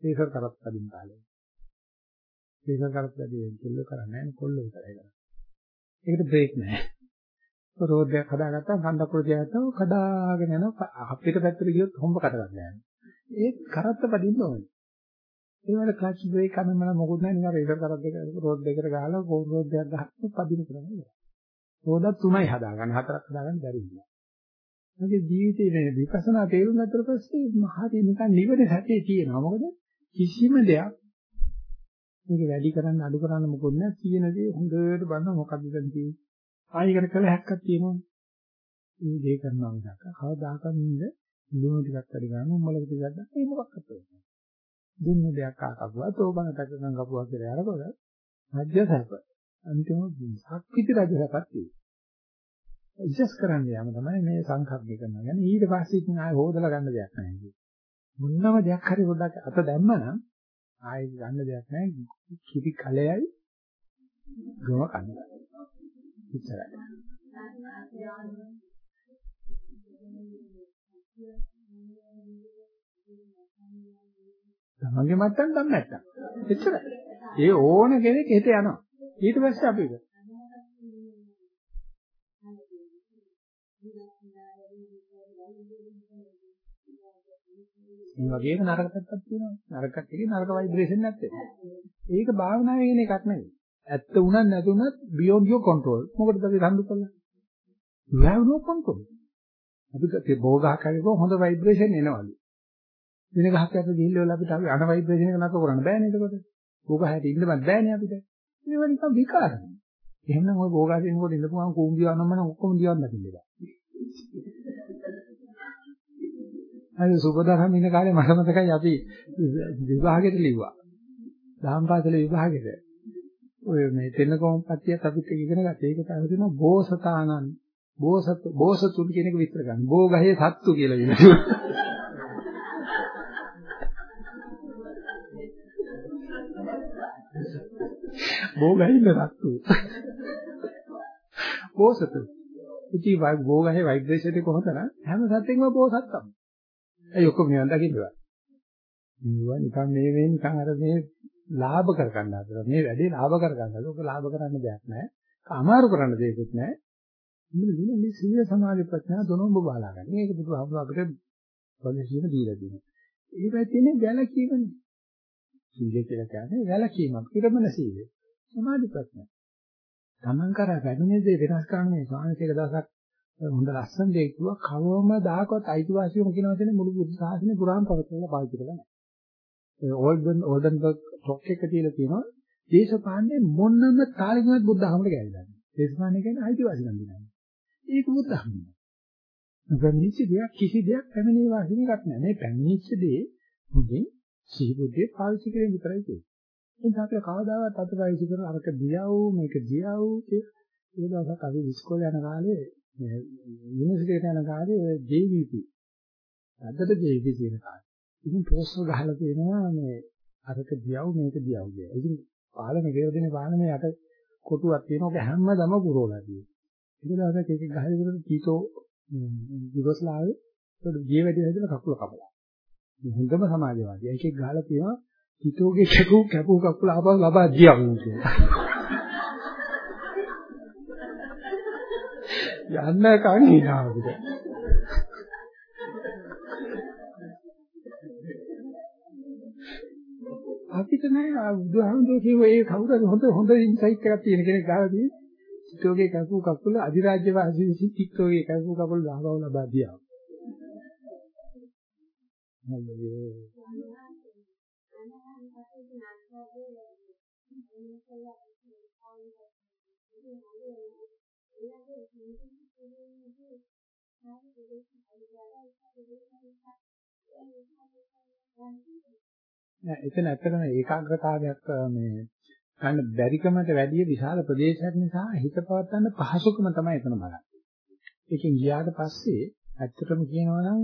ඒක කරත් අදින් කාලේ. ඒක කරත් අදින් කෙල්ල කරන්නේ නැහැ කොල්ල විතරයි කරන්නේ. ඒකට බ්‍රේක් නැහැ. රෝඩ් එකක් හදාගත්තා කන්දක් උඩ තියාගත්තා කඩාගෙන යනවා අපිට පැත්තට ගියොත් හොම්බ කට ගන්න යනවා. ඒ කරත්ත පදින්න ඕනේ. ඒ වල ක්ලච් බ්‍රේක් අන්න මම මොකුත් නැහැ නිකන් ඒක කරත් දෙක රෝඩ් දෙකට ගහලා රෝඩ් දෙකක් ගහලා පදින කරන්නේ. රෝදක් තුනයි හදාගන්න හතරක් හදාගන්න බැරි වෙනවා. මගේ ජීවිතේ මේ විපස්සනා තේරුම් ගත්තට පස්සේ මහරි නිකන් නිවන සැපේ තියෙනවා. මොකද කිසිම දෙයක් මේක වැඩි කරන්න අඩු කරන්න මොකොත් නැහැ. තියෙන දේ හොඳට බලන මොකද්ද දැන් තියෙන්නේ. ආයෙකට කළ හැක්කක් තියෙනවා. මේ දේ කරනවා මිසක් කවදාකවත් නින්ද ලුණු ටිකක් වැඩි ගන්න උම්මලක ටිකක් ගන්න ඒ මොකක්ද වෙන්නේ. දුන්න දෙයක් ආකපුවා තෝබන තකකම් කපුවා කියලා අරකොට මැජ්ජ සැප. අන්තිම සක්විති රජසපත් තියෙනවා. ඇඩ්ජස්ට් කරන්න යාම තමයි මේ සංකල්පය කරනවා. يعني ඊට පස්සේ ඉතින් ආයෙ හොදලා ගන්න දෙයක් නැහැ කියේ. මොනම දෙයක් හරි පොඩ්ඩක් අත දැම්මනම් ආයෙ ගන්න දෙයක් නැහැ. කිරි කලෙයි ගම කන්න. ඉච්චරයි. තමන්ගේ මට්ටම් නම් නැත්තම්. එච්චරයි. ඒ ඕන කෙනෙක් හිත යනවා. ඊට පස්සේ අපි ඒ වගේම නරක පැත්තක් තියෙනවා. නරකක් කියන්නේ නරක ভাইබ්‍රේෂන් නැත්තේ. ඒක භාවනාවේ වෙන එකක් නෙවෙයි. ඇත්ත උනත් නැතුණත් beyond your control. මොකටද අපි රණ්ඩු කරන්නේ? you have no control. අපි බෝ ගහක් හරිකෝ හොඳ ভাইබ්‍රේෂන් එනවලු. වෙන ගහක් යට ගිහිල්ලා වල අපිට අපි අන ভাইබ්‍රේෂන් එක නතර කරන්න බෑනේ එතකොට. බෝ ගහට ඉන්නවත් බෑනේ අපිට. මේවා නිකන් විකාරයි. එහෙනම් ওই බෝ ගහේ ඉන්නකොට ඉඳපුවාම කූඹිය වනම්ම නම් ඔක්කොම දිවන් දකින්න බෑ. අර සුබදරම් ඉන්න කාලේ මට මතකයි අපි විභාගෙට ලිව්වා. දහම් පාසල විභාගෙට. ඔය මේ තෙන්නකෝම් පත්තියත් අපිත් ඉගෙන ගත්තා. ඒක තමයි තියෙනවා බෝසතානන්. බෝසත් බෝසතුන් කියන එක විස්තර ගන්න. බෝගහේ සත්තු කියලා කියනවා. බෝගහින්න රත්තු. බෝසතු. ඉතින් ගෝගහේ ভাইබ්‍රේෂන් එක කොහොමද හැම සතෙක්ම බෝසත් තමයි. ඒ ඔක්කොම නිවන් දකින්නවා. මේවා නිකන් මේ මේ නිකන් අර මේ ලාභ කරගන්න හදලා මේ වැඩේ ලාභ කරගන්න හදලා ඔක ලාභ කරන්න දෙයක් නැහැ. අමාරු කරන්න දෙයක්වත් නැහැ. මේ මේ සීල සමාධි ප්‍රඥා දොනොඹ බාලා ගන්න. මේක බුදුහාමුදුර අපිට පොලිසියම දීලා දෙනවා. ඒ පැත්තේ වැලකීමනේ. සීලය කියලා කියන්නේ වැලකීමක්. ඊටමන සීලය. සමාධි ප්‍රඥා. Taman කරා වැඩුණේ දේ වෙනස් කරන්න මේ ස්වාමීන් දවසක් හොඳ ලස්සන දෙයක් කිව්වා කවමදාකවත් අයිතිවාසිකම කියනවා කියන්නේ මුළු බුද්ධ ශාසනය පුරාම පවතින පාවිච්චි කරලා නැහැ. ඒ ඕල්ඩන් ඕල්ඩන්බර්ග් ටොක් එක තියලා තියෙනවා දේශපාලනේ මොනම තාලෙකවත් බුද්ධ ධර්මයට ගැලවිලා නැහැ. දේශපාලනේ කියන්නේ අයිතිවාසිකම් දිනන්නේ. ඒක බුද්ධ ධර්මය. පැමිණිච්ච දෙයක් කිසි දෙයක් පැමිණේ වාසින එකක් නැහැ. මේ පැමිණිච්ච දේ මුදින් සිහිබුද්ධිය පාවිච්චි කරගෙන විතරයි තියෙන්නේ. ඒක අපේ කවදාවත් අතපයිසි කරන අරක දියව් මේක දියව් ඒ දවසක් අපි ඉස්කෝලේ යන කාලේ යුනිවර්සිටියට යන කාලේ JVP අදට JVP කියන කාලේ. ඉතින් පෝස්ටර් ගහලා තියෙනවා මේ අරක දියව් මේක දියව් කියලා. ඉතින් පාලන වේදිනේ පාලනේ යට කොටුවක් තියෙනවා. ඔක හැමදම පුරවලා තියෙනවා. ඒක දවසක් එකෙක් ගහලා ඉවරද කීතෝ යුගොස්ලාවේ ඒක ගිය වැඩි හැදලා කකුල කපලා. හොඳම සමාජවාදී. ඒකෙක් ගහලා තියෙනවා හිතෝගේ කැපු කැපු කකුල ආපහු ලබා දියවු කියලා. යන්න කන් හිනාවුද. අපිට නෑ බුදුහාමුදුරුවෝ කියව ඒ කවුරුද හොඳ හොඳ ඉන්සයිට් එකක් තියෙන කෙනෙක් ගාවදී හිතෝගේ කැපු කකුල අධිරාජ්‍ය වාසී හිතෝගේ කැපු කකුල ආපහු ලබා දියවු. හල්ලෝ නෑ එතන ඇත්තටම ඒකාග්‍රතාවයක් මේ ගන්න බැරිකමට වැඩිය විශාල ප්‍රදේශයක් නිසා හිත පවත්වන්න පහසුකම තමයි එතන බලන්නේ. ඒකෙන් ගියාට පස්සේ ඇත්තටම කියනවා නම්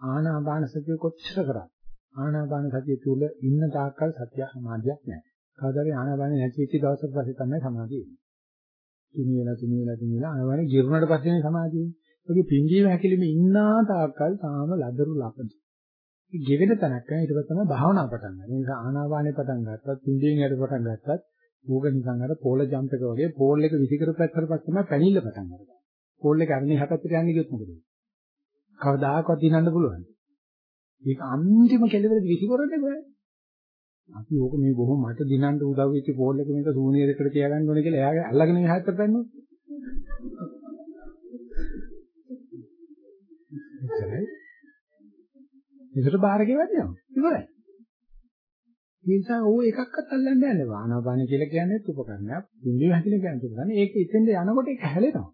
ආනාපාන සතිය කොච්චර කරත් ආනාපාන සතිය තුල ඉන්න තාක්කල් සතිය සමාධියක් නැහැ. කවදාද ආනාපාන නැති වෙච්ච දවසක පස්සේ තමයි සමාධිය එන්නේ. තුනි වෙලා තුනි වෙලා තුනි වෙලා ආනාපාන ගිරුණාට පස්සේ සමාධිය එන්නේ. ඒකේ පිංජීම හැකිලිම ඉන්නා තාක්කල් තාම ලදරු ලපද. ඒ ගෙවෙන තැනක් ඊට පස්සේ තමයි භාවනාව පටන් ගන්න. ඒ නිසා ආනාපානේ පටන් ගත්තත් පිංජීම යට පටන් ගත්තත් ඌක නිකන් අර පෝල ජම්ප් එක වගේ පෝල් එක විසිකර පැත්තට පස්සේ තමයි පැනිල්ල පටන් ගන්නේ. පෝල් එක අරණි හැපැත්තට යන්නේ කිව්වොත් මොකද? කවදාකවත් දිනන්න පුළුවන්. ඒක අන්තිම කෙලවරදී විසිකරන්නේ බෑ. අපි ඕක මේ බොහොම මට දිනන්න උදව් වෙච්ච පෝල් එක මේක සූනියරකට තියාගන්න ඕනේ කියලා එයාගේ අල්ලගෙන එහාට පැන්නොත්. එච්චරයි. ඒකට බාරකේ වැඩියම. ඉවරයි. ඒ නිසා ඕ එකක්වත් අල්ලන්න යන්නේ වානාපාන කියලා කියන්නේ උපකරණයක්. ඉන්දිය හැදින කියන්නේ උපකරණ. ඒක ඉතින්ද යනකොට ඒක හැලෙනවා.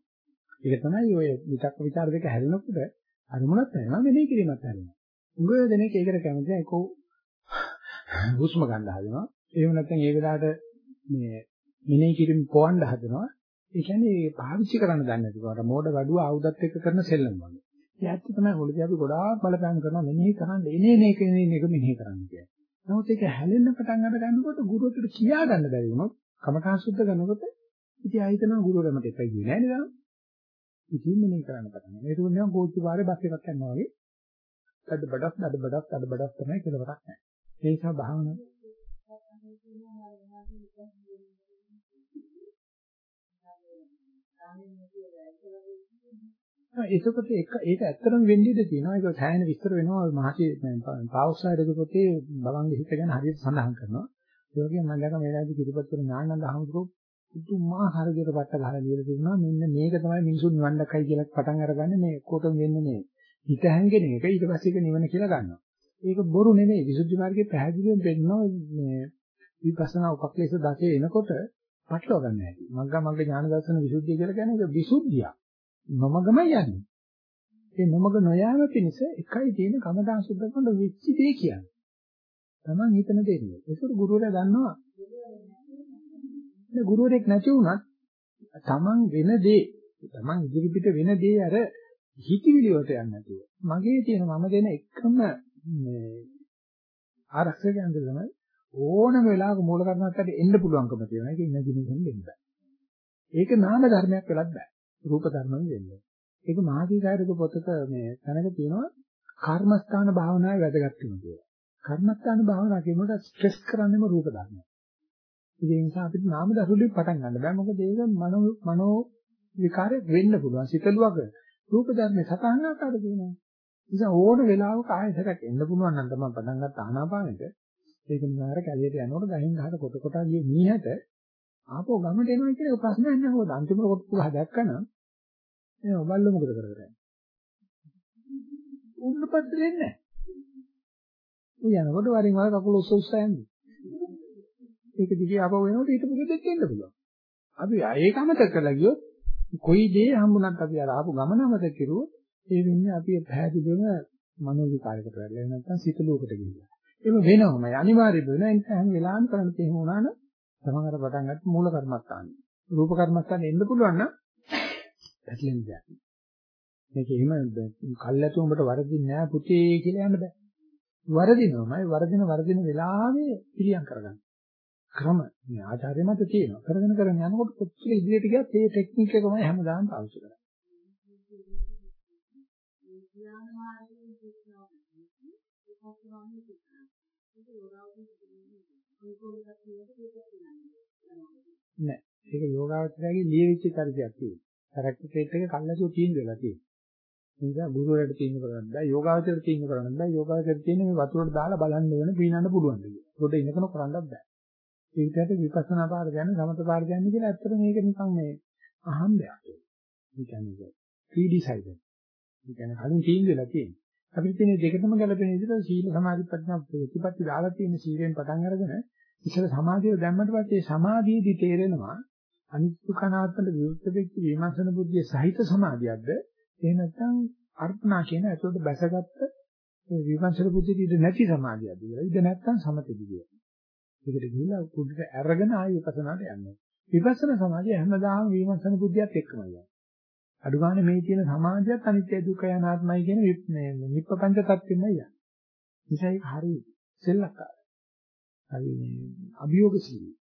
ඒක තමයි ඔය විතක්ක ਵਿਚාර දෙක හැලෙනකොට අරමුණක් වෙනවා මෙනෙහි කිරීමක් හැලෙනවා. උගව දෙනෙක් ඒකට කැමති ඒකෝ හුස්ම ගන්න හදනවා. එහෙම නැත්නම් ඒ වෙලාවට මේ මෙනෙහි කිරීම පොවන්න හදනවා. ඒ කියන්නේ පාවිච්චි කරන්න දන්නේ නැතිවට මෝඩ වැඩුව ආයුධත් එක්ක කරන සෙල්ලම් වගේ. ඒ ඇත්ත තමයි මුලදී අපි ගොඩාක් බලපෑම් කරනවා මෙනෙහි කරන්න එනේ නේ කෙනේ එක මෙනෙහි කරන්න කියන්නේ. නමුත් ඒක හැලෙන්න පටන් අර ගන්නකොට ගුරුවරට කියා ගන්න බැරි වුණොත් කමඨා සුද්ධ කරනකොට ඉතින් ආයතන ගුරුවරමට එපයි කියන්නේ නෑ නේද? ඉතින් මෙනෙහි කරන්න පටන් ගන්නවා. ඒක නිකන් කෝච්චි පාරේ බස් එකක් යනවා වගේ. අද බඩක් අද බඩක් අද බඩක් තමයි කෙලවරක් නැහැ. ඒ නිසා භාවනාව එතකොට ඒක ඒක ඇත්තටම වෙන්නේ ඉඳී තියෙනවා. ඒක සෑහෙන විස්තර වෙනවා මහසි පාවුස්සයිඩ් පොතේ බලංග හිත ගැන හරියට සඳහන් කරනවා. ඒ වගේම මම දැක්ක මේ වෙලාවේදී කිරිපත් කරන ඥානන්ද අහමුදුරෝ පුදුමාකාර විදිහට පට්ට ගහලා ලියලා තිබුණා. මෙන්න මේක තමයි මිනිසුන් නිවන් දැක්කයි කියලා පටන් අරගන්නේ මේ කොටම වෙන්නේ මේ. හිත හැංගෙන එක ඊට පස්සේ ඒක නිවන කියලා ගන්නවා. ඒක බොරු නෙමෙයි. විසුද්ධි මාර්ගයේ පැහැදිලිවම පෙන්නනවා මේ විපස්සනා උපක්ලේශ දකේ එනකොට පටලවා ගන්න හැටි. මග්ගා මග්ග ඥාන දර්ශන විසුද්ධිය කියලා කියන්නේ ඒක විසුද්ධියක්. නොමගම යන්නේ. ඒ නොමග නොයාම පිණිස එකයි තියෙන කමදාන් සුද්ධ කරන වෙච්ච දේ කියන්නේ. Taman හිතන දෙන්නේ. ඒකට ගුරුවරයා දන්නවා. ඒ ගුරුවරයෙක් නැති වුණත් Taman වෙන දේ, Taman ඉදිරිපිට වෙන දේ අර හිතවිලි වලට යන්නේ නැතුව. මගේ තියෙන මම දෙන එකම මේ ආරක්ෂක යන්ත්‍රය තමයි ඕනම වෙලාවක මූල කර්මත්තට එන්න පුළුවන්කම තියෙනවා. ඒක ඉන්න දිනෙකින් දෙන්න බෑ. ඒක නාම ධර්මයක් වෙලත් බෑ. රූප ධර්මයෙන් වෙන්නේ. ඒක මහාදීකාරක පොතක මේ තැනක තියෙනවා කර්මස්ථාන භාවනාවේ වැදගත්කම කියලා. කර්මස්ථාන භාවනාව කියනකොට ස්ට්‍රෙස් කරන්නේම රූප ධර්මයක්. ඒ නිසා අපිට නාම දසුලින් පටන් ගන්න බෑ. මොකද ඒක මනෝ මනෝ විකාරයක් වෙන්න පුළුවන්. සිතලුවක රූප ධර්මේ සතහන් ආකාර දෙනවා. නිසා ඕන වෙලාවක ආයෙසරක් එන්න පුළුවන් නම් තමයි පටන් ගත්ත ආනාපානෙට. ඒක නිකාර කැලියට යනකොට ගහින් ගහට කොට කොට ගියේ මීහට ආපහු ගමට එනවා කියන ප්‍රශ්නයක් නෑ. මොකද අන්තිම කොට ගහ දැක්කනම් ඒ ඔබල්ල මොකද කරන්නේ? උන්නපත් දෙන්නේ නැහැ. උ යනකොට වරින් වර කකුල උස්ස උස්ස යන්නේ. ඒක දිගේ ආපහු එනකොට ඊට මොකද දෙන්න පුළුවන්. අපි ඒක අමතක කරලා ගියොත් කොයි දේ හම්බුණත් අපි අර ආපු ගමන අමතක කරුවොත් ඒ වෙන්නේ අපි පැහැදිලිවම මනෝ විකාරයකට වැටලා නැත්නම් සිත ලෝකෙට ගිහිල්ලා. ඒක වෙනවමයි අනිවාර්ය වෙන ඒ නිසා හැම වෙලාවෙම කරන්න තියෙන වුණා නම් තමන් අර පටන් ගත්ත මූල කර්මස්ථානේ. රූප කර්මස්ථානේ එන්න පුළුවන් නම් පැටලෙන්න බෑ. මේක එහෙම කල්ැතු උඹට වරදින්නේ නෑ පුතේ කියලා යන්න බෑ. වරදිනවමයි වරදින වරදින වෙලාවේ පිළියම් කරගන්න. ක්‍රම මේ ආචාර්ය මත තියෙනවා. කරගෙන කරගෙන යනකොට කොච්චර ඉදිරියට ගියත් මේ ටෙක්නික් එකමයි හැමදාම පාවිච්චි කරන්නේ. නෑ. ඒක යෝගාවචරයේ ලියවිච්ච චරිතයක් තියෙනවා. සරක්කේට් එක කල්ලාසෝ තීන්දුව වෙලා තියෙනවා. ඒ නිසා ගුරුවරයාට තීන්දුව කරන්න බෑ. යෝගාවචරයට තීන්දුව කරන්න බෑ. යෝගාවචරයට තියෙන්නේ මේ වතුරට දාලා බලන්න ඕන පීනන්න පුළුවන් දෙයක්. පොඩ ඉන්නකන කරන්නත් බෑ. ඒකට විපස්සනා පාර කියන්නේ සමත පාර කියන්නේ කියලා ඇත්තට මේක නිකන් මේ අහම්බයක්. ඒ කියන්නේ ප්‍රීඩිසයිඩර්. ඒ කියන්නේ කලින් තීන්දුව වෙලා තියෙනවා. අපිට තියෙන දෙකටම ගැලපෙන විදිහට සීල සමාධි ප්‍රඥා ප්‍රතිපatti දාලා තියෙන සීලෙන් පටන් අරගෙන ඉතල සමාධිය දැම්මට පස්සේ සමාධියේදී තේරෙනවා අනිත්‍ය කනාත්මට විරුද්ධ වෙච්ච විමර්ශන බුද්ධිය සහිත සමාධියක්ද එහෙ නැත්නම් අර්පණා කියන ඇතුළට බැසගත්ත ඒ විමර්ශන බුද්ධිය ඉඳ නැති සමාධියක්ද කියලා. ඉඳ නැත්නම් සමතෙදි කියලා. ඒකට ගිහිල්ලා කුඩට අරගෙන ආයෙ විපස්සනාට යනවා. විපස්සනා සමාධිය හැමදාම විමර්ශන බුද්ධියත් එක්කම යනවා. අඩුගානේ මේ තියෙන සමාධියත් අනිත්‍ය දුක්ඛ අනාත්මයි කියන මේ නිප්පංච තත්ත්වෙමයි යන්නේ. නිසා ඒක හරි සෙල්ලක්කාරයි. හරි මේ අභියෝගශීලී.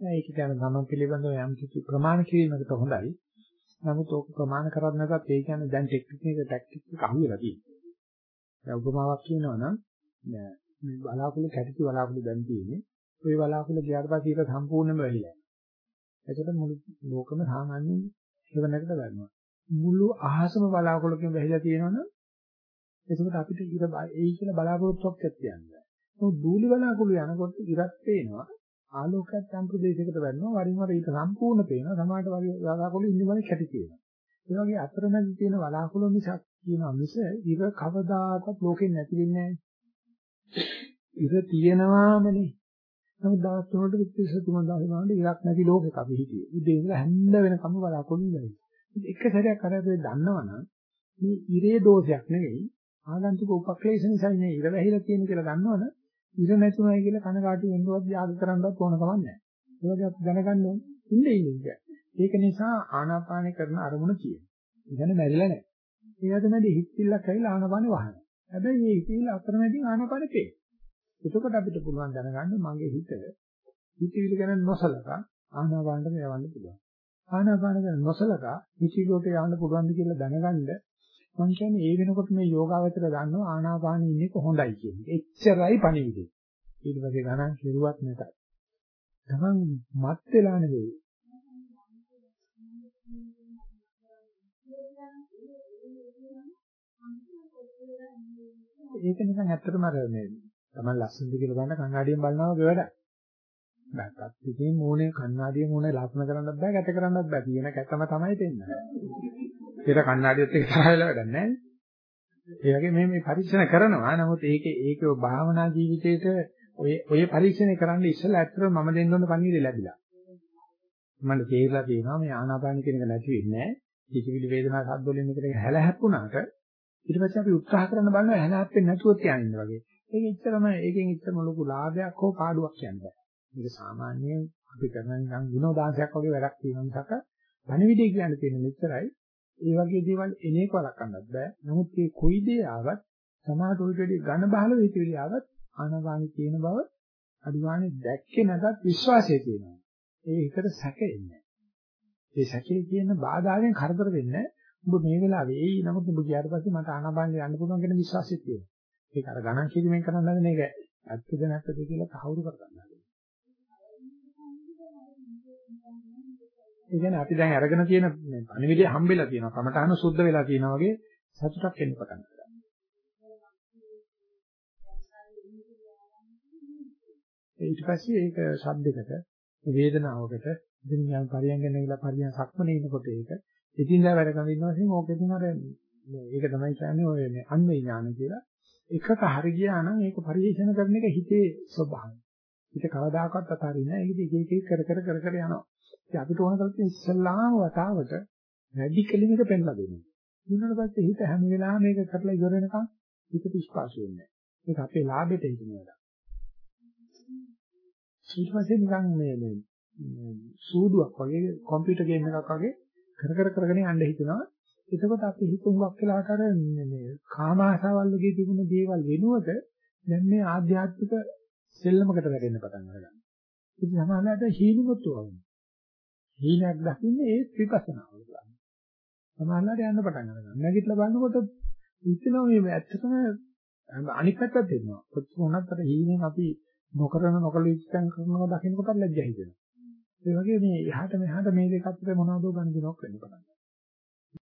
ඒක කියන ගමන් පිළිබඳව යම් කිසි ප්‍රමාණ කිරීමකට හොඳයි. නමුත් ඕක ප්‍රමාණ කරන්නේ නැත්නම් ඒ කියන්නේ දැන් ටෙක්නික් එක ටැක්ටික් එක අහුවෙලා තියෙනවා. දැන් උපමාවක් කියනවා නම් මේ බලාකුළු කැටිති බලාකුළු දැන් තියෙන්නේ. ওই බලාකුළු ගියාට පස්සේ ඒක සම්පූර්ණයෙන්ම වැහිලා. එතකොට මුළු ලෝකෙම සාමාන්‍යයෙන් හේවණකට ගන්නවා. මුළු අහසම බලාකුළුකින් වැහිලා තියෙනවනම් එතකොට අපිට ඉර එයි කියලා බලාපොරොත්තුවක් ඇත්තන්නේ. නමුත් දූලි බලාකුළු යනකොට ඉරත් පේනවා. ආලෝකයක් යම් ප්‍රදේශයකට වැටෙනවා වරින් වර ඒක සම්පූර්ණ පේනවා සමහරට වගේ වලාකුළු ඉන්නවනේ කැටි තියෙනවා ඒ වගේ අතරමැද තියෙන වලාකුළු මිසක් කියනවා මිස ඉර කවදාකවත් ලෝකෙන් නැති වෙන්නේ නැහැ ඉර තියෙනවාමනේ නමුත් දවස් තුනකට විතර තුන දවස් වලට ඉරක් නැති ලෝකෙක අපි හිටියේ උදේ ඉඳලා හැන්ද වෙනකම් වලාකුළු ඉඳලා එක සැරයක් අර අපි දන්නවනම් මේ ඉරේ දෝෂයක් නෙවෙයි ආගන්තුක උපක්ලේශ නිසා මේ ඉර වැහිලා තියෙන කියලා දන්නවනේ ඉර නැතුණයි කියලා කනකාටු වෙන්නවත් යාග කරන්නවත් ඕන කමක් නැහැ. ඒ වගේ අපි දැනගන්න ඕනේ ඉන්නේ ඉන්නේ. ඒක නිසා ආනාපානය කරන අරමුණ තියෙනවා. ඒ කියන්නේ මැරිලා නැහැ. ඒ අතරමැද හිතවිල්ලක් ඇවිල්ලා ආනාපානෙ වහනවා. හැබැයි මේ හිතවිල්ල අතරමැදින් ආනාපානෙ පේ. එතකොට අපිට පුළුවන් දැනගන්න මගේ හිත හිතවිලි ගැන නොසලකා ආනාපානට යවන්න පුළුවන්. ආනාපාන ගැන නොසලකා හිතවිලට යවන්න පුළුවන්ද කියලා දැනගන්න මම කියන්නේ ඒ වෙනකොට මේ යෝගාවචර ගන්නවා ආනාපානෙ ඉන්නේ කොහොඳයි කියන්නේ. එච්චරයි පණිවිඩේ. ඊට පස්සේ ගණන් කෙරුවත් නැතත්. තමන් මත් වෙලා නෙවෙයි. ඒක නිකන් ඇත්තටම අර මේ තමන් ලස්සනද කියලා ගන්න කණ්ණාඩියෙන් බලනවා වගේ වැඩක්. බෑකත් ඉතින් මූණේ කණ්ණාඩියේ මූණේ ලස්සන කරන්නත් බෑ ගැට කරන්නත් බෑ කියන කැතම තමයි දෙන්නේ. ඒක කණ්ණාඩියත් එක්ක තරහ වෙලා වැඩක් නැහැ. ඒ වගේ මේ මේ පරීක්ෂණ කරනවා. නමුත් ඒකේ ඒකේ භාවනා ජීවිතේට ඔය ඔය පරීක්ෂණය කරන්න ඉස්සෙල්ලා ඇත්තටම මම දෙන්න ඕන පණිවිඩය ලැබිලා. මට තේරලා තියෙනවා මේ ආනාපාන කියන එක නැති වෙන්නේ නැහැ. හිතවිලි වේදනා සද්ද වලින් මේකට හැල හැප්පුණාට ඊට පස්සේ අපි උත්සාහ කරන බලනවා හැල හැප්පෙන්නේ නැතුව තියාගෙන වගේ. ඒක ඉච්චරම ඒකෙන් ඉච්චරම ලොකු ලාභයක් හෝ පාඩුවක් කියන්නේ. මේක සාමාන්‍යයෙන් අපි කරන නිකන් විනෝදාංශයක් වගේ වැඩක් තියෙන මිසක ධනවිදේ කියන්නේ තියෙන මෙච්චරයි. ඒ වගේ දේවල් එනේක වළක්වන්නත් බෑ. නමුත් මේ කොයි දේ ආවත් සමාජ උල්ටදී ඝන බහල වෙතිවිලි ආවත් ආනවානි තියෙන බව අනිවාර්යෙන් දැක්කේ නැතත් විශ්වාසය තියෙනවා. ඒ එකට සැකෙන්නේ. ඒ සැකේ කියන බාධාවෙන් කරදර වෙන්නේ උඹ මේ වෙලාවේ එයි නමුත් උඹ ගියාට පස්සේ මට ආනපානෙ යන්න පුළුවන් කියන විශ්වාසය තියෙනවා. ඒක අර ගණන් කිරීමෙන් කරන්න හදන එක ඇත්තද නැත්තද කියලා තහවුරු කරගන්න. ඒ කියන්නේ අපි දැන් අරගෙන තියෙන පණිවිඩය හම්බෙලා තියෙනවා. කමඨාන සුද්ධ වෙලා තියෙනවා වගේ සතුටක් එන්න පටන් ගන්නවා. ඊට පස්සේ ඒක ශබ්දයකට වේදනාවකට ඉතින් යම් පරියන්ගෙන ගිහලා පරියන් සක්මනේ ඉන්නකොට ඒක ඉතින්දා වැඩ කරන ඉන්න වශයෙන් ඕකෙදින් අර මේක තමයි කියන්නේ ඔය මේ අන්වේ ඥාන කියලා එකක හරි ගියා නම් ඒක පරිශන කරන එක හිතේ ස්වභාවය. හිත කවදාකවත් අතාරින්නේ නැහැ. ඒක එක එක කර කර කර කර යනවා. ඉතින් අපිට ඕන කරන්නේ ඉස්සල්ලාම වතාවට වැඩි කෙලිමක පෙන්ලා දෙන්න. ඊට පස්සේ හිත හැම වෙලාවෙම මේක කරලා ඉවර වෙනකන් හිතට ස්පර්ශ වෙන්නේ නැහැ. ඒක අපේ ලාභෙට හිතන වැඩක්. ඊට පස්සේ නිකන් මේ මේ සූදුවක් වගේ කම්පියුටර් ගේම් එකක් වගේ කර කර කරගෙන යන්න හිතනවා. එතකොට අපි හිත උඟක් වෙලාට අර මේ කාම ආසාවල් වගේ තිබුණ දේවල් වෙනුවට දැන් මේ ආධ්‍යාත්මික සෙල්ලමකට වැටෙන්න පටන් ගන්නවා. ඉතින් සමහරවිට හීනමුත් වගේ. හීනක් දකින්නේ ඒ විපස්සනාව වල. සමහරවිට යන්න පටන් ගන්නවා. නැගිටලා බලනකොට හිතෙනවා මේ ඇත්තටම අනිත් පැත්තත් දෙනවා. කොච්චර වුණත් අර හීනෙන් අපි නොකරන නොකල ඉස්සන් කරනවා දකින්න කොට ලැජ්ජා හිතෙනවා. ඒ වගේ මේ එහාට මෙහාට මේ දෙක අතර මොනවද ගන්න දෙනවක් වෙන්න පටන් ගන්නවා.